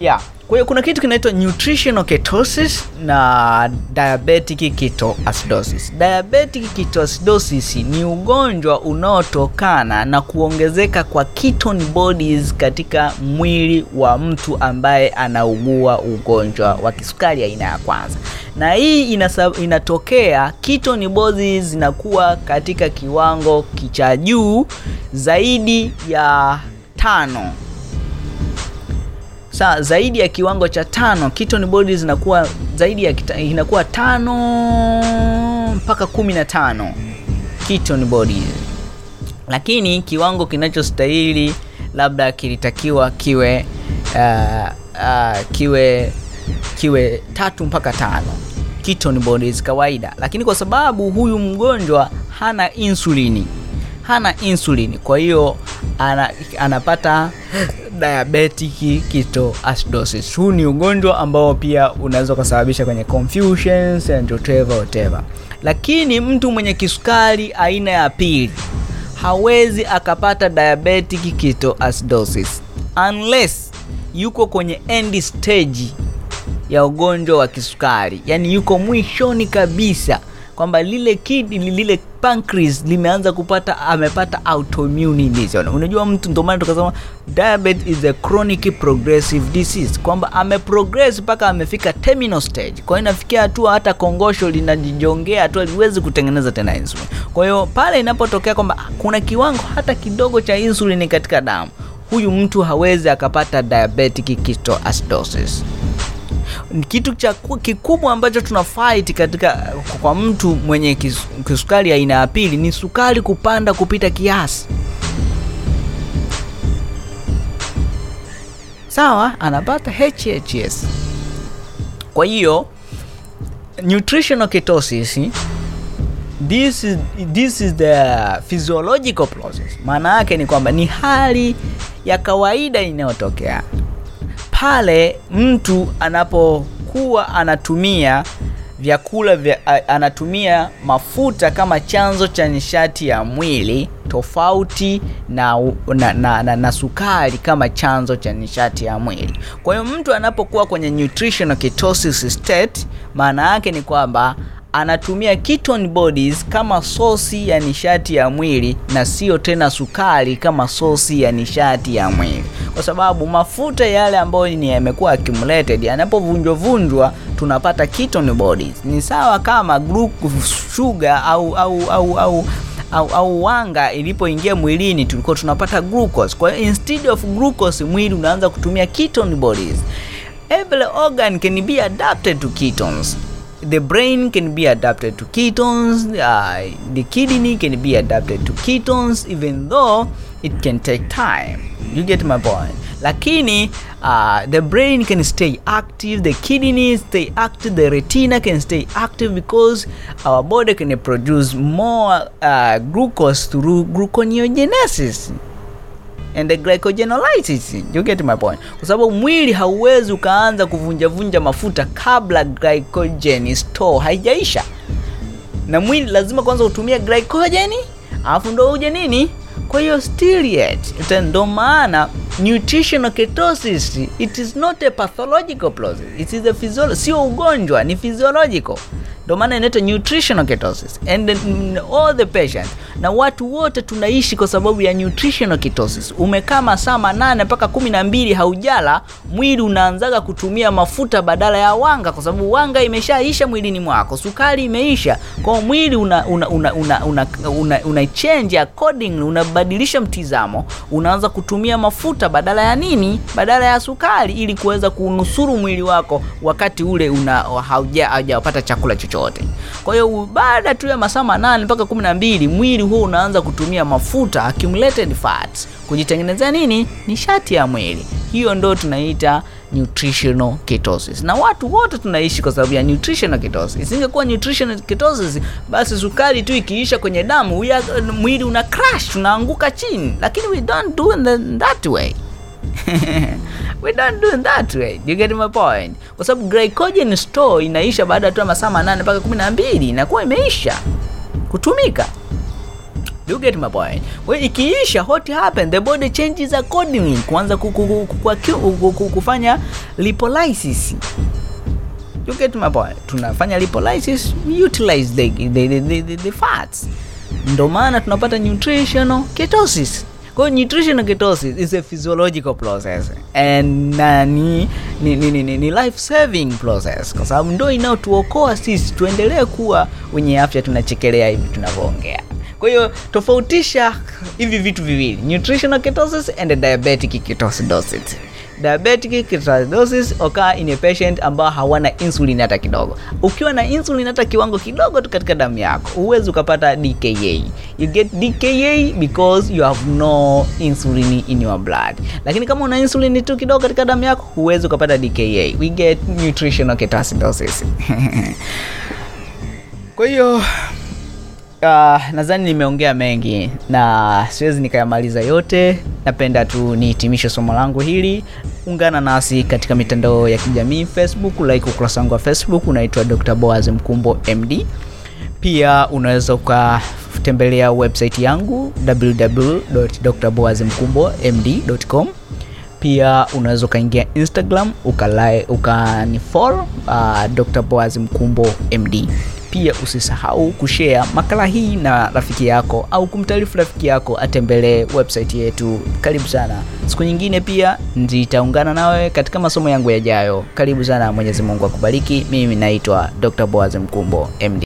Yeah kwa hiyo kuna kitu kinaitwa nutritional ketosis na diabetic ketoacidosis. Diabetic ketoacidosis ni ugonjwa unaotokana na kuongezeka kwa ketone bodies katika mwili wa mtu ambaye anaugua ugonjwa wa kisukari aina ya kwanza, na hii inasab, inatokea ketone bodies zinakuwa katika kiwango cha juu zaidi ya tano sa zaidi ya kiwango cha tano ketone bodies zinakuwa zaidi ya kita, inakuwa tano mpaka kumi na tano. Ketone bodies lakini kiwango kinachostahili labda kilitakiwa kiwe uh, uh, kiwe kiwe tatu mpaka tano. Ketone bodies kawaida. Lakini kwa sababu huyu mgonjwa hana insulini hana insulin, kwa hiyo ana, anapata diabetic ketoacidosis. Huu ni ugonjwa ambao pia unaweza ukasababisha kwenye confusions and whatever whatever. Lakini mtu mwenye kisukari aina ya pili hawezi akapata diabetic ketoacidosis unless yuko kwenye end stage ya ugonjwa wa kisukari, yani yuko mwishoni kabisa kwamba lile kidney lile pancreas limeanza kupata amepata autoimmune disorder. Unajua mtu ndio maana tukasema diabetes is a chronic progressive disease, kwamba ameprogress mpaka amefika terminal stage. Kwa hiyo inafikia hatua hata kongosho linajijongea tu haliwezi kutengeneza tena insulin. Kwa hiyo pale inapotokea kwamba kuna kiwango hata kidogo cha insulin katika damu, huyu mtu hawezi akapata diabetic ketoacidosis kitu cha kikubwa ambacho tuna fight katika kwa mtu mwenye kis- kisukari aina ya pili ni sukari kupanda kupita kiasi. Sawa anapata HHS kwa hiyo nutritional ketosis this is, this is the physiological process. Maana yake ni kwamba ni hali ya kawaida inayotokea pale mtu anapokuwa anatumia vyakula vya, anatumia mafuta kama chanzo cha nishati ya mwili tofauti na, na, na, na, na sukari kama chanzo cha nishati ya mwili. Kwa hiyo mtu anapokuwa kwenye nutritional ketosis state maana yake ni kwamba anatumia ketone bodies kama sosi ya nishati ya mwili na sio tena sukari kama sosi ya nishati ya mwili. Kwa sababu mafuta yale ambayo ni yamekuwa accumulated yanapovunjwa vunjwa tunapata ketone bodies. Ni sawa kama glucose sugar au au au au au, au wanga ilipoingia mwilini tulikuwa tunapata glucose. Kwa instead of glucose mwili unaanza kutumia ketone bodies. Every organ can be adapted to ketones the brain can be adapted to ketones uh, the kidney can be adapted to ketones even though it can take time. You get my point. Lakini uh, the brain can stay active the kidney stay active the retina can stay active because our body can produce more uh, glucose through gluconeogenesis and the glycogenolysis. You get my point? Kwa sababu mwili hauwezi ukaanza kuvunjavunja mafuta kabla glycogen store haijaisha. Na mwili lazima kwanza utumie glycogen alafu ndo uje nini? Kwa hiyo still yet ndo maana nutritional ketosis it is not a pathological process. It is a physiological, sio ugonjwa ni physiological ndo maana inaitwa nutritional ketosis. And all the patients. Na watu wote tunaishi kwa sababu ya nutritional ketosis. Umekaa masaa manane mpaka kumi na mbili haujala mwili unaanzaga kutumia mafuta badala ya wanga kwa sababu wanga imeshaisha mwilini mwako sukari imeisha. Kwao mwili una una una una, una, una, una change unabadilisha mtizamo. Unaanza kutumia mafuta badala ya nini? Badala ya sukari ili kuweza kunusuru mwili wako wakati ule una hauja haujapata chakula chochote kwa hiyo baada tu ya masaa manane mpaka kumi na mbili mwili huo unaanza kutumia mafuta accumulated fats. Kujitengenezea nini? Nishati ya mwili. Hiyo ndo tunaita nutritional ketosis. Na watu wote tunaishi kwa sababu ya nutritional ketosis. Isingekuwa nutritional ketosis basi sukari tu ikiisha kwenye damu mwili una crash tunaanguka chini. Lakini we don't do that way we don't do that way you get my point? Kwa sababu glycogen store inaisha baada ya tu masaa manane mpaka kumi na mbili. Inakuwa imeisha. Kutumika. You get my point? We ikiisha what happen? The body changes accordingly. Kuanza ku- ku- ku- ku- ku- ku- ku- kufanya lipolysis. You get my point? Tunafanya lipolysis we utilize the, the, the, the, the fats. Ndio maana tunapata nutritional ketosis kwa hiyo nutritional ketosis is a physiological process. And uh, ni, ni, ni, ni, ni, life saving process. Kwa sababu ndo inayotuokoa sisi tuendelee kuwa wenye afya tunachekelea hivi tunavyoongea. Kwa hiyo tofautisha hivi vitu viwili nutritional ketosis and diabetic ketoacidosis diabetic ketoacidosis occur in a patient ambao hawana insulin hata kidogo. Ukiwa na insulin hata kiwango kidogo tu katika damu yako huwezi ukapata dka you get dka because you have no insulin in your blood. Lakini kama una insulin tu kidogo katika damu yako huwezi ukapata dka we get nutritional ketoacidosis. Kwa hiyo uh, nadhani nimeongea mengi na siwezi nikayamaliza yote. Napenda tu nihitimishe somo langu hili. Ungana nasi katika mitandao ya kijamii facebook like ukurasa wangu wa facebook unaitwa dr boaz mkumbo md pia unaweza ukatembelea website yangu www.drboazmkumbo.md.com pia unaweza ukaingia instagram ukanifollow uka uh, dr boaz mkumbo md pia usisahau kushare makala hii na rafiki yako au kumtaarifu rafiki yako atembelee website yetu. Karibu sana. Siku nyingine pia nitaungana nawe katika masomo yangu yajayo. Karibu sana. Mwenyezi mungu akubariki. Mimi naitwa dr boaz mkumbo md